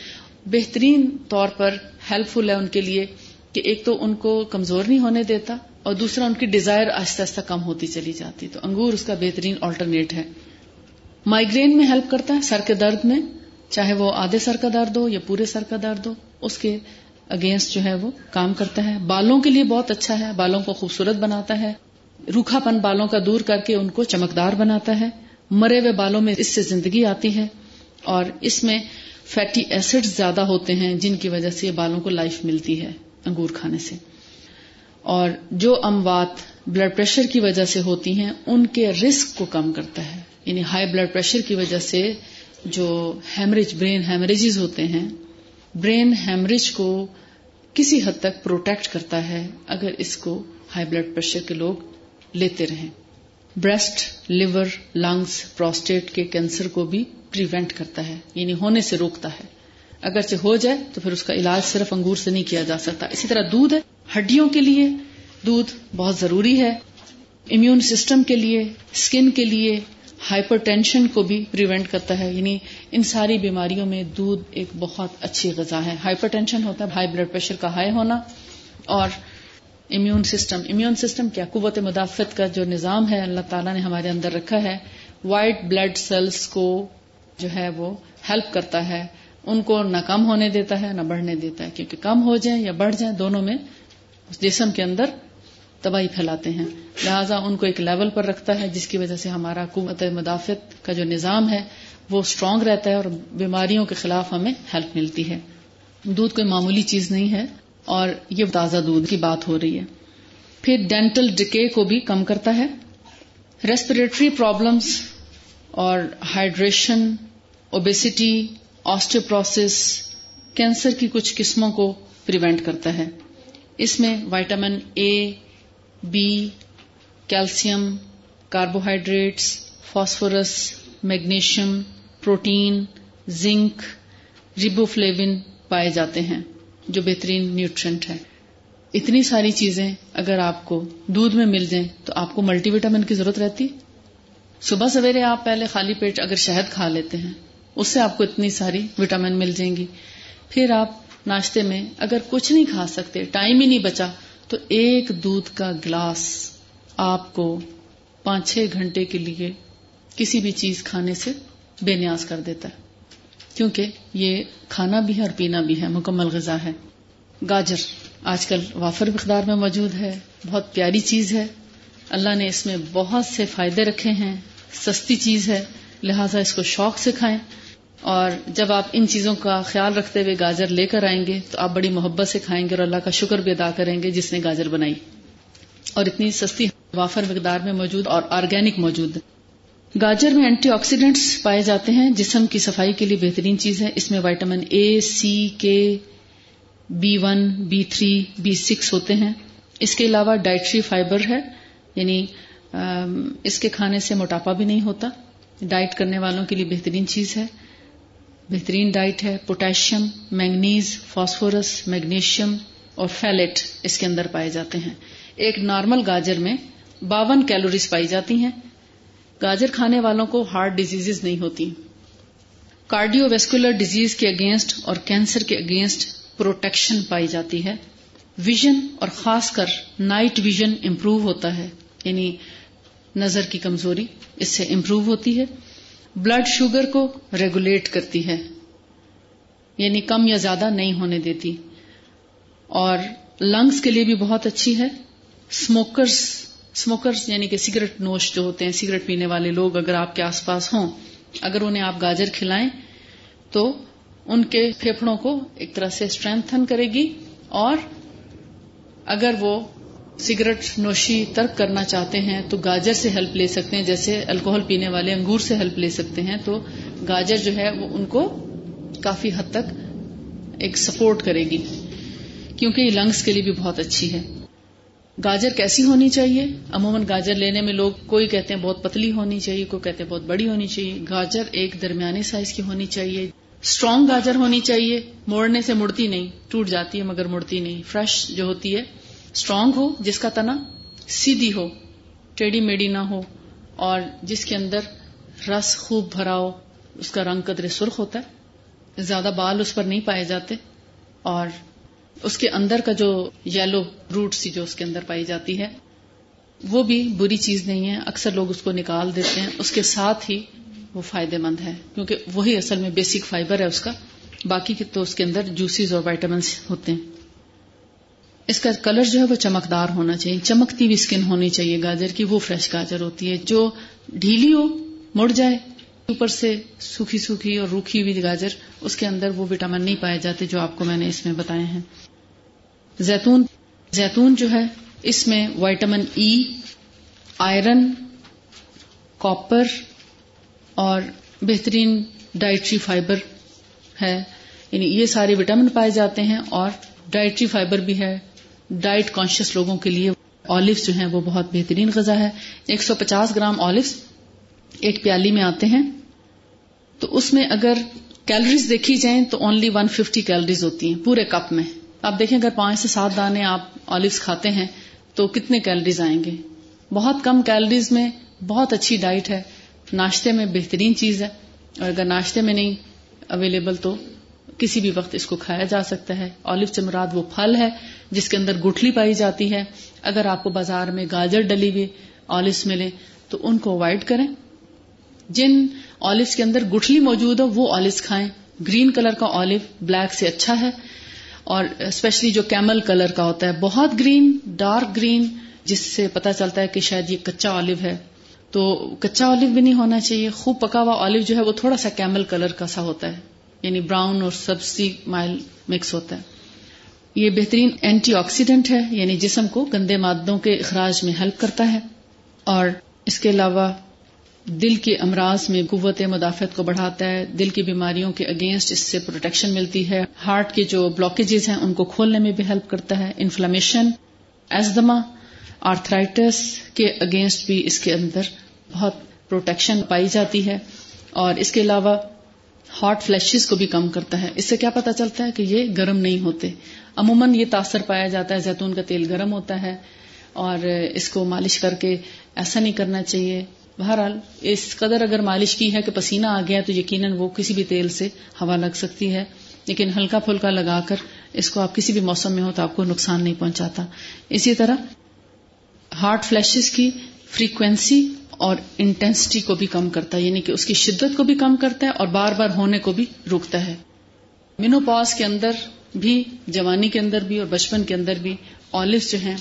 بہترین طور پر ہیلپ فل ہے ان کے لیے۔ کہ ایک تو ان کو کمزور نہیں ہونے دیتا اور دوسرا ان کی ڈیزائر آہستہ آہستہ کم ہوتی چلی جاتی تو انگور اس کا بہترین آلٹرنیٹ ہے۔ مائگرین میں ہیلپ کرتا ہے، سر کے درد میں، چاہے وہ آدھے سر کا درد ہو یا پورے سر کا درد ہو، اس کے اگینسٹ جو ہے وہ کام کرتا ہے۔ بالوں کے لیے بہت اچھا ہے، بالوں کو خوبصورت بناتا ہے۔ روکھا پن بالوں کا دور کر کے ان کو چمکدار بناتا ہے۔ مرے ہوئے بالوں میں اس سے زندگی آتی ہے اور اس میں فیٹی ایسڈ زیادہ ہوتے ہیں جن کی وجہ سے بالوں کو لائف ملتی ہے۔ انگور کھانے سے۔ اور جو اموات بلڈ پریشر کی وجہ سے ہوتی ہیں، ان کے رسک کو کم کرتا ہے۔ یعنی ہائی بلڈ پریشر کی وجہ سے جو ہیمریج برین ہیمریجز ہوتے ہیں برین ہیمریج کو کسی حد تک پروٹیکٹ کرتا ہے اگر اس کو ہائی بلڈ پریشر کے لوگ لیتے رہیں۔ بریسٹ لیور لنگس پروسٹیٹ کے کینسر کو بھی پریونٹ کرتا ہے یعنی ہونے سے روکتا ہے۔ اگرچہ ہو جائے تو پھر اس کا علاج صرف انگور سے نہیں کیا جا سکتا۔ اسی طرح دودھ ہے۔ ہڈیوں کے لیے دودھ بہت ضروری ہے۔ امیون سسٹم کے لیے اسکن کے لیے ہائپر ٹینشن کو بھی پریونٹ کرتا ہے۔ یعنی ان ساری بیماریوں میں دودھ ایک بہت اچھی غذا ہے۔ ہائپر ٹینشن ہوتا ہے ہائی بلڈ پریشر کا ہائی ہونا اور امیون سسٹم امیون سسٹم کیا؟ قوت مدافعت کا جو نظام ہے، اللہ تعالیٰ نے ہمارے اندر رکھا ہے۔ وائٹ بلڈ سیلس کو جو ہے وہ ہیلپ کرتا ہے۔ ان کو نہ کم ہونے دیتا ہے، نہ بڑھنے دیتا ہے، کیونکہ کم ہو جائیں یا بڑھ جائیں دونوں میں اس جسم کے اندر تباہی پھیلاتے ہیں۔ لہٰذا ان کو ایک لیول پر رکھتا ہے، جس کی وجہ سے ہمارا قوت مدافعت کا جو نظام ہے، وہ اسٹرانگ رہتا ہے اور بیماریوں کے خلاف ہمیں ہیلپ ملتی ہے۔ دودھ کوئی معمولی چیز نہیں ہے اور یہ تازہ دودھ کی بات ہو رہی ہے۔ پھر ڈینٹل ڈکے کو بھی کم کرتا ہے۔ ریسپریٹری پرابلمس اور ہائیڈریشن اوبیسٹی آسٹوپروسس کینسر کی کچھ قسموں کو پریونٹ کرتا ہے۔ اس میں vitamin A B calcium carbohydrates phosphorus magnesium protein zinc riboflavin پائے جاتے ہیں، جو بہترین نیوٹرینٹ ہے۔ اتنی ساری چیزیں اگر آپ کو دودھ میں مل جائیں تو آپ کو ملٹی وٹامن کی ضرورت رہتی۔ صبح سویرے آپ پہلے خالی پیٹ اگر شہد کھا لیتے ہیں اس سے آپ کو اتنی ساری وٹامن مل جائیں گی۔ پھر آپ ناشتے میں اگر کچھ نہیں کھا سکتے، ٹائم ہی نہیں بچا، تو ایک دودھ کا گلاس آپ کو پانچ چھ گھنٹے کے لیے کسی بھی چیز کھانے سے بے نیاز کر دیتا ہے۔ کیونکہ یہ کھانا بھی ہے اور پینا بھی ہے، مکمل غذا ہے۔ گاجر آج کل وافر مقدار میں موجود ہے، بہت پیاری چیز ہے۔ اللہ نے اس میں بہت سے فائدے رکھے ہیں، سستی چیز ہے، لہٰذا اس کو شوق سے کھائیں۔ اور جب آپ ان چیزوں کا خیال رکھتے ہوئے گاجر لے کر آئیں گے تو آپ بڑی محبت سے کھائیں گے اور اللہ کا شکر بھی ادا کریں گے جس نے گاجر بنائی۔ اور اتنی سستی وافر مقدار میں موجود اور آرگینک موجود۔ گاجر میں اینٹی آکسیڈینٹس پائے جاتے ہیں، جسم کی صفائی کے لیے بہترین چیز ہے۔ اس میں vitamin A C K B one B three B six ہوتے ہیں۔ اس کے علاوہ ڈائٹری فائبر ہے یعنی اس کے کھانے سے موٹاپا بھی نہیں ہوتا۔ ڈائٹ کرنے والوں کے لیے بہترین چیز ہے۔ بہترین ڈائٹ ہے، پوٹیشیم، مینگنیز، فاسفورس، میگنیشیم اور فیلٹ اس کے اندر پائے جاتے ہیں۔ ایک نارمل گاجر میں باون کیلوریز پائی جاتی ہیں۔ گاجر کھانے والوں کو ہارٹ ڈیزیز نہیں ہوتی۔ کارڈیو ویسکولر ڈیزیز کے اگینسٹ اور کینسر کے اگینسٹ پروٹیکشن پائی جاتی ہے۔ ویژن اور خاص کر نائٹ ویژن امپروو ہوتا ہے یعنی نظر کی کمزوری، اس سے امپروو ہوتی ہے۔ بلڈ شوگر کو ریگولیٹ کرتی ہے یعنی کم یا زیادہ نہیں ہونے دیتی۔ اور لنگس کے لیے بھی بہت اچھی ہے۔ اسموکرس اسموکرس یعنی کہ سگریٹ نوش جو ہوتے ہیں، سگریٹ پینے والے لوگ اگر آپ کے آس پاس ہوں، اگر انہیں آپ گاجر کھلائیں، تو ان کے پھیپڑوں کو ایک طرح سے اسٹرینتھن کرے گی۔ اور اگر وہ سگریٹ نوشی ترک کرنا چاہتے ہیں تو گاجر سے ہیلپ لے سکتے ہیں، جیسے الکوہل پینے والے انگور سے ہیلپ لے سکتے ہیں، تو گاجر جو ہے وہ ان کو کافی حد تک ایک سپورٹ کرے گی، کیونکہ یہ لنگس کے لیے بھی بہت اچھی ہے۔ گاجر کیسی ہونی چاہیے؟ عموماً گاجر لینے میں لوگ، کوئی کہتے ہیں بہت پتلی ہونی چاہیے، کوئی کہتے ہیں بہت بڑی ہونی چاہیے۔ گاجر ایک درمیانی سائز کی ہونی چاہیے۔ اسٹرانگ گاجر ہونی چاہیے، موڑنے سے مڑتی نہیں، ٹوٹ جاتی ہے مگر مڑتی نہیں۔ فریش جو ہوتی ہے اسٹرانگ ہو، جس کا تنا سیدھی ہو ٹیڑھی میڑی نہ ہو، اور جس کے اندر رس خوب بھرا ہو، اس کا رنگ قدرے سرخ ہوتا ہے۔ زیادہ بال اس پر نہیں پائے جاتے، اور اس کے اندر کا جو یلو روٹ سی جو اس کے اندر پائی جاتی ہے، وہ بھی بری چیز نہیں ہے۔ اکثر لوگ اس کو نکال دیتے ہیں۔ اس کے ساتھ ہی وہ فائدے مند ہے، کیونکہ وہی اصل میں بیسک فائبر ہے اس کا۔ باقی تو اس کے اندر جوسیز اور وائٹامنس ہوتے ہیں۔ اس کا کلر جو ہے وہ چمکدار ہونا چاہیے، چمکتی بھی اسکن ہونی چاہیے گاجر کی، وہ فریش گاجر ہوتی ہے، جو ڈھیلی ہو، مڑ جائے، اوپر سے سوکھی سوکھی اور روکھی ہوئی گاجر، اس کے اندر وہ وٹامن نہیں پائے جاتے جو آپ کو میں نے اس میں بتائے ہیں۔ زیتون زیتون جو ہے، اس میں vitamin E e، iron, copper اور بہترین ڈائٹری فائبر ہے۔ یعنی یہ سارے وٹامن پائے جاتے ہیں اور ڈائٹری فائبر بھی ہے۔ ڈائٹ کانشیس لوگوں کے لیے آلوس جو ہیں وہ بہت بہترین غذا ہے۔ ایک سو پچاس گرام آلوس ایک پیالی میں آتے ہیں۔ تو اس میں اگر کیلریز دیکھی جائیں تو اونلی ون ففٹی کیلریز ہوتی ہیں پورے کپ میں۔ آپ دیکھیں اگر پانچ سے سات دانے آپ آلوس کھاتے ہیں تو کتنے کیلریز آئیں گے؟ بہت کم کیلریز میں بہت اچھی ڈائٹ ہے۔ ناشتے میں بہترین چیز ہے۔ اور اگر ناشتے میں نہیں اویلیبل تو کسی بھی وقت اس کو کھایا جا سکتا ہے۔ آلو چمراد وہ پھل ہے۔ جس کے اندر گٹھلی پائی جاتی ہے، اگر آپ کو بازار میں گاجر ڈلی ہوئی آلوس ملے، تو ان کو اوائڈ کریں۔ جن آلوس کے اندر گٹھلی موجود ہو، وہ آلوس کھائیں۔ گرین کلر کا آلو بلیک سے اچھا ہے، اور اسپیشلی جو کیمل کلر کا ہوتا ہے، بہت گرین ڈارک گرین، جس سے پتا چلتا ہے کہ شاید یہ کچا آلو ہے۔ تو کچا آلو بھی نہیں ہونا چاہیے، خوب پکا ہوا آلو جو ہے، وہ تھوڑا سا کیمل کلر کا سا ہوتا ہے یعنی براؤن اور سبزی مائل مکس ہوتا ہے۔ یہ بہترین اینٹی آکسیڈنٹ ہے یعنی جسم کو گندے مادوں کے اخراج میں ہیلپ کرتا ہے۔ اور اس کے علاوہ دل کے امراض میں قوت مدافعت کو بڑھاتا ہے۔ دل کی بیماریوں کے اگینسٹ اس سے پروٹیکشن ملتی ہے۔ ہارٹ کے جو بلاکیجز ہیں، ان کو کھولنے میں بھی ہیلپ کرتا ہے۔ انفلمیشن ایزدما آرتھرائٹس کے اگینسٹ بھی اس کے اندر بہت پروٹیکشن پائی جاتی ہے۔ اور اس کے علاوہ ہاٹ فلیشز کو بھی کم کرتا ہے۔ اس سے کیا پتا چلتا ہے کہ یہ گرم نہیں ہوتے۔ عموماً یہ تاثر پایا جاتا ہے، زیتون کا تیل گرم ہوتا ہے اور اس کو مالش کر کے ایسا نہیں کرنا چاہیے۔ بہرحال، اس قدر اگر مالش کی ہے کہ پسینہ آ گیا تو یقیناً وہ کسی بھی تیل سے ہوا لگ سکتی ہے۔ لیکن ہلکا پھلکا لگا کر اس کو آپ کسی بھی موسم میں ہو تو آپ کو نقصان نہیں پہنچاتا۔ اسی طرح ہارٹ فلیشز کی فریکوینسی اور انٹینسٹی کو بھی کم کرتا ہے یعنی کہ اس کی شدت کو بھی کم کرتا ہے اور بار بار ہونے کو بھی روکتا ہے۔ مینوپاز کے اندر بھی، جوانی کے اندر بھی اور بچپن کے اندر بھی آلوز جو ہیں،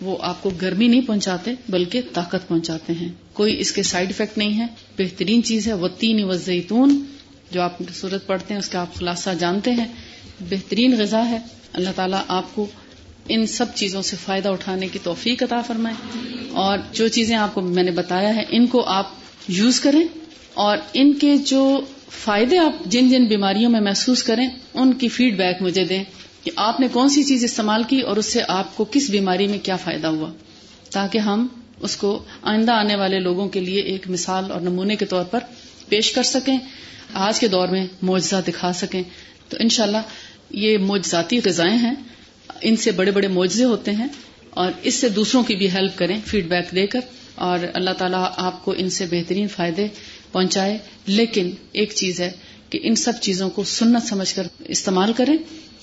وہ آپ کو گرمی نہیں پہنچاتے، بلکہ طاقت پہنچاتے ہیں۔ کوئی اس کے سائڈ افیکٹ نہیں ہے۔ بہترین چیز ہے وہ تین وزیتون جو آپ صورت پڑھتے ہیں، اس کا آپ خلاصہ جانتے ہیں۔ بہترین غذا ہے۔ اللہ تعالیٰ آپ کو ان سب چیزوں سے فائدہ اٹھانے کی توفیق عطا فرمائے۔ اور جو چیزیں آپ کو میں نے بتایا ہے، ان کو آپ یوز کریں۔ اور ان کے جو فائدے آپ جن جن بیماریوں میں محسوس کریں، ان کی فیڈ بیک مجھے دیں کہ آپ نے کون سی چیز استعمال کی اور اس سے آپ کو کس بیماری میں کیا فائدہ ہوا۔ تاکہ ہم اس کو آئندہ آنے والے لوگوں کے لیے ایک مثال اور نمونے کے طور پر پیش کر سکیں، آج کے دور میں معجزہ دکھا سکیں۔ تو انشاءاللہ یہ معجزاتی غذائیں ہیں۔ ان سے بڑے بڑے معجزے ہوتے ہیں اور اس سے دوسروں کی بھی ہیلپ کریں فیڈ بیک دے کر اور اللہ تعالیٰ آپ کو ان سے بہترین فائدے پہنچائے۔ لیکن ایک چیز ہے کہ ان سب چیزوں کو سنت سمجھ کر استعمال کریں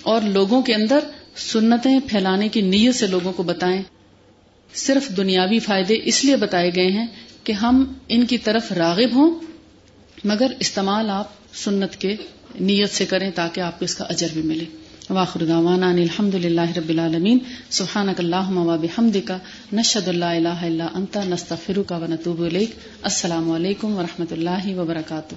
اور لوگوں کے اندر سنتیں پھیلانے کی نیت سے لوگوں کو بتائیں۔ صرف دنیاوی فائدے اس لیے بتائے گئے ہیں کہ ہم ان کی طرف راغب ہوں، مگر استعمال آپ سنت کے نیت سے کریں تاکہ آپ کو اس کا اجر بھی ملے۔ واخر دعوانا ان الحمد لله رب العالمین. سبحانك اللهم وبحمدك نشهد ان اللہ اله الا انت نستغفرك ونتوب اليك الیک. السلام علیکم و رحمۃ اللہ وبرکاتہ.